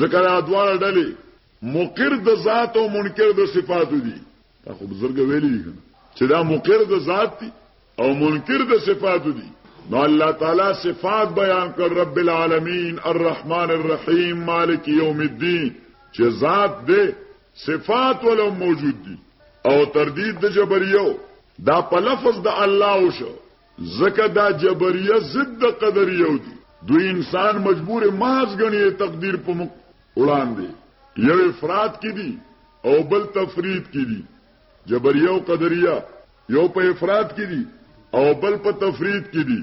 ځکه دا دواړه ډلې مقر د ذات او منکر د صفاتو دي دا خو بزرګ ویلي دي چې دا مقر د ذات دي او منکر د صفاتو دي نو الله تعالی صفات بیان کړ رب العالمین الرحمن الرحیم مالک یوم الدین چې ذات دې صفات ولو موجود دي او تردید د جبریو دا په لفظ د الله وشو ځکه دا جبریه ضد د قدریو دي دوی انسان مجبور محض غني تقدیر په مخ وړاندې یو افراد کې دي او بل تفرید کې دي جبریه او قدریه یو په افراد کې دي او بل په تفرید کې دي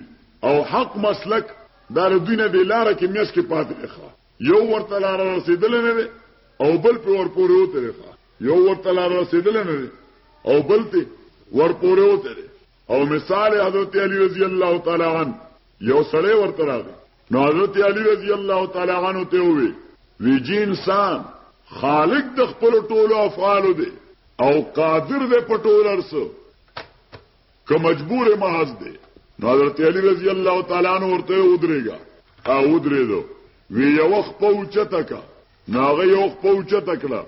او حق مسلک دا دوی نه دی لار کې میس کې پاتې ښه یو ورته لار رسیدل نه دی او بل په ور پورې وته ښه یو ورته لار رسیدل نه دی او بل ته ور پورې وته او مثال حضرت علی رضی الله تعالی عنہ یو سړی ورته راغی نو حضرت علی رضی الله تعالی عنہ ته وی وی جی انسان خالق د خپل ټولو افعالو دی او قادر دی په ټول ارسو که مجبور محض دی نو حضرت علی رضی الله تعالی عنہ ورته ودرېګا او ودرېدو وی یو وخت پوچته کا ناغه یو وخت پوچته کړه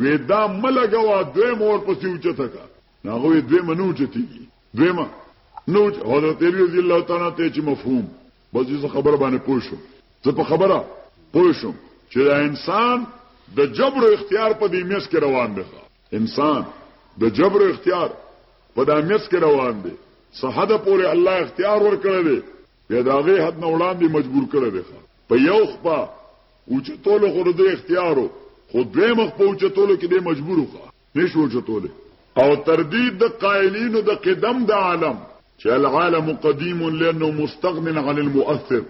وی دا ملګوا دوی مور پسې اوچته کا نو هغه دوی منو چتیږي دوی ما نو حضرت علی رضی الله تعالی ته چې مفهوم بس دې خبره باندې پوه شو زه په خبره پوه شم چې دا انسان د جبر او اختیار په دې میس کې روان دی انسان د جبر او اختیار په دې میس کې روان دی صحده پورې الله اختیار ورکړی دی بیا دا غي حد نه وړاندې مجبور کړی دی په یو خپا او چې تول خو د اختیارو خو دوی مخ په چې تول کې دې مجبور وکړه نشو اوچتولی او تردید د قائلینو د قدم د عالم چې العالم قدیم لانه مستغن عن المؤثر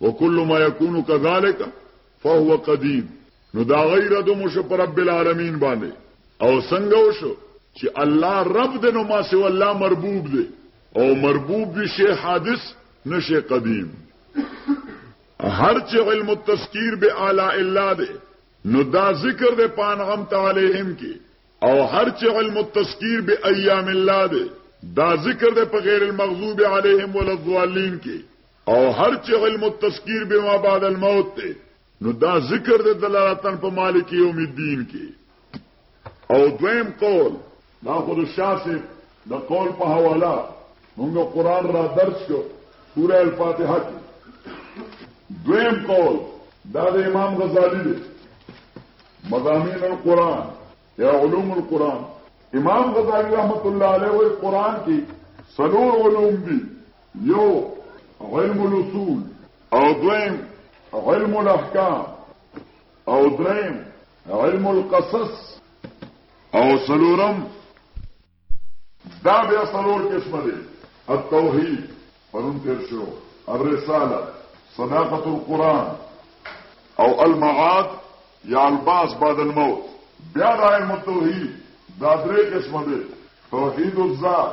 وكل ما يكون كذلك فهو قدیم نو دا غیر د مشو پر رب العالمین باندې او څنګه وشو چې الله رب د نو ما سي الله مربوب دی او مربوب وی شی حادث نشه قدیم هر چې علم التذکیر به اعلی الله دی نو دا ذکر دی په انعمت علیهم کې او هر چې علم التذکیر به ایام الله دی دا ذکر دی په غیر المغضوب علیهم ولا الضالین کې او هر چې علم التذکیر به ما بعد الموت دی نو دا ذکر دی دلالتن په مالک یوم الدین کې او دویم قول دا خود شاسب د قول په حواله موږ قران را درس کو سوره الفاتحه کې دویم قول دا د امام غزالی دی مضامین القرآن یا علوم القرآن امام غزالی رحمت الله علیه وی قرآن کې سلور علوم دي یو علم الاصول او دویم علم الاحکام او دریم علم القصص او سلورم دا بیا سلور قسم دی التوحید پرون تیر شو الرساله صداقت القرآن او المعاد یا الباس بعد الموت بیا دا علم التوحید دا درې قسم دی توحید الذات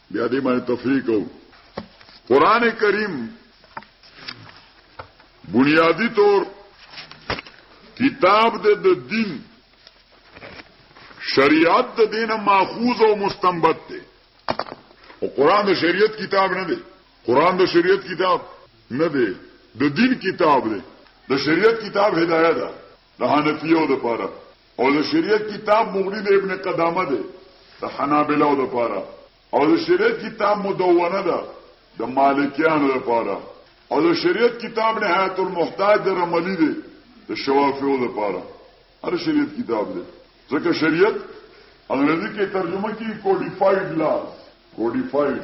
بیا دې باندې تفریح کوو قران کریم بنیادی طور کتاب د دین شریعت د دینه ماخوذ او مستنبط دی او قران د شریعت کتاب نه دی قران د شریعت کتاب نه دی د دین کتاب دی د شریعت کتاب هدایت ده د حنفيو دپاره او د شريعت کتاب مغني د ابن قدامه دی د حنابلو دپاره او د شريعت کتاب مدونه ده د مالکيانو دپاره او د شريعت کتاب نهايت المحتاج د رملي دی د شوافيو دپاره هر شريعت کتاب دی ځکه شريعت انګريزي کې ترجمه کی کوډیفاید لاز کوډیفاید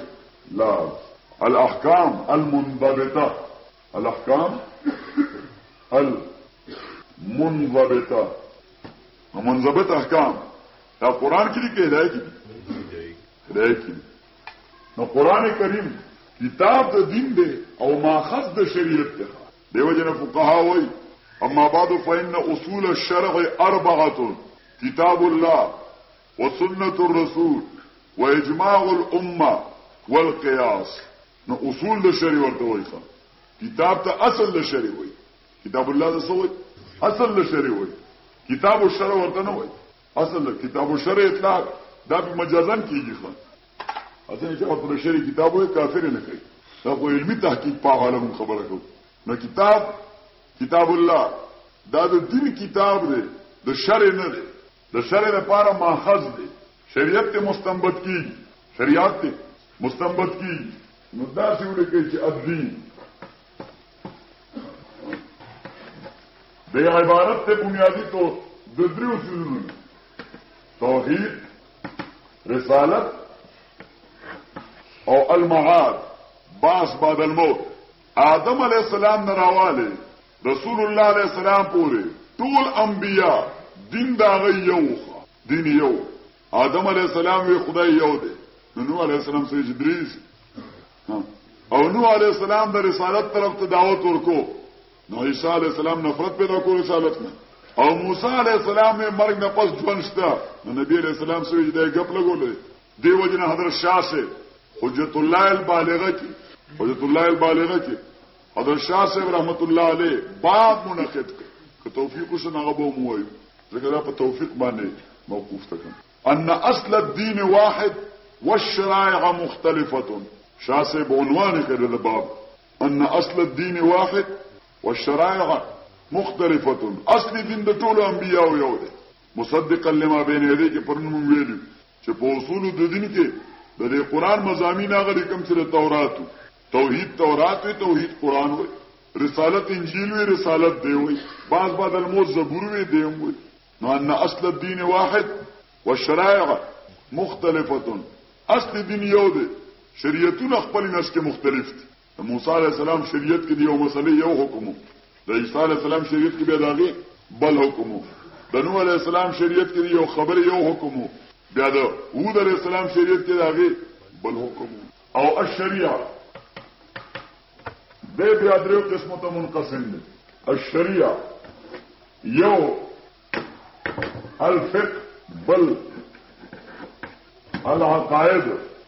لاز الاحکام المنضبطه الاحکام المنضبطه منضبط احکام دا قران کې لیکل دی کې دی کې نو قران کریم کتاب د دین دی او ماخذ د شریعت دی دیو جن فقها وای اما بعد فإن اصول الشرع اربعه کتاب الله وسنة الرسول واجماع الامه والقياس نو اصول د شری ورته وای ښه کتاب ته اصل د شری وای کتاب الله د سوی اصل د شری وای کتاب او شرع ورته نه وای اصل د کتاب او شرع اطلاق دا په مجازن کیږي ښه اته چې په شری کتاب وای کافر نه کوي دا خو علمي تحقیق په حواله مون خبره کو نو کتاب کتاب الله دا د دین کتاب دی د شرع نه دی د شرع لپاره ماخذ دی شریعت ته مستنبط کیږي شریعت ته مستنبط کیږي نو داسې ولیکئ چې الدین د عبارت ته بنیادی تو د دریو څیزونو توحید رسالت او المعاد باس بعد الموت آدم علیہ السلام نراواله رسول الله علیه السلام پورې ټول انبیا دین د هغه یو وخه دین یو آدم علیه السلام وی خدای یو دی نو نوح علیه السلام سره چې درې شي او نوح علیه السلام د رسالت طرف ته دعوت ورکو نو عیسی علیه السلام نفرت پیدا کول رسالت نه او موسی علیه السلام یې مرګ نه پس ژوند شته نو نبی علیه السلام سره دې غپ لګولې دیو جن حضرت شاه سے حجت الله البالغه کی حجت الله البالغه کی حضرت شاه صاحب رحمت الله علیه باب منعقد کړ که توفیق وشو هغه به مو وایو ځکه دا په توفیق باندې موقوف تکم ان اصل الدين واحد والشرائع مختلفه شاه صاحب عنوان کړ د باب ان اصل الدين واحد والشرائع مختلفه اصل دین د ټولو انبیاء یو دی مصدقا لما بین یدیه کې پرنمو ویلو چې په اصول د دین کې د دې قران مزامین هغه دي کوم چې د تورات وو توحید تورات وي توحید قران وي رسالت انجیل وي رسالت دی وي بعض بعد الموت زبور وي دی وي نو ان اصل الدين واحد والشرائع مختلفه اصل دین یو دی شریعتونه خپل نس کې مختلف دي د موسی علیه السلام شریعت کې د یو مسلې یو حکم د عیسی علیه السلام شریعت کې بیا د هغې بل حکم د نوح علیه السلام شریعت کې د یو خبرې یو حکم بیا د هود علیه السلام شریعت کې د هغې بل حکم او الشریعه دی بیا دریو قسمو ته منقسم دی الشریعه یو الفقه بل العقائد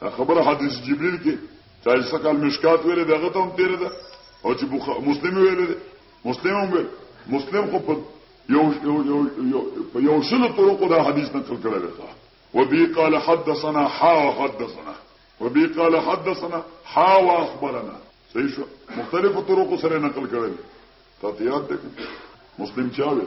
دا خبره حدیث جبريل کې چا یې سکال مشکات ویلې دغه ته هم تیر ده او چې بخ... مسلم ویلې ده مسلم هم ویل مسلم خو په یو یو یو په یو شل طرق دا حدیث نقل کړی دی وبي قال حدثنا حا وحدثنا وبي قال حدثنا حا واخبرنا صحیح شو مختلف طرق سره نقل کړی تاتیات ده مسلم چاوي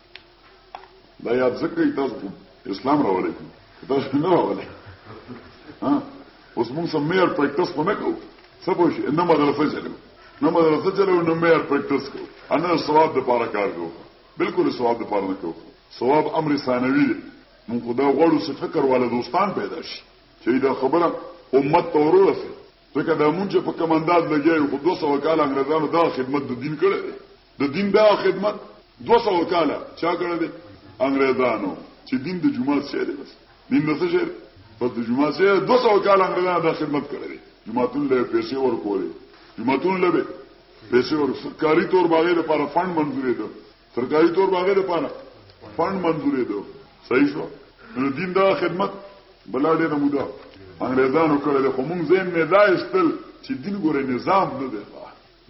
دا یاد ذکر تاسو اسلام راولې تاسو نه راولې ها اوس موږ سم مېر پریکټس خو نه کوو څه پوه شي نه مدرسه چلو نه مدرسه چلو نه مېر پریکټس کوو انا ثواب د پاره کار کوو بالکل ثواب د پاره نه کوو ثواب امر ثانوي دی موږ خدا غواړو چې فکر والا دوستان پیدا شي چې دا خبره امت ته ورسه ځکه دا مونږ په کمانداز لګیو خو 200 کال انګريزانو دا خدمت د دین کړی د دین دا خدمت 200 کاله چا کړی دی انګريزانو چې دین د جمعه څخه دی بس دین د څه شي بس د جمعه څخه 200 کاله انګريزانو دا خدمت کړی دی جمعتون له پیسې ورکولې جمعتون له پیسې ور سرکاري تور باغې لپاره فند منزورې ده سرکاري تور باغې لپاره فند منزورې ده صحیح شو نو دین دا خدمت بلا ډېر مودا انګريزانو کړل خو مونږ زم نه دا استل چې دین ګوره نظام نه دی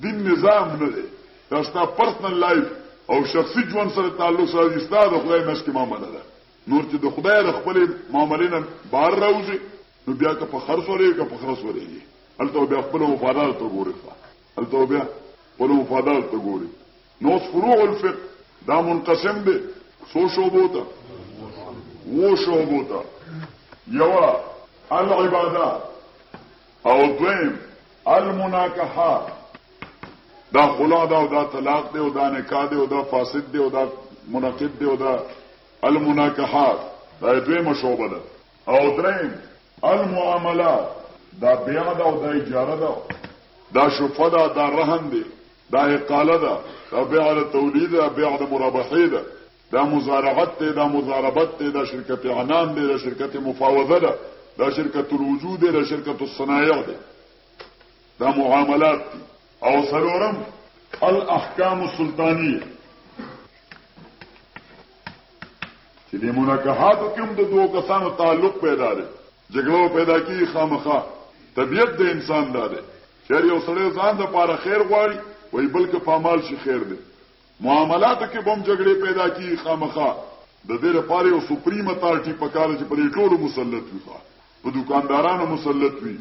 دین نظام نه دی دا ستا پرسنل لایف او شخصي ژوند سره تعلق ساتي ستا د خدای مس کې معامله ده نور چې د خدای د خپل معاملې نه بار راوځي نو بیا که په خرڅ ورې که په خرڅ ورې هلته بیا خپل مفادات ته ګوري هلته بیا خپل مفادات ته ګوري نو فروع الفقه دا منقسم دي سو شوبو ته وو شوبو ته یو العبادات او دویم المناکحه دا خلا دا او دا طلاق دی او دا نکاح دی او دا فاسد دی او دا مناقض دی او دا المناکحات دا دویمه شعبه ده او دریم المعاملات دا بیع ده او دا اجاره ده دا شفه ده دا رهن دی دا اقاله ده دا بیع د تولید ده بیع د مرابحه ده دا مزارعت دی، دا مزاربت دی، دا شرکت اعنان دی، دا شرکت مفاوضه ده، دا شرکت الوجود دی، دا شرکت الصنایع دی، دا معاملات دي. او څلورم الاحکام السلطانیه چې د منکحاتو کې هم د دوو کسانو تعلق پیدا دی جګړه پیدا کیږي خامخا طبیعت د انسان دا دی چې یو سړی ځان د پاره خیر غواړي وایي بلکې پامال شي خیر دی معاملاتو کې به هم جګړې پیدا کیږي خامخا د دې لپاره یو سپریم اتارټي پکار ده چې په دې ټولو مسلط وي ښه په دکاندارانو مسلط وي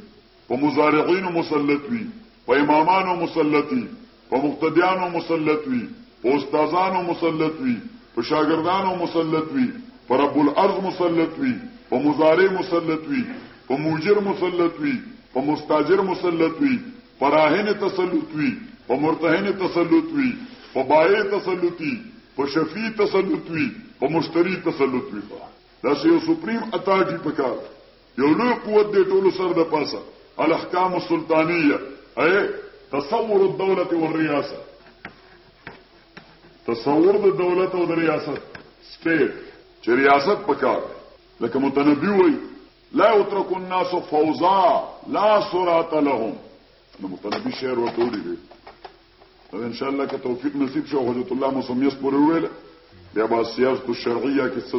په مزارعینو مسلط وي په امامانو مسلط وي په مقتدیانو مسلط وي په استادانو مسلط وي په شاګردانو مسلط وي په رب الارض مسلط وي په مضارع مسلط وي په موجر مسلط وي په مستاجر مسلط وي پراهنې تسلط وي، په مرتهنې تسلط وي، په بایع تسلط وي، په شفیع تسلط وي، په مشتري تسلط وي. په داسې یو سپریم اتارټي پکار دی، یو لوی قوت دې ټولو سر د پاسه الاحکام السلطانیه ای تصور الدولة والریاسة تصور د دولت او د ریاست، سټیټ، چې ریاست پکار دی، لکه متنبي وایي. لا يترك الناس فوزا لا صراط لهم نو مطلبي شعر ورته ولیکي او ان شاء الله که توفیق نصیب شو حضرت الله مسمیس پورې وویل بیا به سیاست الشرعیه کې څه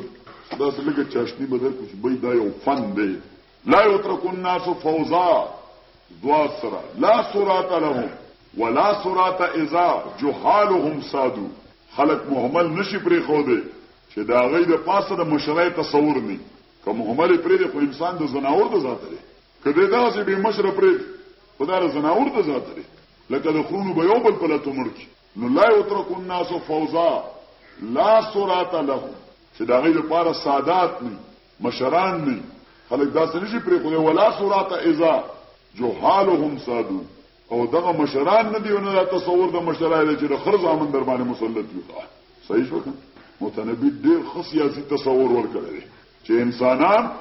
داسې لږه چاشني به درکړو چې بی دا یو فن دی لا یترک الناس فوزا دعا سره لا صراط لهم ولا صراط اذا جهالهم سادو خلق محمل نشي پرې خو دی چې دا غي د پاسه د مشرای تصور نه که مهمل پرېږدې خو انسان د ځناور د ذاته دی، که دی دغسې بې مشره پرېږدې خو دا د ځناور د ذاته دی، لکه د خرونو به یو بل په لتو مړ کړي. نو لا یترک الناس فوضا لا سراة لهم چې د هغوی لپاره سادات نه وي، مشران نه وي، خلک داسې نه شي پرېښودای، ولا سراة اذا جهالهم سادو. او دغه مشران نه دی او نه دا تصور د مشرای دی چې د خر زامن در باندې مسلط یو ده صحیح شو که متنبي ډېر ښه سیاسي تصور ورکړی دی چې انسانان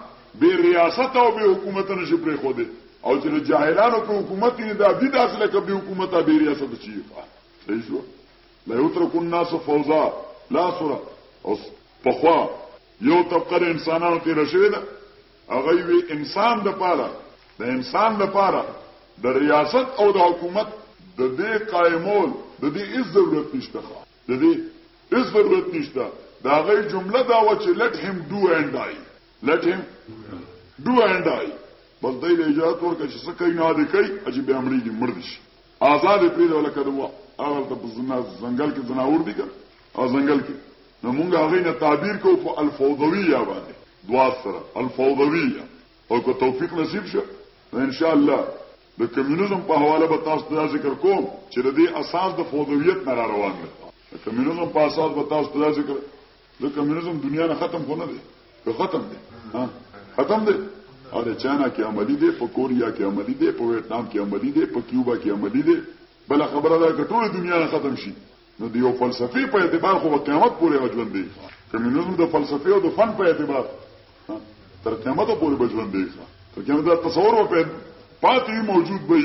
بې ریاست او بې حکومته نشي پرېښودی او چې د جاهلانو په حکومت یې دا دي داسې لکه بې حکومته بې ریاسته چی صحیح شو لا یترک الناس فوضا لا سره اوس پخوا یو طبقه د انسانانو تېره شوې ده هغه وی انسان د پاره د انسان د پاره د ریاست او د حکومت د دې قائمول د دې هیڅ ضرورت نشته د دې هیڅ ضرورت نشته دا غي جمله دا و چې let him do and die let him do and die بس دای له اجازه ورکړه چې څه کوي نه دې کوي چې به امرې دې مړ شي ازاد یې پرېږده لکه د هغلته په ځنګل کې ځناور دي که او ځنګل کې نو مونږ هغوی نه تعبیر کوو په الفوضویه باندې دوا سره الفوضویه او که توفیق نصیب شه نو انشاءالله د کمیونزم په حواله به تاسو ته ذکر کوم چې د دې اساس د فوضویت نه را روان دی د کمیونزم په اساس به تاسو ته ذکر د کمونیزم دنیا نه ختم خو نه دی که ختم دی ختم دی او د چاینا کې عملی دی په کوریا کې عملی دی په ویتنام کې عملی دی په کیوبا کې عملی دی بل خبره ده که ټول دنیا نه ختم شي نو د یو فلسفي په اعتبار خو قیامت پورې ژوند دی کمونیزم د فلسفي او د فن په اعتبار تر قیامت پورې ژوند دی تر قیامت تصور په پاتې موجود وي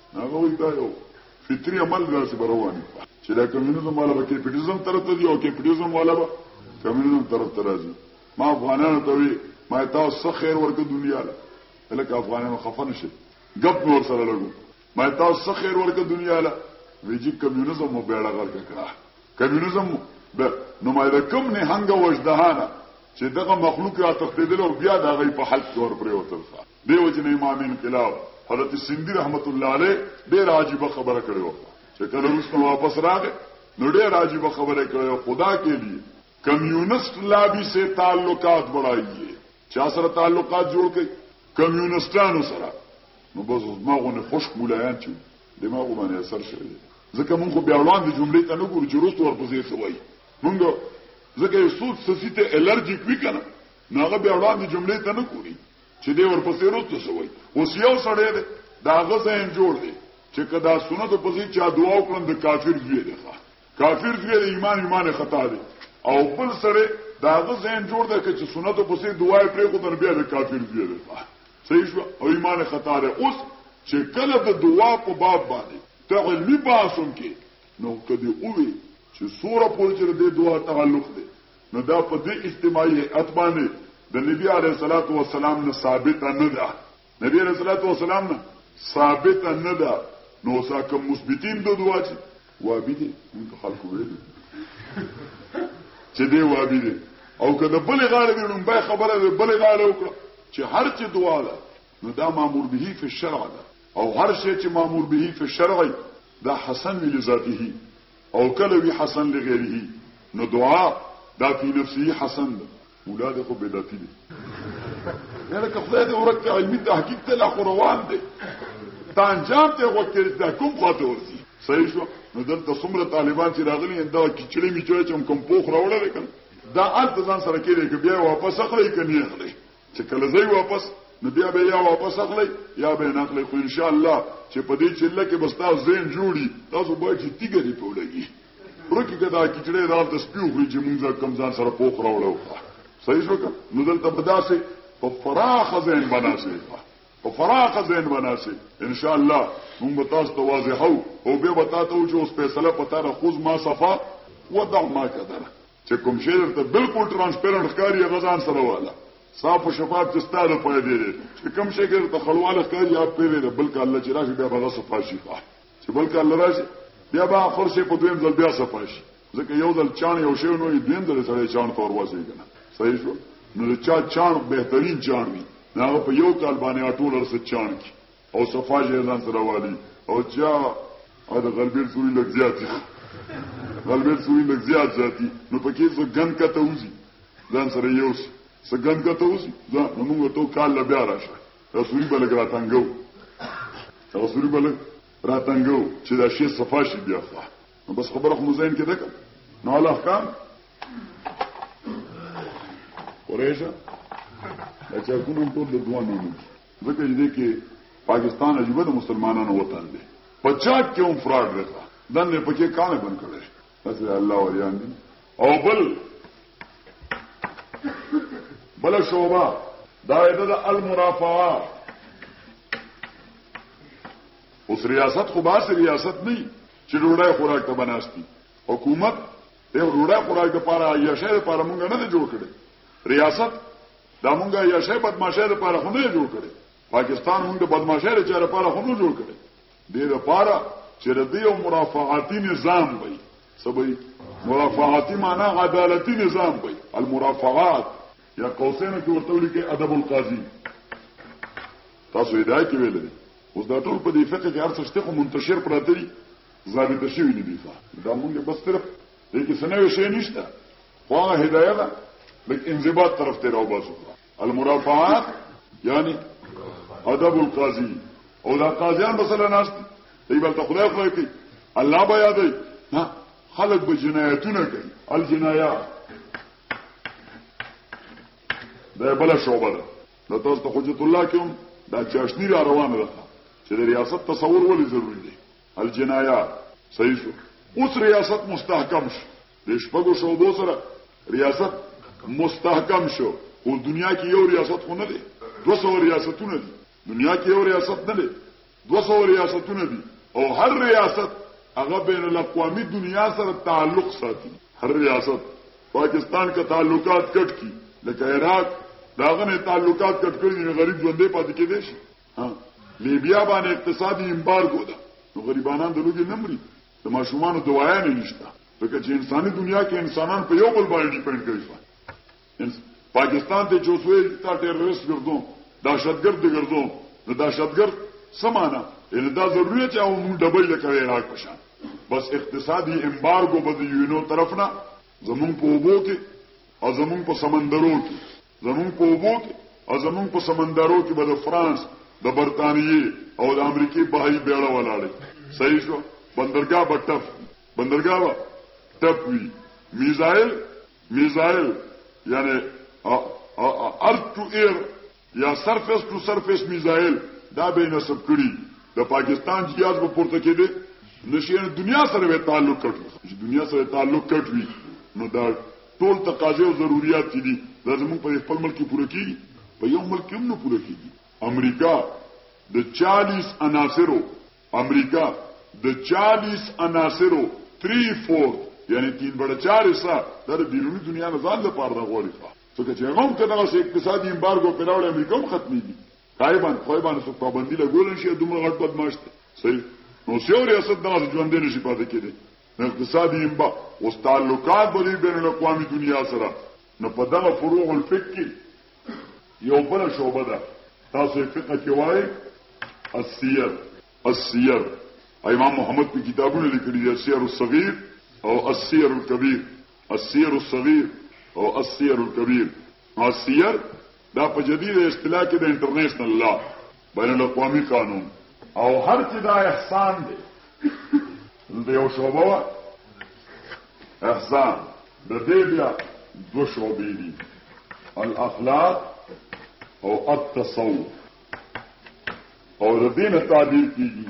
هغه وایي دا یو فطري عمل دی چې روان دي چې دا کمیونیزم والا به کیپټیزم طرف ته دي او کیپټیزم والا به کمیونیزم طرف ته راځي ما افغانانو ته وی ما تاسو څه خیر ورکړ دنیا له لکه افغانانو خفه نشي غپ نور سره لګو ما تاسو څه خیر ورکړ دنیا له ویجی کمیونیزم مو بیړه غرق کړه کمیونیزم به نو ما د کم نه هنګ وجدهانه چې دغه مخلوق را تخریدل او بیا دغه په حل کې ور پریوتل دې وجې نه امام انقلاب حضرت سندي رحمت الله علیه ډېره عجیبه خبره کړې وه چې کله وروسته واپس راغی نو ډېره عجیبه خبره یې کړې وه خدا کې لیه کمیونسټ لابي سه تعلقات بړایي چا سره تعلقات جوړ کړي کمیونسټانو سره نو بس ما غو نه خوش مولایان چې دماغ باندې اثر شوی ځکه مونږ خو بیا وړاندې جملې ته نه ګورو چې روست ورپسې څه وایي مونږ ځکه یو څوک سسي ته الرجیک وي کنه نو هغه بیا وړاندې جملې ته نه ګوري چې دی ورپسې رستو سوي اوس یو سړی دی د هغه ځای هم جوړ دی چې که دا سنتو پسې چا دعا وکړم د کافر زوی دی ښه کافر زوی دی ایمان ایمان خطا دی او بل سړی د هغه ځای هم جوړ دی که چې سنتو پسې دعا یې پرېښودل بیا د کافر زوی دی ښه صحیح شو او ایمان خطا دی اوس چې کله د دعا په باب باندې ته علمي بحث هم کې نو که دې ووي چې سوره پورې چې د دعا تعلق دی نو دا په دې اجتماعي هیئت باندې د نبي علیه الصلوة والسلام نه ثابته نه ده، نبي علیه الصلوة والسلام نه ثابته نه ده، نو اوس دا کوم مثبتین د دعا چې وابي دي موږ ته خلکو ویلي چې دی وابي دي او که د بلې غاړې دی لومبی خبره د بلې غاړې وکړه چې هر چې دعا ده نو دا مامور به فی الشرع ده او هر شی چې مامور به فی الشرع دا حسن ویل ذاته او کله وی حسن لغیره نو دعا دا فی نفسه حسن ده مولا ده خو بدعتی ده یاره که خدای دې ورک علمي تحقیق ته لا خو روان دی تا انجام ته وکړ دا کوم خواته ورځي صحیح شو نو دلته څومره طالبان چې راغلي دا کچړې میچړې چې کوم پوخ راوړل کړه دا الته ځان سره کېږي چې بیا واپس اخلي کني اخلي چې کله ځئ واپس نو بیا به یا واپس اخلئ یا به یې نه اخلئ، خو انشاالله چې په دې چله کې به ستاسو ذهن جوړ وي، تاسو باید چې تیږه دې پرې ولګي، ورک یې کړه دا کیچړی دا هلته سپي وخوري چې مونږ کوم ځان سره پوخ راوړی و ښه صحیح شو که نو دلته به داسې په فراخه ذهن به ناست وي په فراخه ذهن بناسي ان شاء الله موږ به تاسو ته واضحو او به وتا ته چې اوس فیصله پتا را خوز ما صفا ودع ما قدر چې کوم شی درته بالکل ترانسپیرنټ ښکاري هغه ځان سره واله صاف او شفاف چې ستا د فائدې دی چې کوم شی کې درته خړواله ښکاري یا پیرې ده بلکې الله چې راشي بیا به هغه صفا شي چې بلکې الله راشي بیا به آخر شي په دویم ځل بیا صفا شي ځکه یو ځل چاڼ یو شی نو دویم ځل سړی چاڼ ته ورواځي کنه صحیح شو نو چا چاڼ بهترین چاڼ وي هغه په یو کال باندې ټول ارسه چاڼ کی او صفاج یې ځان سره والي او چا او د غلبېل سوري لږ زیات دي غلبېل سوري لږ زیات زیات دي نو پکې څه ګن کته وځي ځان سره یو څه څه ګن کته وځي ځان نو موږ ته کال لا بیا راشه دا سوري به لږ راتنګو دا سوري به لږ راتنګو چې دا شی صفا شي بیا خو نو بس خبره خو مزین کې ده نو الله احکام قریشه دا چې کوم ټول د دوه نومو ځکه چې دې کې پاکستان عجیبه د مسلمانانو وطن دی په چاک کې هم فراډ رسا دن نه پکې کانه بن کړي بس الله وریان دي او بل بل شوبا دا د المرافعه اوس ریاست خو باسي ریاست نه چې ډوډۍ خوراک ته بناستي حکومت یو ډوډۍ خوراک لپاره یا شهر لپاره مونږ نه جوړ کړي ریاست دا مونږه یا شی بدمعشی لپاره خو نه جوړ کړي پاکستان مونږ د بدمعشی لپاره خو نه جوړ کړي دې لپاره چې د یو مرافعاتي نظام وي سبي مرافعاتي معنا عدالتي نظام وي المرافعات یا قوسین کې ورته لیکي ادب القاضي تاسو یې دا کې ویل اوس دا ټول په دې فقه کې ارڅ شته خو منتشر پراته دي ضابط شوی نه دي دا مونږ بس صرف دې کې سنوي شي نشته خو هغه هدايه ده لږ انضباط طرف ته راوباسو المرافعات یعنی ادب القاضي او دا قاضیان به سره ناست دی بل ته خدای خو کوي الله به یادوي ها خلک به جنایتونه کوي الجنایات دا بل شوبه ده نو تاسو ته حجت الله کوم دا چاشنی را روانه ده چې د ریاست تصور ولې ضروری دی الجنایات صحیح شو اوس ریاست مستحکم شو د شپږو شعبو سره ریاست مستحکم شو خو دنیا کې یو ریاست خو نه دی دوه سوه ریاستونه دي دنیا کې یو ریاست نه دی دوه سوه ریاستونه دي او هر ریاست هغه بین الاقوامی دنیا سره تعلق ساتي هر ریاست پاکستان کا تعلقات کټ کی لکه عراق داغه نه تعلقات کټ کړی نه غریب ژوندې پاتې کېدې شي ها لیبیا باندې اقتصادي امبارګو ده نو غریبانان د لوګي نمرې د ماشومانو دوايانې نشته ځکه چې انساني دنیا کې انسانان په یو بل باندې ډیپند کوي پاکستان ته چې وسوي تا ټیرریست ګرځو دهشتګرد دې ګرځو نو دهشتګرد سمانه ان دا ضروري چې او موږ ډبل لکه عراق پشان بس اقتصادي امبارګو به د یونو طرف نه زمونږ په وبو کې او زمونږ په سمندرو کې زموږ په اوبو کې او زموږ په سمندرو کې به د فرانس، د برتانیې او د امریکې بهایي بیړه ولاړه وي. صحیح شو؟ بندرګاه به ټپ وي. بندرګاه به ټپ وي. میزایل، میزایل یعنې ارت ټو ایر یا سرفیس ټو سرفیس میزایل دا به یې نصب کړي. د پاکستان جیاز به پورته کېدی نشي. یعنې دنیا سره به یې تعلق کټ وي. چې دنیا سره یې تعلق کټ وي نو دا ټول تقاضې او ضروریات چې دي دا زموږ په خپل ملک کې پوره کیږي په یو ملک کې هم نه پوره کیږي امریکا د 40 عناصرو امریکا د 40 عناصرو 3 4 یعنی 3 بڑا 4 حصہ د بیرونی دنیا نه ځان لپاره راغوري څنګه چې هغه هم کله غوښه اقتصادي امبارګو په راوړ امریکا هم ختميږي قایبان قایبان څو پابندي لګول شي دومره غټ بدمعاش صحیح نو سیو ریاست دا ژوند نه شي پاتې کېدی نو اقتصادي هم به اوس تعلقات به دې بین الاقوامي دنیا سره نو په دغه فروع الفقه کې یو بل شعبه ده تاسو فقه کې وایي السیر السیر امام محمد په کتابونو لیکلي دي السیر الصغیر او السیر الکبیر السیر الصغیر او السیر الکبیر السیر دا په جديده اصطلاح کې د انټرنېشنل لا، بين الاقوامي قانون، او هر چې دا احسان دی د یو شعبه وه احسان د دې بیا دو شعبې دي الاخلاق او التصوف او د دې نه تعبیر کیږي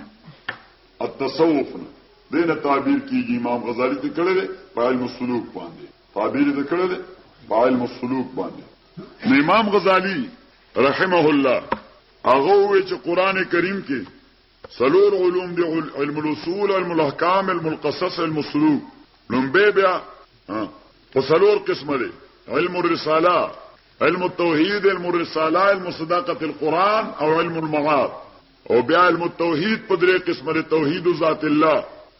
التصوف نه دې نه تعبیر کیږي امام غزالی ته کړی په علم السلوک باندې تعبیر د کړه ده په علم السلوک باندې نو امام غزالی رحمه الله هغه وی چې قران کریم کې سلور علوم دی علم الاصول علم الاحکام علم القصص علم السلوک لومبه بیا په سلور قسمه دی علم الرساله علم التوحید علم الرساله علم صداقت القرآن او علم المعاد او بیا علم التوحید په درې قسمه دی توحید ذات الله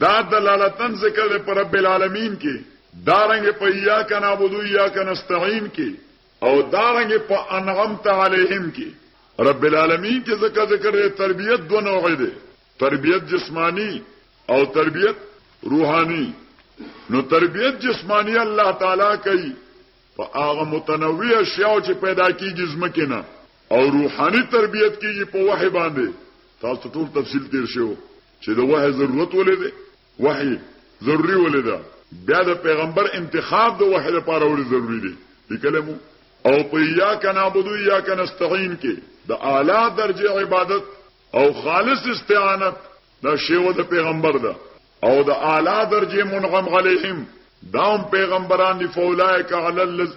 دا دلالتاً ذکر دی په رب العالمین کې دارنګ په یا کنا بدو یا کنا استعین کې او دارنګ په انعمت علیهم کې رب العالمین کې ذکر ذکر دی تربیت دو نوع دی تربیت جسمانی او تربیت روحانی نو تربیت جسمانی الله تعالی کوي په هغه متنوع اشیاء چې پیدا کیږي زمکه نه او روحاني تربیت کیږي په وحی باندې تاسو ټول تفصیل تیر شوو چې د وحی ضرورت ولې دی وحی ضروري ولې ده بیا د پیغمبر انتخاب د وحی لپاره ولې ضروري دی لیکلمو او په یا کنا بدو یا کنا استعین کې د اعلی درجه عبادت او خالص استعانت دا شیوه د پیغمبر ده او د اعلی درجه منغم علیهم دام پیغمبران دی فولائک علی الذ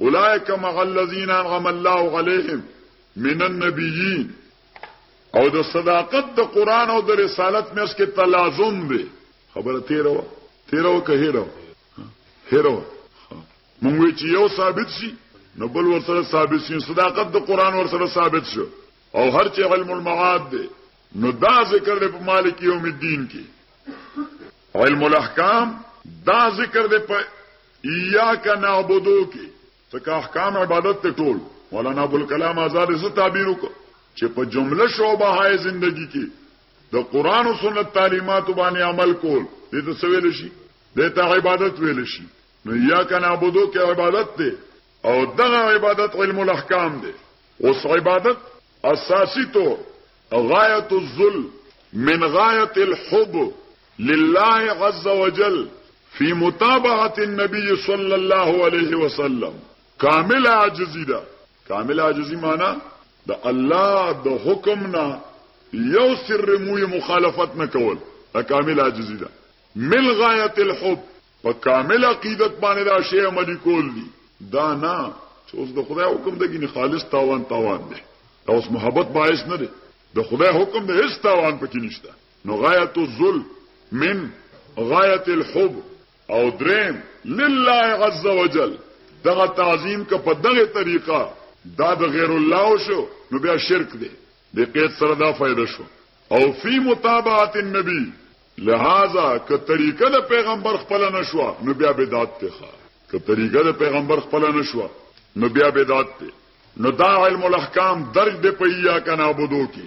اولائک مع الذین انعم الله علیهم من النبیین او د صداقت د قران او د رسالت مېس کې تلازم دی خبره تیرو تیرو که هیرو هیرو مونږ چې یو ثابت شي نو بل ورسره ثابت شي صداقت د قران ورسره ثابت شو او هر چې علم المعاد دی نو دا ذکر دی په مالک یوم الدین کې علم الاحکام دا ذکر دی په ایاک نعبدو کې ځکه احکام عبادت ته ټول مولانا ابوالکلام آزاد څه تعبیر وکړ چې په جمله شعبه های زندگی کې د قران او سنت تعلیمات باندې عمل کول دې ته سویل شي دې ته عبادت ویل شي نو یا کنه عبادت کې عبادت دی او دغه عبادت علم الاحکام دی اوس عبادت اساسی طور غایت الذل من غایت الحب لله عزوجل فی متابعة النبی صلی الله علیه وسلم کامل عاجزی ده کامل عاجزی معنی د الله د حکم نه یو سر موی مخالفت نه کول دا کامل عاجزی ده مل غایت الحب په کامل عقیدت باندې دا شی عملی کول دي دا نه چې اوس د خدای حکم دګی نه خالص تاوان تاوان دی دا اوس محبت باعث نه دی د خدای حکم د هیڅ تاوان پکې نشته نو غایت الذل من غایت الحب او دریم لله عز وجل دغه تعظیم که په دغه طریقه دا د غیر الله شو نو بیا شرک دی د قید سره دا فائدہ شو او فی متابعت النبی لہذا که طریقه د پیغمبر خپل نشو نو بیا بدعت ته که طریقه د پیغمبر خپل نشو نو بیا بدعت ته نو دا علم الاحکام درج دی په یا کنا بدو کې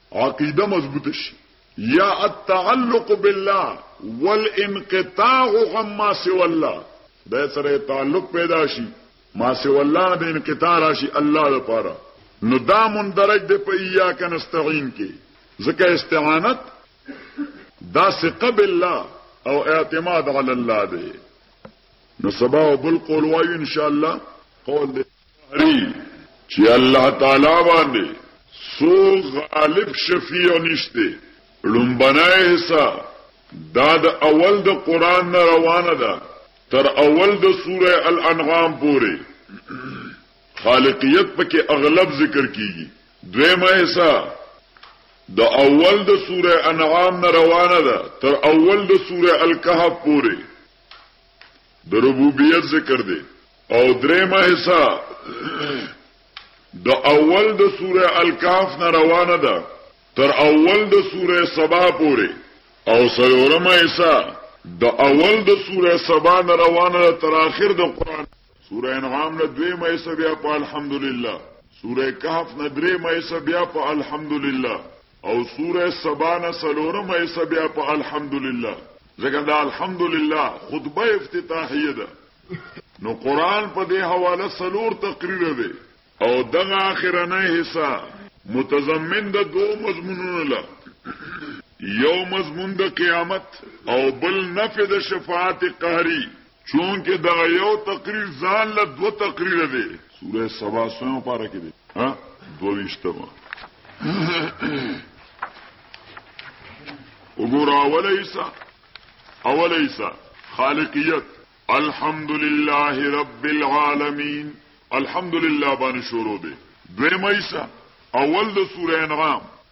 عقیده مضبوطه شي یا التعلق بالله والانقطاع عما سوى الله د سره تعلق پیدا شي ما سوى الله نه د انقطاع راشي الله لپاره نو دا مندرج دی په یا کنستعين کې ځکه استعانت دا ثقه بالله او اعتماد علی الله دی نو سبا او بل قول وایو ان شاء الله قول دی اری چې الله تعالی باندې سو غالب شفیع نشته لومبنای حصہ دا د اول د قران نه روانه ده تر اول د سوره الانعام پورې خالقیت پکې اغلب ذکر کیږي دویمه حصہ د اول د سوره انعام نه روانه ده تر اول د سوره الکهف پورې د ربوبیت ذکر دی او درېمه حصہ د اول د سوره الکاف نه روانه ده تر اول د سوره سبا پورې او سلورمه حصہ د اول د سوره سبا نه روانه ده تر اخر د قران سوره انعام نه دوی مې سبیا په الحمدلله سوره کهف نه درې مې سبیا په الحمدلله او سوره سبا نه څلورمه حصه بیا په الحمدلله ځکه دا الحمدلله خطبه افتتاحیه ده نو قرآن په دې حواله څلور تقریره دی او دغه اخرنۍ حصه متضمن د دوو مضمونونو له یو مضمون د قیامت او بل نفې د شفاعت قهري چونکه دغه یو تقریر ځان له دوه تقریره دی سوره سبا سویمه پاره کې دی ها دوه ویشتمه وګوره اوله ایسا اوله ایسا خالقیت الحمد لله رب العالمین الحمد لله باندې شروع دی دویمه ایسا اول د سوره انعام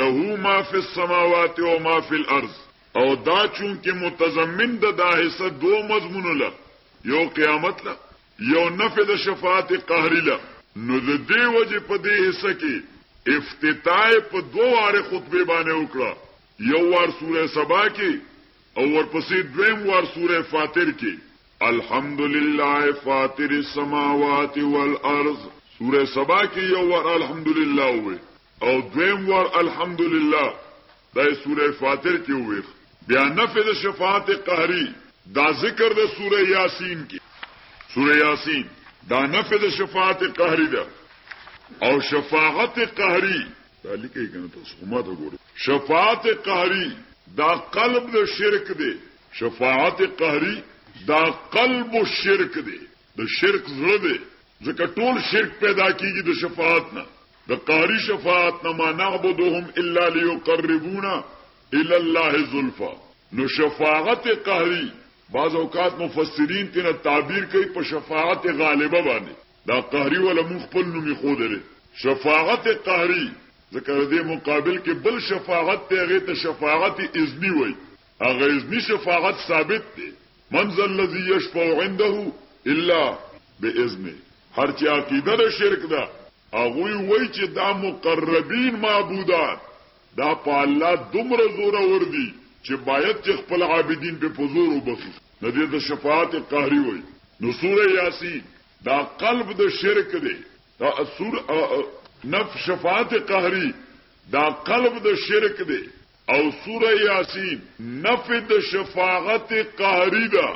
له ما فی السماوات و ما فی الارض او دا چونکه متضمن د دا حصه دوه مضمونو له یو قیامت له یو نفع د شفاعت قهری له نو د دې وجې په دې حصه کې افتتاح په دوه واره خطبه باندې وکړه یو وار سوره سبا کې او ورپسې دویم وار سوره فاطر کې الحمدلله فاطر السماوات والارض سوره سبا کې یو وار الحمدلله وې او دویم وار الحمدلله دا یې سوره فاطر کې وویخ بیا نفې د شفاعت قهری دا ذکر د سوره یاسین کې سوره یاسین دا نفې د شفاعت قهری ده او شفاعت قهری دا لیکي کنه تاسو خو ماته ګورئ شفاعت قهری دا قلب د شرک دی شفاعت قهری دا قلب الشرک دی د شرک زړه دی ځکه ټول شرک پیدا کیږي د شفاعت نه د قاری شفاعت نه ما نعبدهم الا ليقربونا الى الله زلفا نو شفاعت قهری بعض اوقات مفسرین تینا تعبیر کوي په شفاعت غالبه باندې دا قهری ولا مون خپل نومي خودره شفاعت قهری ذکر دې مقابل کې بل شفاعت ته غي ته شفاعت اذنی وای اغیزنی شفاعت ثابت دی، من ذا الذی یشفع عنده الا باذنه، هر چی عقیده د شرک ده هغوی وایی چی دا مقربین معبودان دا په الله دومره زورور دی چی باید چی خپل عابدین پی په زور وبخښی نو دی ته شفاعت قهری وایی نو سوره یاسین دا قلب د شرک دی دا سوره نف شفاعت قهری دا قلب د شرک دی. او سوره یاسین نفی د شفاعت قهری ده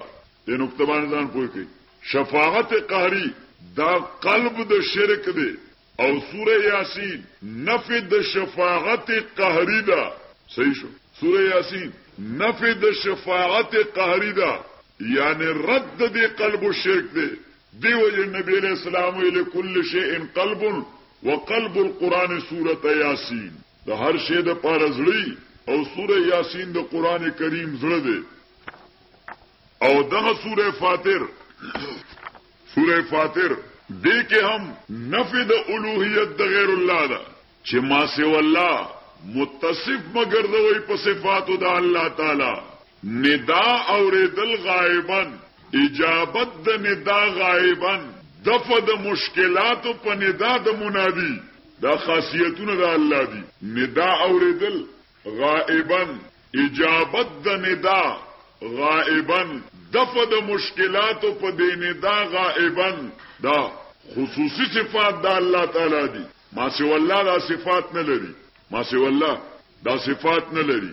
دې نقطه باندې ځان پوه کړئ شفاعت قهری دا قلب د شرک دی او سوره یاسین نفی د شفاعت قهری ده صحیح شو سوره یاسین نفی د شفاعت قهری ده یعنی رد د قلب الشرک دی دیو جن نبی علیہ السلام ویل کل شیء قلب وقلب القرآن سورة یاسین د هر شی د پاره زړی او سوره یاسین د قران کریم زړه دی او دغه سوره فاطر سوره فاطر دې کې هم نفي د اولوهیت د غیر الله ده چې ما سوا الله متصف مګرځوي په صفاتو د الله تعالی ندا اورېدل غائباً، اجابت د ندا غائباً، دفع د مشکلاتو په ندا د منادي، دا خاصیتونه د الله دي، ندا اورېدل غائباً، اجابت د ندا غائباً، دفع د مشکلاتو په دې ندا غائباً، دا خصوصي صفات د الله تعالی دي، ماسوی الله دا صفات نه لري، ماسوی الله دا صفات نه لري.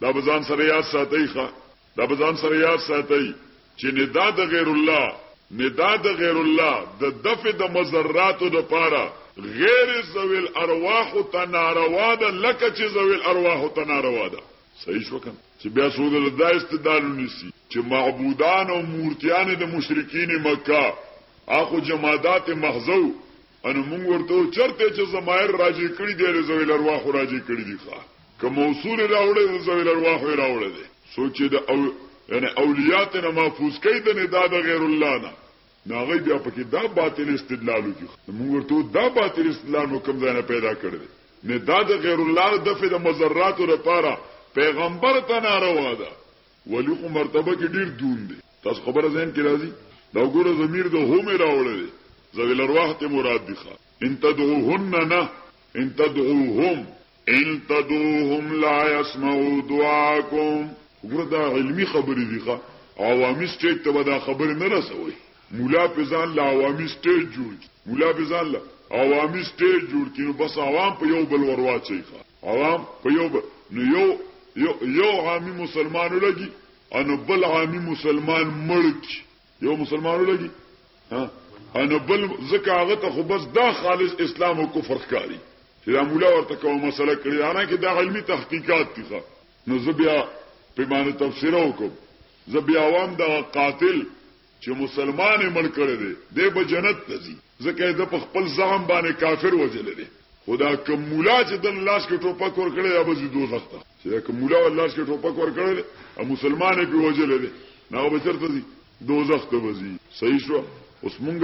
دا به ځان سره یاد ساتئ ښه دا به ځان سره یاد ساتئ چې ندا د غیر الله ندا د غیر الله د دفع د مضراتو د پاره غیر ذویل ارواح ته ناروا ده لکه چې ذویل ارواح ته ناروا ده صحیح شو کنه چې بیا سود له دا استدلال ونیسي چې معبودان او مورتیان د مشرکین مکه اخو جمادات محضو انو مونږ ورته و چرته چې زمایر راجع کړي دی له زویل ارواح راجع کړي دي ښا که موصول راوړې د زویل ارواح راوړې دي سوچ د او یعنی اولیات نه محفوظ کړي د نه دا د غیر الله نه ناغي بیا پکې دا باطل استدلال وکړي مونږ ورته دا باطل استدلال نو کوم ځای نه پیدا کړی دی نه دا د غیر الله د فد مزرات لپاره پیغمبر ته ناروا ده ولي خو مرتبه کې ډېر دون دی. تاسو خبره ذهن کې راځي؟ دا وګوره ضمير د هو مې راوړی دی، ذوي الارواح ترې مراد دي ښه. ان تدعوهن نه، ان تدعوهم. ان تدعوهم لا يسمعو دعاکم. وګوره دا علمي خبرې دي ښه، عوامي سټېج ته به دا خبرې نه رسوئ. ملا پرې ځان له عوامي سټېج جوړ کړي، ملا پرې ځان له عوامي سټېج جوړ کړي نو بس عوام په يو بل ورواچوي ښه. عوام په یو بل نو یو یو یو عامي مسلمان ولګي ان بل عامي مسلمان مړکی یو مسلمان ولګي ها ان بل زکه هغه ته خو بس دا خالص اسلام او کفر ښکاری چې دا مولا ورته کومه مسله کړی انا کې دا علمي تحقیقات دي نو زبیا په معنی تفسیر وکم زبیا عوام دا قاتل چه مسلمان یې مړ کړی دی دی به جنت ته ځي ځکه یې ده په خپل زعم باندې کافر وژلی دی خو دا کوم مولا چې دل لاس کې ټوپک ورکړی دا به ځي دوزخ ته چې دا کوم مولا لاس کې ټوپک ورکړی دی او مسلمان یې پې وژلی دی نو هغه به چېرته ځي دوزخ ته به ځي صحیح شوه اوس مونږ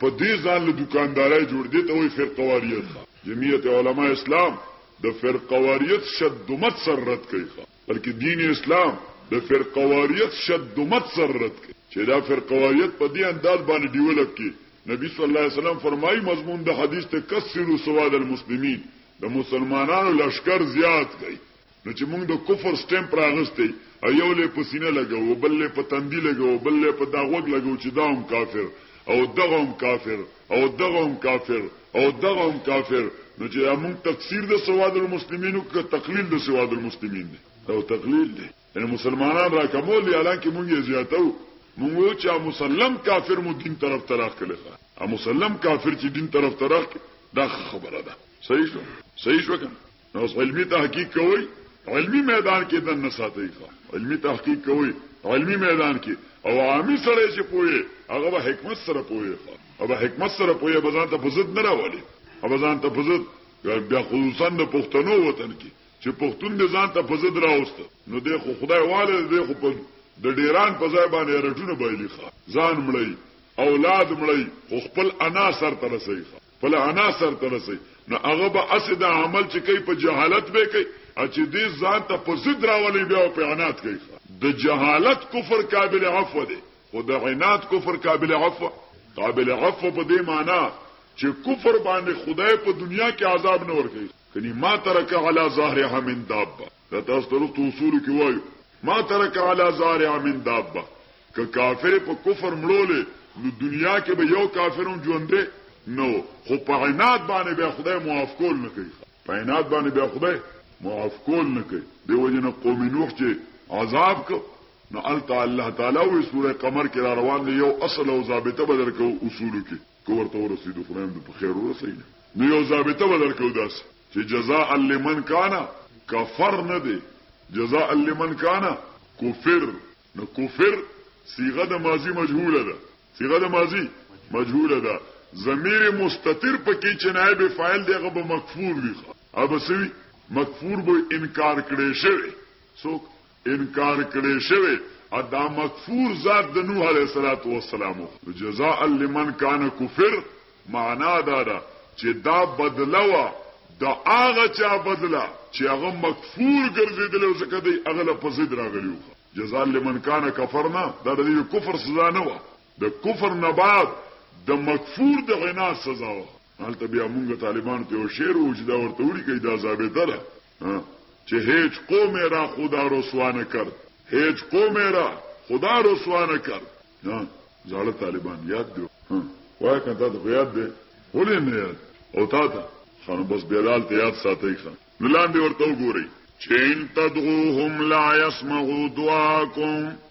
په دې ځان له دکاندارۍ جوړ دی ته وایي فرقواریت جمعیت علما اسلام د فرقواریت شدومت سره رد کوي بلکې دین اسلام د فرقواریت شدومت سره رد کوي چې دا فرقواریت په دې انداز باندې ډیولپ کی نبی صلی الله علیه وسلم فرمایي مضمون د حدیث ته کثروا سواد المسلمین د مسلمانانو لشکر زیات کړئ نو چې موږ د کفر سټمپ راغستې او یو له پسینه لګو بل له پتندی لګو بل له په داغوګ لګو چې دا هم کافر او دغه هم کافر او دغه هم کافر او دغه هم کافر نو چې دا مونږ تکثیر د سواد المسلمینو که تقلیل د سواد المسلمین دی او تقلیل دی یعنی مسلمانان را کمول دی الان کې مونږ یې زیاتو مونږ چې مسلم کافر مو دین طرف تراخ کړي ا مسلم کافر چې دین طرف تراخ دا خبره ده صحیح شو صحیح شو کنه نو اوس علمي تحقیق کوئ علمي میدان کې دن نه ساتئ ښه علمي تحقیق کوئ علمي میدان کې او عامي سړی چې پوهې هغه به حکمت سره پوهې ښه او به حکمت سره پوهې به ځان ته په ضد نه راولي او به ځان ته په ضد بیا خصوصا د پښتنو وطن کې چې پښتون دې ځان ته په ضد راوست نو دی خو خدای واله دی خو په د ډیران په ځای باندې رټونه بایلی ښه ځان مړی اولاد مړی خو خپل انا سر ته رسېږي خپل انا سر ته رسي نو هغه به اسې د عمل چې کوي په جهالت به کوي او چې دې ځان ته په ضد راولي بیا او په عناد کوي د جهالت کفر قابل عفو دی خو د عناد کفر قابل عفو قابل عفو په دې معنی چې کفر باندې خدای په دنیا کې عذاب نه ورکوي کني ما ترک علی ظهرها من دابه دا تاسو ته رستو اصولو کې وایو ما ترک علی زارع من دابه که کافر په کفر مړولې نو دنیا کې به یو کافر هم ژوندې نو خو په عناد باندې به خدای معاف کول نه کوي په عناد باندې به خدای معاف کول نه کوي دی وجنه قوم نوح چې عذاب کو نو الته الله تعالی وې سوره قمر کې را روان دی یو اصل او ضابطه بدر کو اصول کې که ورته ورسیدو خدای مو په خیر ورسوي نه نو یو ضابطه به درکړو داسې چې جزاء لمن کان کفر نه دی جزاء لمن کان کفر نو کفر صيغه د ماضي مجهوله ده صيغه د ماضي مجهوله ده ضمیر مستتر پکې چې نائب فاعل دی هغه به مکفور وي ابسوي مکفور به انکار کړي شوی څوک انکار کړی شوی ا دا مکفور ذات د نوح علیه الصلوة والسلام و نو جزاء لمن کان کفر معنا دا ده چې دا بدله وه د هغه چا بدله چې هغه مکفور ګرځیدلی و ځکه دی هغه له په ضد راغلی و جزاء لمن کان کفر نه دا د دې کفر سزا نه وه د کفر نه بعد د مکفور د عناد سزا وه هلته بیا مونږ طالبانو ته یو شعر وو چې دا ورته ولیکئ دا ضابطه ده چه هیچ قوم را خدا رسوا نکرد هیچ قوم را خدا رسوا نکرد زاړه طالبان یاد دی وای کنه تا ته یاد دی ولې نه یاد او تا ته خانو بس بیلال ته یاد ساتي خان نلان دی ورته وګوري چین تدغوهم لا يسمعوا دعاکم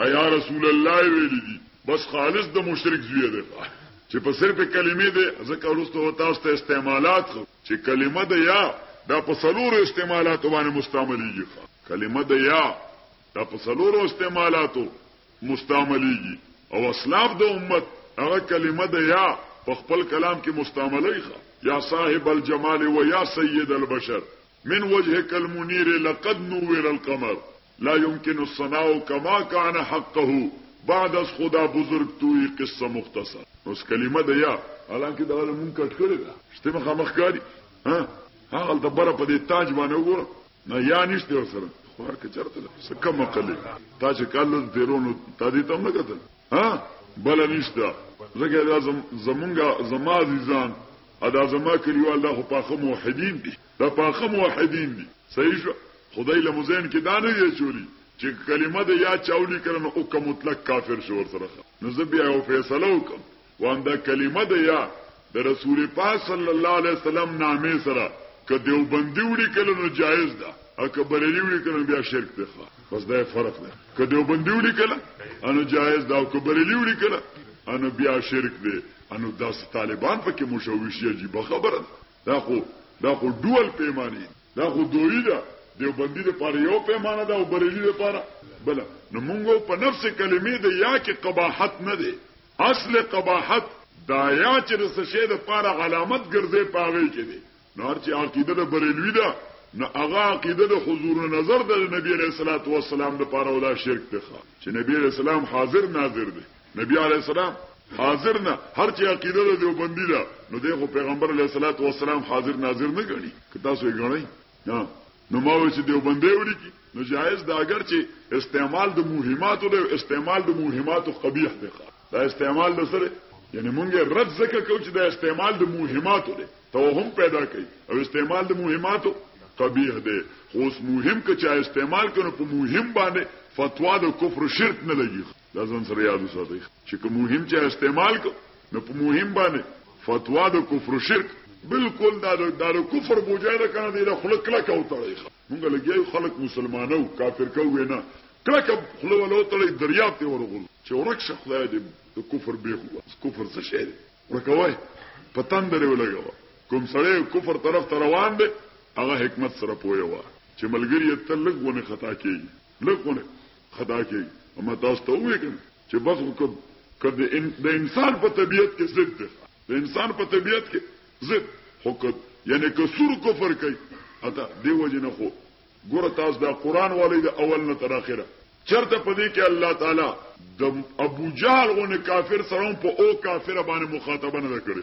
ايا رسول الله يې ويلي دي بس خالص د مشرک زوی دی چې په صرف کلمې دی ځکه وروسته تاسو ته استعمالات خو چې کلمه د یا دا په څلورو استعمالاتو باندې مستعملېږي کلمه د یا دا په څلورو استعمالاتو مستعملېږي او اسلاف د امت هغه کلمه د یا په خپل کلام کې مستعملېږي یا صاحب الجمال و یا سید البشر من وجهک المنیر لقد نور القمر لا يمكن الصناء کما کان حقه بعد از خدا بزرگ توی قصه مختصر نوس کلمه د یا حالانکه دغه مونږ کټ کړی دا شته مخه مخ کاری ها هغه د بره په دې تاج باندې وګوره نه یا نشته سره خور کې چرته سکه مقلې تا چې کالو تیرونو تا دې تم نه کتل ها بل نشته زګه دا زمونږه زما عزیزان ادا زما کلیوال دا خو پاخه موحدین دي دا پاخه موحدین دي صحیح شو خدای له مزین کې دا نه دی چولی چې کلمه د یا چاولی کړه نو او کوم مطلق کافر شو ورسره نو زه بیا یو فیصله وکم وان دا کلمه د یا د رسول پاک صلی الله علیه وسلم نامې سره که دیوبندی ولیکل نو جایز ده او که بریلی ولیکل نو بیا شرک دی ښه بس دا فرق دی که دیوبندی ولیکل نو جایز ده او که بریلی ولیکل نو بیا شرک دی نو داسې طالبان پکې مشوش یا جیبه خبره ده دا خو دا خو ډول پیمانه دا خو دوی ده دیوبندی لپاره یو پیمانه ده او بریلی لپاره بل نو موږ په نفس کلمې د یا کې قباحت نه دی اصل قباحت دایا چې د څه شی د پاره علامت ګرځې په هغې کې دی نو هر چې عقیده د بریلوی ده نو هغه عقیده د حضور نظر د نبی علیه الصلاۃ والسلام د پاره ولا شرک دی چې نبی علیه السلام حاضر ناظر دی نبی علیه السلام حاضر نه هر چې عقیده د دیوبندی ده نو دغه پیغمبر علیه الصلاۃ والسلام حاضر ناظر نه غني که تاسو یې غنئ نه نو ما وې چې دیوبندې ولیکي نو جایز دا اگر چې استعمال د مهماتو دی استعمال د مهماتو قبیح دی دا استعمال د سره یعنی مونږ رد زکه کو چې دا استعمال د مهماتو دی توهم پیدا کوي او استعمال د مهماتو قبیح دی خو اوس مهم که چا استعمال کړو په مهم باندې فتوا د کفر شرک نه لګي دا ځان سره یاد وساتئ چې که مهم چا استعمال کو نو په مهم باندې فتوا د کفر او شرک بالکل دا د کفر بوجای نه کنه دی له خلک کلک او تړي مونږ لګیو خلک مسلمانو کافر کوي نه کلک خلو ولو تړي دریاب ته ورغول چې ورک شخلای دی د کفر به هو کفر څه شي ورکوي پتن درې ولګو کوم سړی کفر طرف ته روان دی هغه حکمت سره پوي وا چې ملګری ته لګونه خطا کوي لږ خو نه خطا کېږي اما تاسو ته ووایي که نه چې بس خو که د انسان په طبیعت کې ضد دی د انسان په طبیعت کې ضد خو که یعنې که سور کفر کوي اته دې وجې نه خو ګوره تاسو دا قرآن والی د اول نه تر اخره چرته په دې کې الله تعالی د ابو جهل غو نه کافر سره په او کافر باندې مخاطبه نه کړی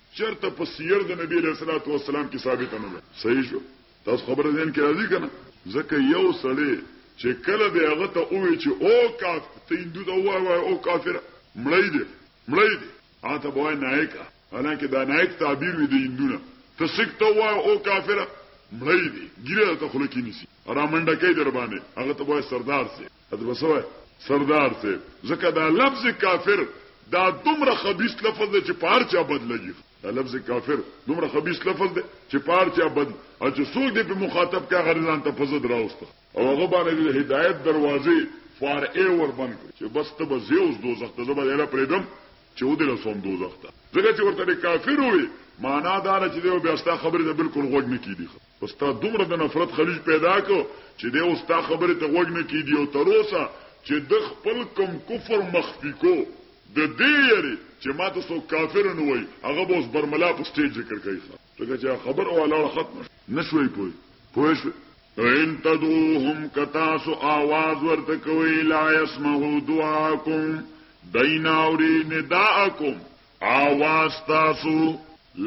چرته په سیر د نبی علیه الصلاة والسلام کې ثابت نه ده صحیح شو تاسو خبره ذهن کې راځي کنه ځکه یو سړی چې کله به هغه ته وې چې او کاف ته هندو ته وای وای او کافر مړی دی مړی دی هغه ته وای نایک حالانکه دا نایک تعبیر وي د هندونه ته سک ته وای او کافر مړی دی ګیره ته خلک نیسی رامنډه کوي در باندې هغه ته وای سردار سي ته به څه وایې سردار صیب؟ ځکه دا لفظ کافر دا دومره خبیث لفظ دی چې په هر چا بد لګي. دا لفظ کافر دومره خبیث لفظ دی چې په هر چا بد او چې څوک دې پرې مخاطب کړي هغه دې ځان ته په ضد راوسته او هغه باندې دې د هدایت دروازې فار ایور بند کړي چې بس ته به ځې اوس دوزخ ته زه به دې پرېږدم چې ودرسوم دوزخ ته ځکه چې ورته کافر وي معنا دا ده چې دی بیا ستا خبرې ته بلکل غوږ نه کېږي اوس تا دومره د نفرت خلیج پیدا کو چې دی اوس تا خبرې ته غوږ نه کیدي او تر اوسه چې د خپل کم کفر مخفي کو د دې یری چې ما ته څوک کافر نه وای هغه به اوس برملا په سټیج ذکر کوي ځکه چې خبر او لاړه ختم نشوي پوي پوه شو ان تدعوهم کتاسو آواز ورته کوي لا يسمعوا دعاءكم دیناوري نداءكم آواز ستاسو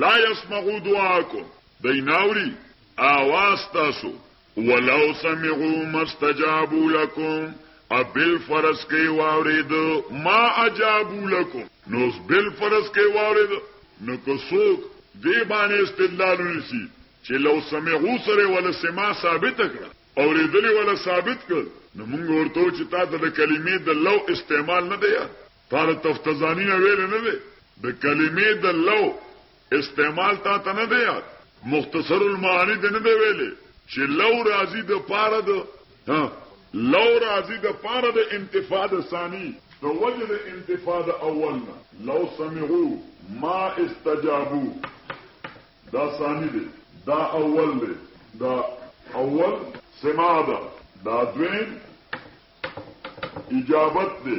لا يسمعو دعاکم دی ناوری آواز ستاسو ولو سمعو مستجابو لکم ابل فرس کې واورید ما اجابو لکم نو بل فرس کې واورید نو کو سوک دی باندې استدلال ونسی چې لو سمعو سره ول سما ثابت کړه اوریدلی ول ثابت کړ نو موږ ورته چې تا د کلمې د لو استعمال نه دی تا له تفتزاني نه ویلی نه دی؟ د کلمې د لو استعمال تا ته نه دی یاد؟ مختصر المعاني دې نه دی ویلی چې لو راځي د پاره د ها لو راځي د پاره د انتفاع د ثاني د وجه د انتفاع د اول نه لو سمعو ما استجابو دا ثاني دی دا اول دی دا اول سماع ده دا دویم اجابت دې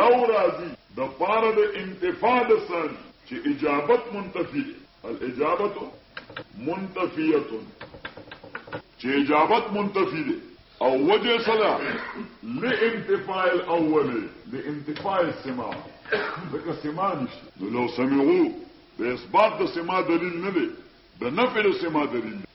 لو راځي د پاره د انتفاء د ثاني چې اجابت منتفي دی الاجابت منتفیه چې اجابت منتفي دی او وجه صدا لانتفاء الاول لانتفاء السماع ځکه سماع نشته نو لو سمعو د اثبات د سماع دلیل نه دی د نفي د سماع دلیل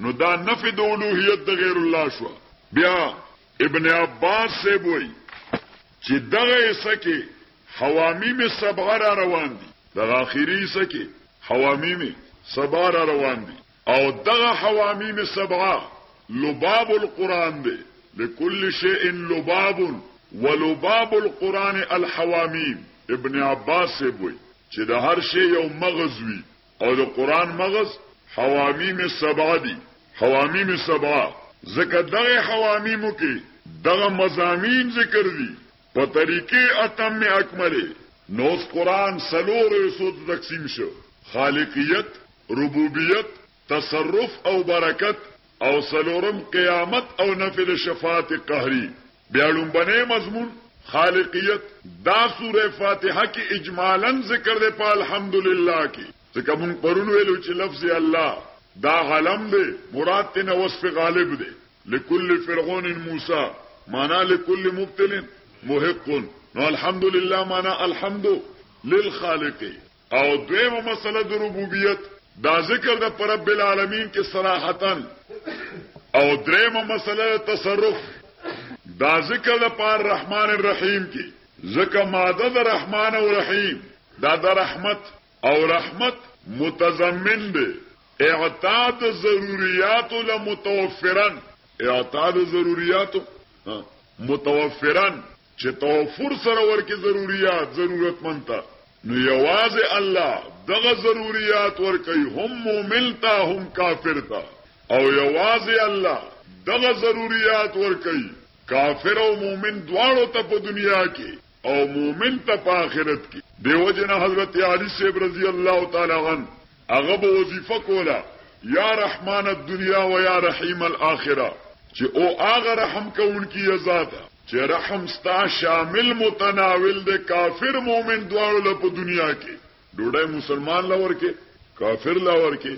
نو دا نفی د الوهیت د غیر الله شو بیا ابن عباس سے بوئی چې دغه سکه حوامی می سبعه را روان دي دغه اخیری سکه حوامی می سبعه را روان دي او دغه حوامی می سبعه لباب القرآن دی لكل شيء لباب ولباب القرآن الحوامیم ابن عباس سے بوئی چې د هر شی یو مغز وي او د قرآن مغز حوامیم سبعه دي، حوامیم سبعه، ځکه دغه حوامیمو کې دغه مضامین ذکر دي په طریقې اتم اکملې. نو اوس قرآن څلورو حصو ته تقسیم شو، خالقیت، ربوبیت، تصرف او برکت. او څلورم قیامت او نفی د شفاعت قهری. بیا لومبنی مضمون، خالقیت، دا سوره فاتحه کې اجمالا ذکر دی په الحمدلله کې، ځکه مونږ پرون ویلو چې لفظ الله دا علم دی مراد ترنه وصف غالب دی، لکل فرعون موسی معنی لکل مبطل محق نو الحمدلله معنی الحمد للخالق. او دویمه مسله د ربوبیت دا ذکر د پر رب العالمین کې صراحتا او دریمه مسله د تصرف دا ذکر د پر رحمان الرحیم کې ځکه ماده د رحمان او رحیم دا د رحمت او رحمت متضمن دی اعتاد ضروریات لمتوفرن اعتاد ضروریات متوفرن چې توفر سره ورکې ضروریات ضرورتمند ته نو یوازې الله دغه ضروریات ورکوي هم مؤمن ته هم کافر ته او یوازې الله دغه ضروریات ورکوي کافر او مؤمن دواړو ته په دنیا کې او مؤمن ته په آخرت کې دیو جن حضرت علی صاحب رضی الله تعالی عنہ هغه به وظیفه کوله، یا رحمن الدنیا و یا رحیم الاخره، چې او هغه رحم کوونکي یه ذاته چې رحم ستا شامل متناول دی کافر مؤمن دواړو له په دنیا کې ډوډۍ مسلمان له ورکې کافر له ورکې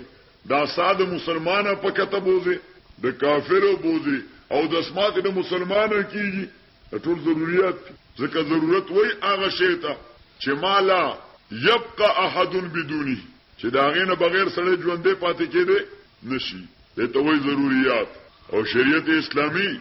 دا ساده مسلمانه په کته بوزي د کافرو بوزي او د اسمات د مسلمانه کیږي دا ټول ضروریات دي ځکه ضرورت وایي هغه شی ته چې ما لا یبقى احد بدونه چې د هغې نه بغیر سړی ژوندی پاتې کېدی نه شي دې ته وایي ضروریات او شریعت اسلامي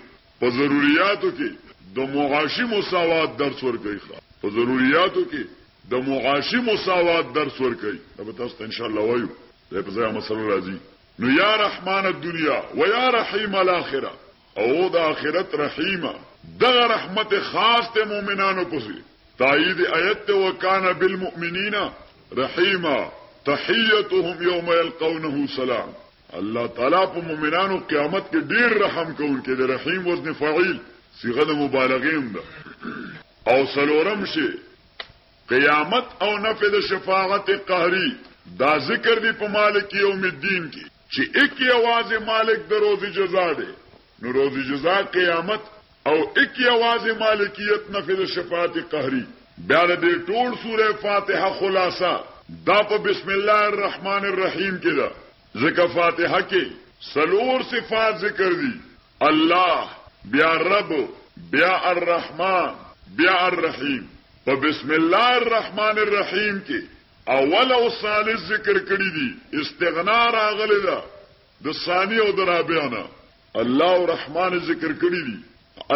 په ضروریاتو کې د معاشي مساوات درس ورکوي په ضروریاتو کې د معاشي مساوات درس ورکوي دا به تاسو ته ان شاء الله وایو دا په ځای مسله راځي نو یا رحمان الدنیا و یا رحیم الاخره او د آخرت رحیمه. دغه رحمت خاص ته مؤمنانو پسې تایید آیت ته وکانه بالمؤمنین رحیمه تحیتهم یوم یلقونه سلام الله تعالی په مؤمنانو قیامت کې ډیر رحم کوونکی دی رحیم وزن فاعل صيغه د مبالغه هم ده او سلورم شي قیامت او نفذ شفاعت قهری دا ذکر دی په مالک یوم الدین کې چی ایک یوازې مالک د روزی جزا دی نو روزی جزا قیامت او ایک یوازې مالکیت نفی د شفاعت قهری. بیا د دې ټول سوره فاتحه خلاصه. دا په بسم الله الرحمن الرحیم کې ده ځکه فاتحه کې څلور صفات ذکر دي، الله، بیا رب، بیا الرحمن، بیا الرحیم. په بسم الله الرحمن الرحیم کې اول او ثالث ذکر کړي دي استغنا راغلي ده د ثاني او درابعنا الله الرحمن ذکر کړي دي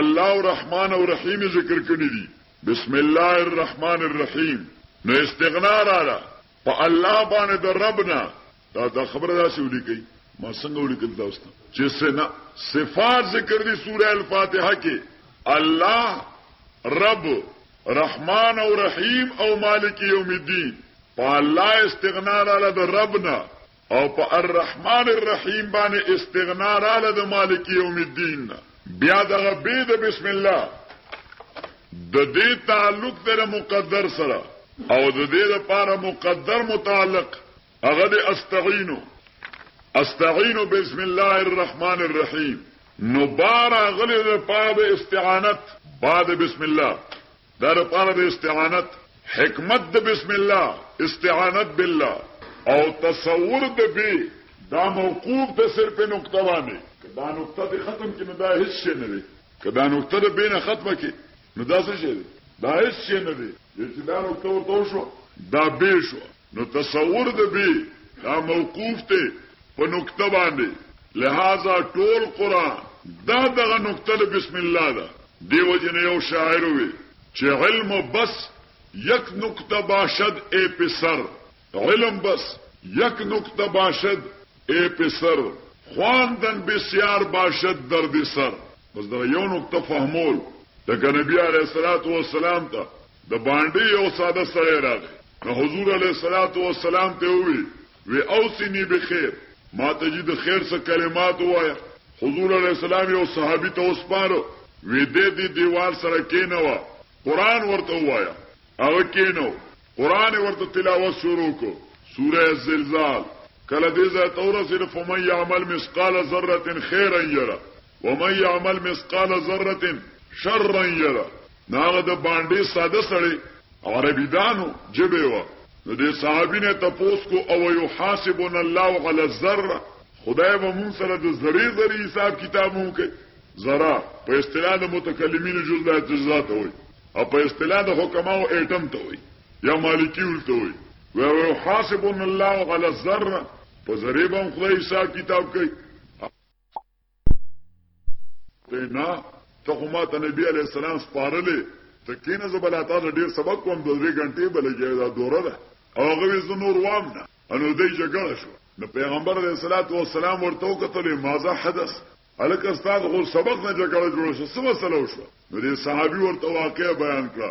الله الرحمن او رحیم ذکر کړي دي بسم الله الرحمن الرحیم نو استغنا رااله په الله باندې د ربنا دا دا خبره داسې ولیکي ما څنګه ولیکل تاسو ته چې سنا صفات ذکر دي سوره الفاتحه کې الله رب رحمان او رحیم او مالک یوم الدین په الله استغنا لاله د ربنا او په الرحمن الرحیم باندې استغنا لاله د مالک یوم الدین بیا دغه به د بسم الله د دې تعلق د مقدر سره او د دې لپاره مقدر متعلق هغه د استعینو استعینو بسم الله الرحمن الرحیم نو بار غلی د پاره د استعانت بعد بسم الله دا د پاره د استعانت حکمت د بسم الله استعانت بالله او تصور د بی دا موقوف د صرف نقطه باندې کدا نقطه د ختم کې نو دا هیڅ شی نه دی کدا نقطه د بینه ختمه کې نو دا څه شی دی دا هیڅ شی نه دی چې دا نقطه ورته شو دا به شو نو تصور د بی دا موقوف دی په نکته باندې لهذا ټول قرآن دا دغه نکته د بسم الله ده دې وجې نه یو شاعر وویل چې علم بس یک نکته باشد ای پسر علم بس یک نکته باشد ای پسر خواندن بسیار باشد درد سر بس دغه یو نکته فهمول لکه نبی علیه السلام ته د بانډې یو ساده سړی راغی نو حضور علیه الصلوة والسلام ته ووې وې اوصنی بخیر ماته جی د خیر څه کلمات ووایه حضور علیه السلام یو صحابی ته وسپاره وې دی دې دیوال سره کینوه قرآن ورته ووایه هغه کینو قرآن یې ورته تلاوت شروع کړ سوره الزلزال کله دې ځای ته ورسیده فمن یعمل مثقال ذرة خیرا یره ومن يعمل مثقال ذره شرا يره نو هغه د باندې ساده سړی عربیدانو جبه و نو د صحابي نه تپوس کو او يحاسبنا الله على الذره خدای به مون سره د ذری ذری حساب کتاب مون کوي ذرا په اصطلاح د متکلمینو جز د اجزا ته وي او په اصطلاح د حکماو اټم ته وي یا مالکی ول ته وي و يحاسبنا الله على الذره په ذری به خدای حساب کتاب کوي ته نه ته خو ما ته نبی علی السلام سپارلې ته کینه زه بل تاسو ډیر سبق کوم دوه درې غنټې بل جای دا دوره ده او هغه وې زه نور وام نه انو دې جګړه شو نو پیغمبر علیه الصلاۃ والسلام ورته وکتل مازه حدث الک استاد غو سبق نه جګړه جوړه شو سم مسله وشو نو دې صحابي ورته واقع بیان کړه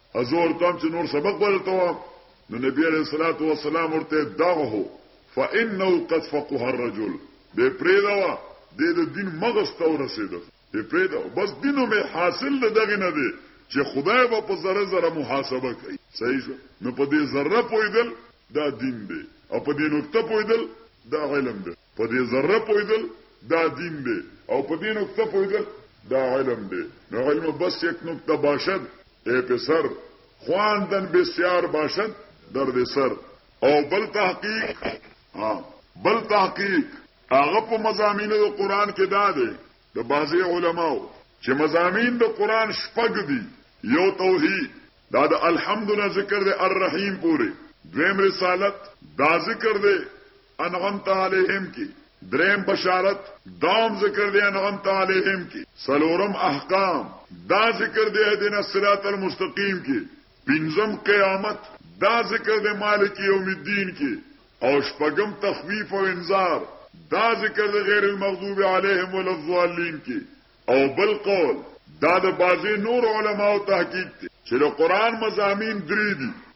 ازور تم چې نور سبق بلته و نو نبی علیہ الصلوۃ والسلام ورته دغه فانه قد فقه الرجل به پریدوا د دې دین مغز ته ورسېد به پریدوا بس دینو می حاصل د دغه نه دی چې خدای به په ذره ذره محاسبه کوي صحیح شو نو په دې ذره پویدل دا دین دی او په دې نقطه پویدل دا علم دی په دې ذره پوهېدل دا دین دی او په دې نقطه پوهېدل دا علم دی نو علم بس یک نقطه باشد ای پسر خواندن بسیار باشد درد سر او بل تحقیق بل تحقیق هغه په مزامینو د قران کې دا دی د بعضی علماو چې مزامین د قران شپږ دي یو توحید دا د الحمدلله ذکر دی الرحیم پورې دویم رسالت دا ذکر دی انعمت علیهم کی دریم بشارت دام ذکر دی انعمت علیهم کی سلورم احکام دا ذکر دی دین الصراط المستقیم کی پنځم قیامت دا ذکر دی مالک یوم الدین کی او شپږم تخویف او انذار دا ذکر دی غیر المغضوب علیهم ولا الضالین کی او بل قول دا د بازي نور علما او تحقیق دی چې د قران مزامین درې دي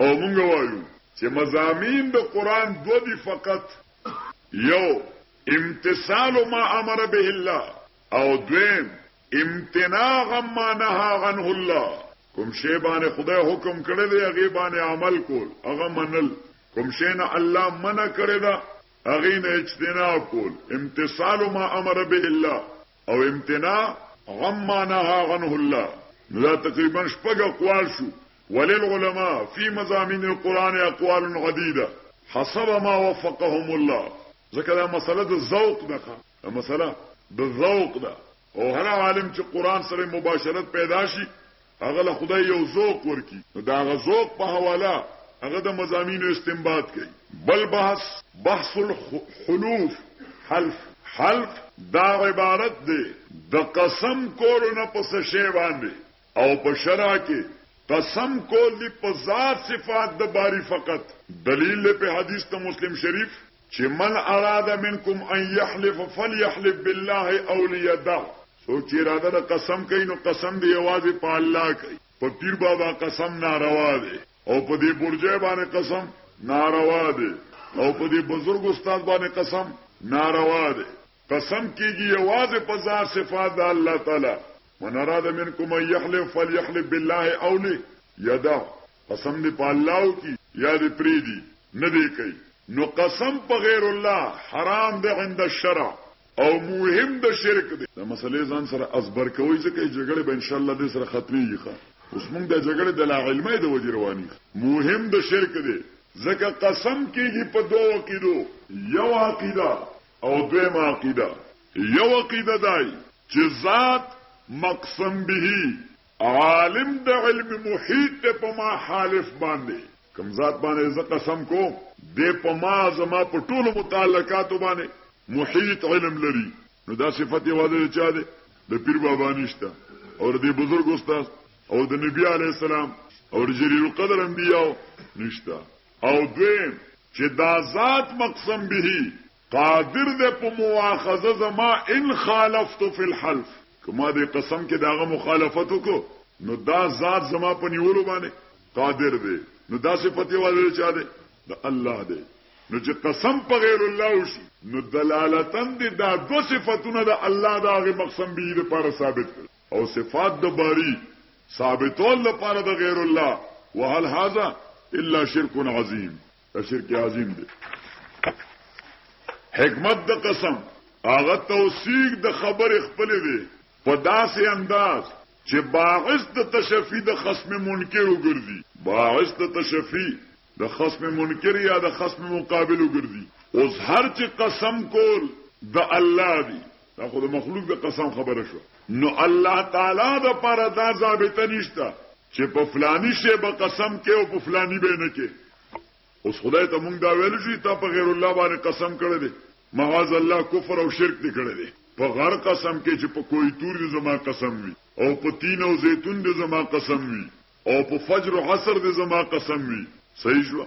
او مونږ وایو چې مضامین د قران دوه دي فقط یو امتثال ما امر به الله او دویم امتناع عما نهى عنه الله کوم شی باندې خدای حکم کړی دی هغه باندې عمل کول هغه منل کوم شی نه الله منع کړی دا هغه نه اجتناب کول امتثال ما امر به الله او امتناع عما نهى عنه الله نو دا تقریبا شپږ اقوال شو وللعلماء في مضامين القرآن اقوال عديده حسب ما وفقهم الله ځکه دا مسله د ذوق ده دا مسله د ذوق ده او هر عالم چې قرآن سره مباشرت پیدا شي هغه له خدای یو ذوق ورکړي، نو د هغه ذوق په حواله هغه د مضامینو استنباط کوي. بل بحث، بحث الحلوف، حلف، حلف دا عبارت دی د قسم کولو نه په څه شی باندې او په شرع کې قسم کول دي په ذات صفات د باري فقط دلیل دی په حدیث د مسلم شریف. چې من اراد منکم ان یحلف فلیحلف بالله او لیدع څوک چې اراده د قسم کوي نو قسم دی یوازې په الله کوي په پیر بابا قسم ناروا دی او په دې برجه باندې قسم ناروا دی او په دې بزرګ استاد باندې قسم ناروا دی قسم کیږي یوازې په ذات صفات د الله تعالی من اراد منکم ان یحلف فلیحلف بالله او لی یدا قسم دې په الله وکړي يا دې پرېږدي نه دې کوي نو قسم په غير الله حرام دی عند الشرع او مهم د شرک دی دا مسلې ځان سره ازبر کوي ځکه جګړه به ان شاء الله دې سره ختميږي ښه اوس موږ د جګړې د لا علمه د وجې رواني مهم د شرک دی ځکه قسم کیږي په دوه عقیدو یو عقیده او دویمه عقیده یو عقیده دای چې ذات مقسم به عالم د علم محیط دی په ما حالف باندې. کوم ذات باندې زه قسم کوم دی په ما زما په ټولو متعلقاتو باندې محیط علم لري نو دا صفت یوازې د چا دی د پیر بابا نشته او د بزرګ استاد او د نبی علی السلام او د جلیل القدر انبیاء نشته او دویم چې دا ذات مقسم به قادر دی په مواخذه زما ان خالفت فی الحلف که ما دې قسم کې د هغه مخالفت وکړو نو دا ذات زما په نیولو باندې قادر دی نو دا صفت یوازې د چا دی د الله دی نو چې قسم په غیر الله وشي نو دلالتن دي دا دو صفاتونه د الله د هغه مقسم به لپاره ثابت کړ او صفات د باری ثابتول لپاره د غیر الله وهل هاذا الا شرک عظیم دا شرک عظیم دی حکمت د قسم هغه توثیق د خبر خپل دی په داسې انداز چې باعث د تشفی د خصم منکر وګرځي باعث د تشفی د خصم منکر یا د خصم مقابل وګرځي اوس هر چې قسم کول د الله دی دا خو د مخلوق د قسم خبره شو نو الله تعالی د پر دا ضابطه نشته چې په فلانی شی به قسم کې او په فلانی به نه کې اوس خدای ته مونږ دا ویل شي تا په غیر الله باندې قسم کړی دی معاذ الله کفر او شرک دی کړی دی په غر قسم کې چې په کوی تور دی زما قسم وي او په تین او زیتون دی زما قسم وي او په فجر او عصر دی زما قسم وي صحیح شو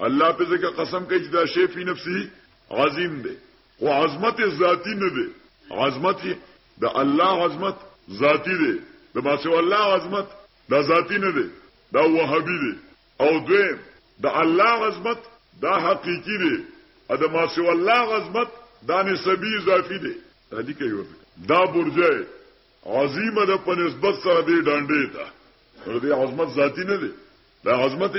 الله په ځکه قسم کوي چې دا شی په نفسه عظیم دی خو عظمت ذاتی نه دی عظمت د الله عظمت ذاتی دی د ماسو الله عظمت دا ذاتی نه دی دا وهابي دی او دوی د الله عظمت دا حقيقي دی ا د ماسو الله عظمت دا نسبی اضافي دی دې کوي ورته دا برجه عظیمه ده په نسبت سره دې ډانډې ته دې عظمت ذاتی نه دی دا عظمت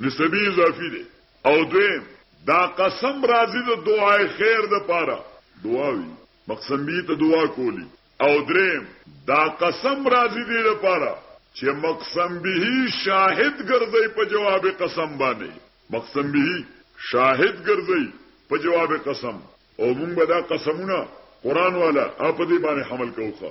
نسبی اضافی دی او دویم دا قسم راځي د دعا خیر د پاره دعاوی مقسمی ته دعا کولی او دریم دا قسم راځي دی د پاره چې مقسم به شاهد ګرځي په جواب قسم باندې مقسم به شاهد ګرځي په جواب قسم او مونږ به دا قسمونه قران والا اپ دې باندې حمل کوخه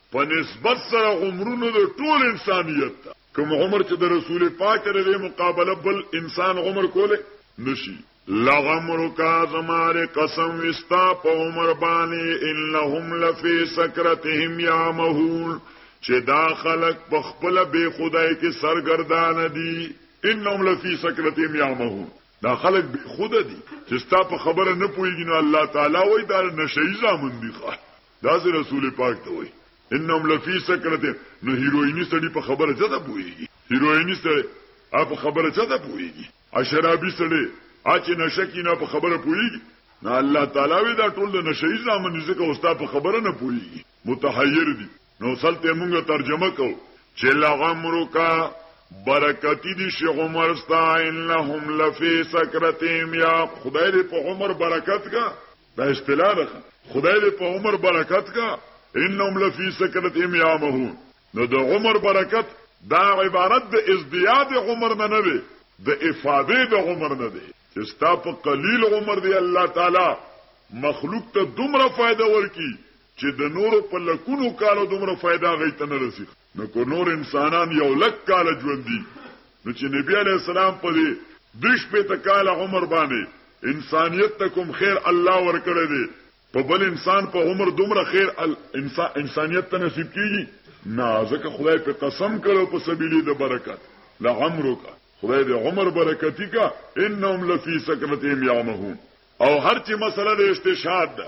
په نسبت سره عمرونو د ټول انسانیت ته کوم عمر چې د رسول پاک سره د مقابله بل انسان عمر کوله نشي لغمرک زمار قسم وستا په عمر باندې انهم لفی سکرتهم یامهون چې دا خلق په خپل بے خدای کې سرګردان دي انهم لفی سکرتهم یامهون دا خلق بے خود دي چې ستا په خبره نه پويږي نو الله تعالی وای دا نشئی زامن دي ښه داسې رسول پاک ته وایي انهم لفی سکرته نو هیروینی سړی په خبره چا ته پوهیږي هیروینی سړی ا په خبره چا ته پوهیږي ا شرابي سړی ا چې نشه کی نه په خبره پوهیږي نه الله تعالی وی دا ټول د نشئی ځامن ځکه اوستا په خبره نه پوهیږي متحیر دي نو سلته مونږه ترجمه کو چې لغمرکا برکتی دی شیخ عمر ستا انهم لفی سکرتیم یا خدای دې په عمر برکت کا دا اصطلاح ده خدای دې په عمر برکت کا انهم لفی سکرتهم یامهون نو د عمر برکت دا عبارت د ازدیاد عمر نه نه دی د افاده د عمر نه دی چې ستا په قلیل عمر دی الله تعالی مخلوق ته دومره فائدہ ورکی چې د نورو په لکونو کالو دومره فائدہ غي ته نه رسیږي نو که نور انسانان یو لک کاله ژوندي نو چې نبی علی السلام په دې دش په تکاله عمر باندې انسانیت ته کوم خیر الله ورکړی دی په بل انسان په عمر دومره خیر انسان انسانیت ته نصیب کیږي نه ځکه خدای په قسم کړو په سبیلی د برکت لعمرک خدای د عمر برکتی کا انهم لفی سکرتهم یعمهون او هر چې مسله د استشهاد ده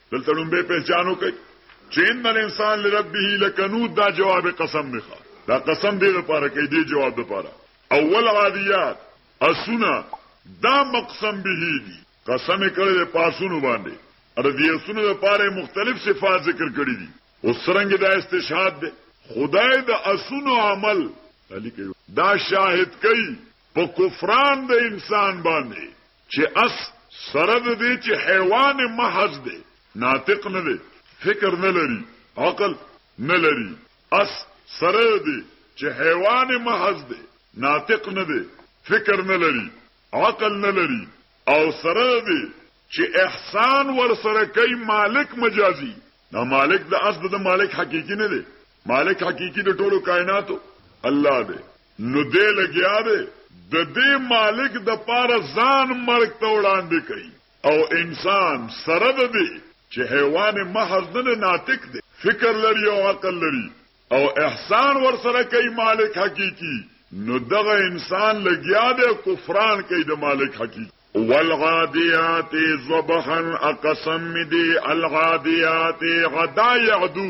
دلته لومبه پہچانو کوي چې ان الانسان لربه لکنود دا جواب قسم مخه دا قسم دې لپاره کوي دې جواب لپاره اول عادیات اسونه دا مقسم به دي قسم کړي د پاسونو باندې ار دې اسونه لپاره مختلف صفات ذکر کړي دي او سرنګ دا استشهاد ده خدای د اسونو عمل دا شاهد کوي په کفران د انسان باندې چې اس سره د دې چې حیوان محض دی، ناطق نه دی، فکر نه لري، عقل نه لري، اس سره د دې چې حیوان محض دی، ناطق نه دی، فکر نه لري، عقل نه لري او سره د دې چې احسان ورسره کوي مالک مجازي، دا مالک د اس د ده مالک حقیقي نه دی، مالک حقیقی د ټولو کائناتو الله دی نو دی لګیا دی د دې مالک د پاره ځان مرګ ته وړاندې کوي او انسان سره د دې چې حیوان محض نه ناطق دی فکر لري او عقل لري او احسان ور سره کوي مالک حقيقي نو دغه انسان لګیا دی کفران کوي د مالک حقيقي والغاديات ضبحا اقسم دي الغاديات غدا يعدو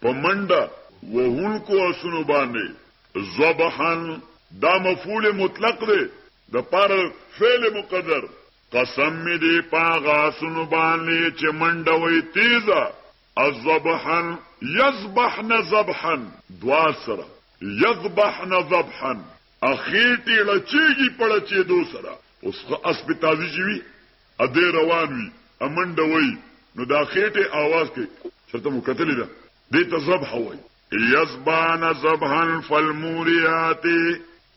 په منډه وهونکو اسونو باندې. ضبحا، دا مفعول مطلق دی د پاره د فعل مقدر. قسم مې دی په هغه اسونو باندې چې منډه وهي تېزه. الضبحا، يضبحن ضبحا، دعا سره. يضبحن ضبحا، اخېټې ړچېږي په ړچېدو سره. اوس ښه اسپې تازي چې وي. ا دی روان وی ا منډه وی نو دا خیټه آواز کوي چرته مو کتلی ده دې ته ذبح وای یذبان ذبحا فالموریات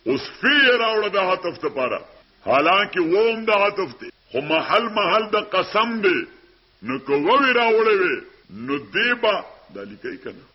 اوس فی راوړه د هتف ته پاره حالانکه ووم د هتف ته خو محل محل د قسم دی نو کووی راوړې وی نو دیبا د لیکي کنه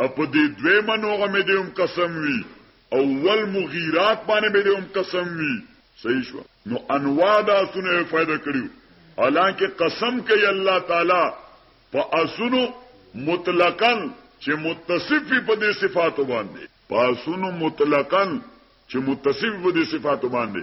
او په دې دویمه نوغه مې دې هم قسم وي او ول مغیرات باندې مې دې هم قسم وي صحیح شو نو انواع د اسونو یې فائدہ کړیو حالانکه قسم کوي الله تعالی په اسونو مطلقاً چې متصف په دې صفاتو باندې پاسونو مطلقاً چې متصف په دې صفاتو باندې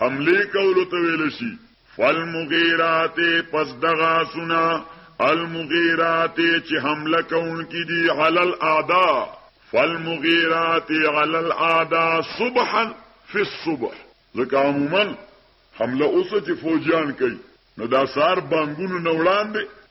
حملې کولو ته ویل شي فالمغیرات پس دغه سنا المغیرات چې حمله کوونکې دي علل اعداء فالمغیرات علل اعداء صبحا فی الصبح ځکه عموما حمله اوس چې فوجیان کوي نو دا سار بانګونو نه وړاندې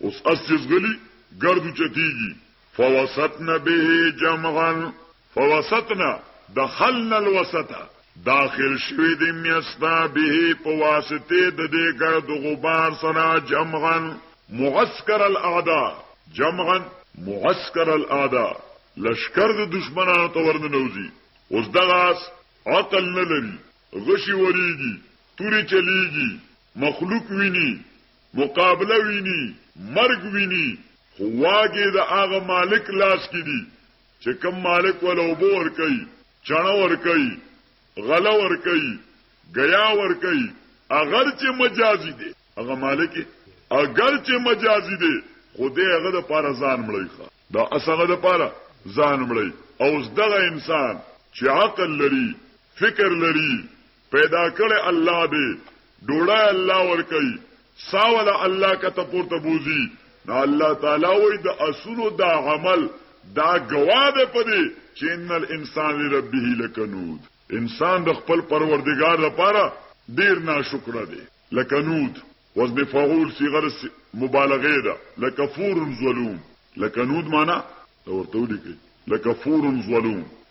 اوس اس چې ځغلي ګرد اوچتېږي. فوسطن به جمعا فوسطن دخلن الوسط داخل شوې دي میستا به په واسطې د دې ګرد غبار سره جمعا معسکر الاعداء جمعا معسکر الاعداء لشکر د دشمنانو ته ورننوځي اوس دغه اس عقل نه لري غشي ورېږي تورې چلېږي مخلوق ویني، مقابله ویني، مرګ ویني، خو واګې د هغه مالک لاس کې دي چې کوم مالک وله اوبه ورکوي، چڼه ورکوي، غله ورکوي، ګیا ورکوي، اګر چې مجازي دی، هغه مالک اګر چې مجازي دی، خو دی هغه د پاره ځان مړوي، ښه! دا اس هغه د پاره ځان مړوي، اوس دغه انسان چې عقل لري، فکر لري، پیدا کړی الله دی ډوړای الله ورکوي ساوله الله کته پورته بوزي نو الله تعالی وای د اسونو دا عمل دا گواه ده پدې چې ان الانسان لربه لکنود انسان د خپل پروردگار لپاره ډیر ناشکر دی لکنود وزن فعول صيغه مبالغه ده لکفور ظلوم لکنود معنا ورته ولیکي لکفور ظلوم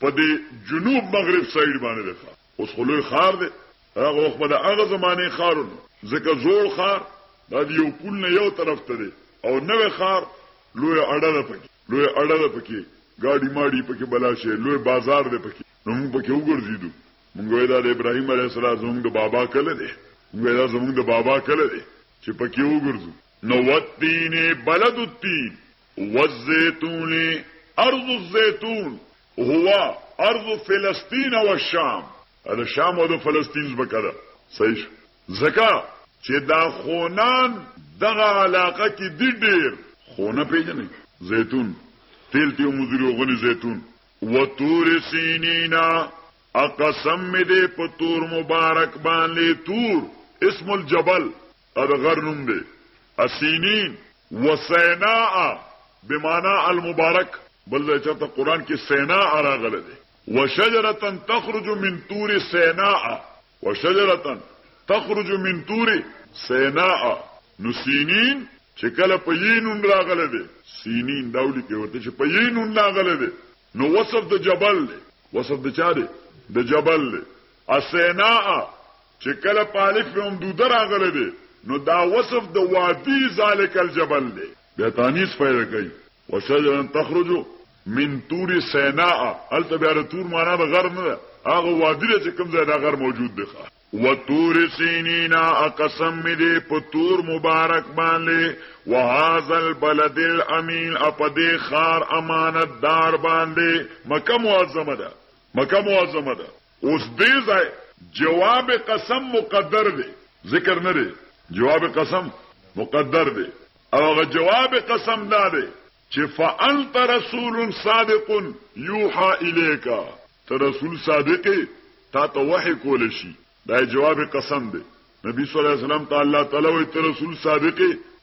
په دې جنوب مغرب سایډ باندې ده ښار اوس خو لوی ښار دی هغه وخت به د هغه زمانې ښارونو ځکه زوړ ښار دا د یو پول نه یو طرف ته دی او نوی ښار لوی اړه ده پکې لوی اړه ده پکې ګاډي ماډي پکې بلا شي لوی بازار دی پکې نو موږ پکې وګرځېدو موږ دا د ابراهیم علیه السلام زموږ د بابا کله دی موږ دا زموږ د بابا کله دی چې پکې وګرځو نو وتین بلد التین والزیتون ارض الزیتون هو ارض فلسطین او الشام د شام او د فلسطین ځمکه ده صحیح شو ځکه چې دا خونان دغه علاقه کې دي ډېر خونه پیژنې زیتون تیل تیو مزوري وغني زیتون وتور سینینا اقسم دې په تور مبارک باندې تور اسم الجبل دا د غر نوم دی. اسینین وسینا بمعنی المبارک بل ځای چرته قرآن کې سینا راغلی دی وشجره تخرج من طور سینا وشجره تخرج من طور سینا نو سینین چې کله په یې نوم راغلی دی سینین دا ولیکئ ورته چې په یې نوم راغلی دی نو وصف د جبل دی وصف د چا دی د جبل دی اسینا ا، چې کله په الف ممدوده راغلی دی، نو دا وصف د وادي ذلک الجبل دی. بیا تانیث پیدا کوي، وشجرا تخرج من طور سینا ا، هلته بیا د طور مانا د غر نه ده، هغه وادي ده چې کوم ځای دا غر موجود دی. وطور سینین ا، قسم مې دی په طور مبارک باندې، وهذا البلد الامین ا، په دې ښار امانت دار باندې، مکه معظمه ده. مکه معظمه ده اوس دې ځای جواب قسم مقدر دی ذکر نه دی جواب قسم مقدر دی او هغه جواب قسم دا دی چې فانت رسول صادق یوحى الیک ته رسول صادق تا ته وحی کول شي دا جواب قسم دی نبی صلی الله علیه وسلم ته الله تعالی وی ته رسول صادق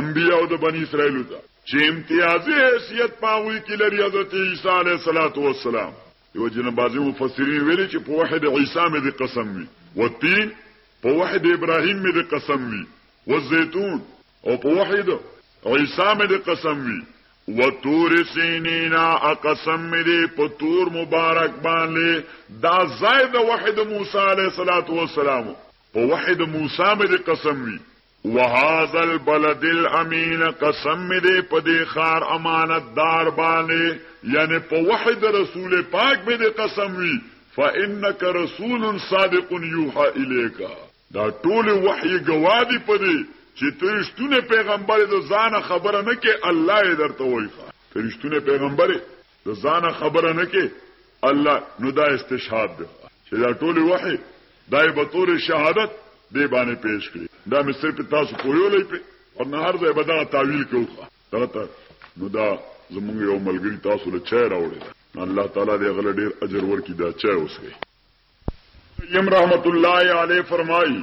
انبیاو د بنی اسرائیلو ته چې امتیازي حیثیت په هغوی کې لري حضرت عیسی علیه الصلاة والسلام یو جن بعضې مفسرین ویلي چې په وحې د عیسی مې د قسم وي والتین په وحې د ابراهیم مې د قسم وي والزیتون او په وحې د عیسی مې د قسم وي و تور سینینا اقسم می دی په تور مبارک باندې دا زائد وحید موسی علیہ الصلات والسلام په وحید موسی می دی قسم وی وهذا البلد الامین قسم می دی په دې خار امانت دار باندې یعنی په وحی د رسول پاک به دې قسم وی فانک رسول صادق یوحى الیک دا ټول وحی گوادی په دې چې ترشتونه پیغمبر د ځان خبره نه کې الله یې درته وایي ترشتونه پیغمبر د ځانه خبره نه کې الله نو دا استشهاد دی چې دا ټول وحي دای به تور شهادت دی باندې پیش کړي دا مې صرف تاسو پویولې په او نه هر ځای به دا تعویل کوو ترته نو دا زمونږ یو ملګری تاسو له چای راوړی الله تعالی دې غل ډیر اجر ورکړي دا چای اوسه قیم رحمت الله علیه فرمایي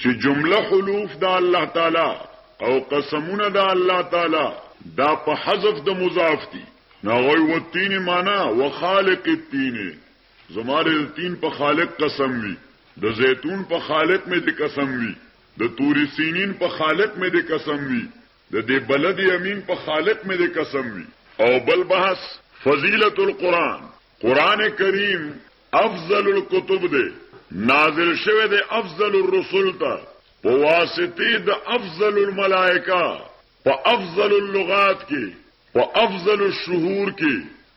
چې جمله حلوف د الله تعالی او قسمونه د الله تعالی دا په حذف د مضاف دي نغوی و تین معنا و خالق التین زماره التین په خالق قسم وی د زیتون په خالق مې د قسم وی د توری سینین په خالق مې د قسم وی د دې بلد یمین په خالق مې د قسم وی او بل بحث فضیلت القرآن قرآن کریم افضل الکتب دی نازل شوه د افضل الرسل ته په واسطه د افضل الملائکه په افضل اللغات کې په افضل الشهور کې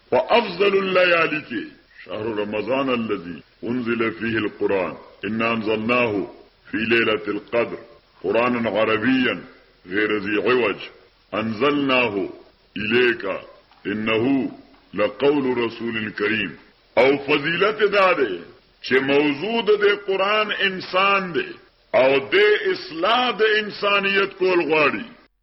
په افضل الليالي کې شهر رمضان الذي انزل فيه القرآن ان انزلناه في ليله القدر قرانا عربيا غير ذي عوج انزلناه الیک انه لقول رسول کریم او فضیلت دا دی چې موضوع د دې قران انسان دی او د اصلاح د انسانیت کول غواړي.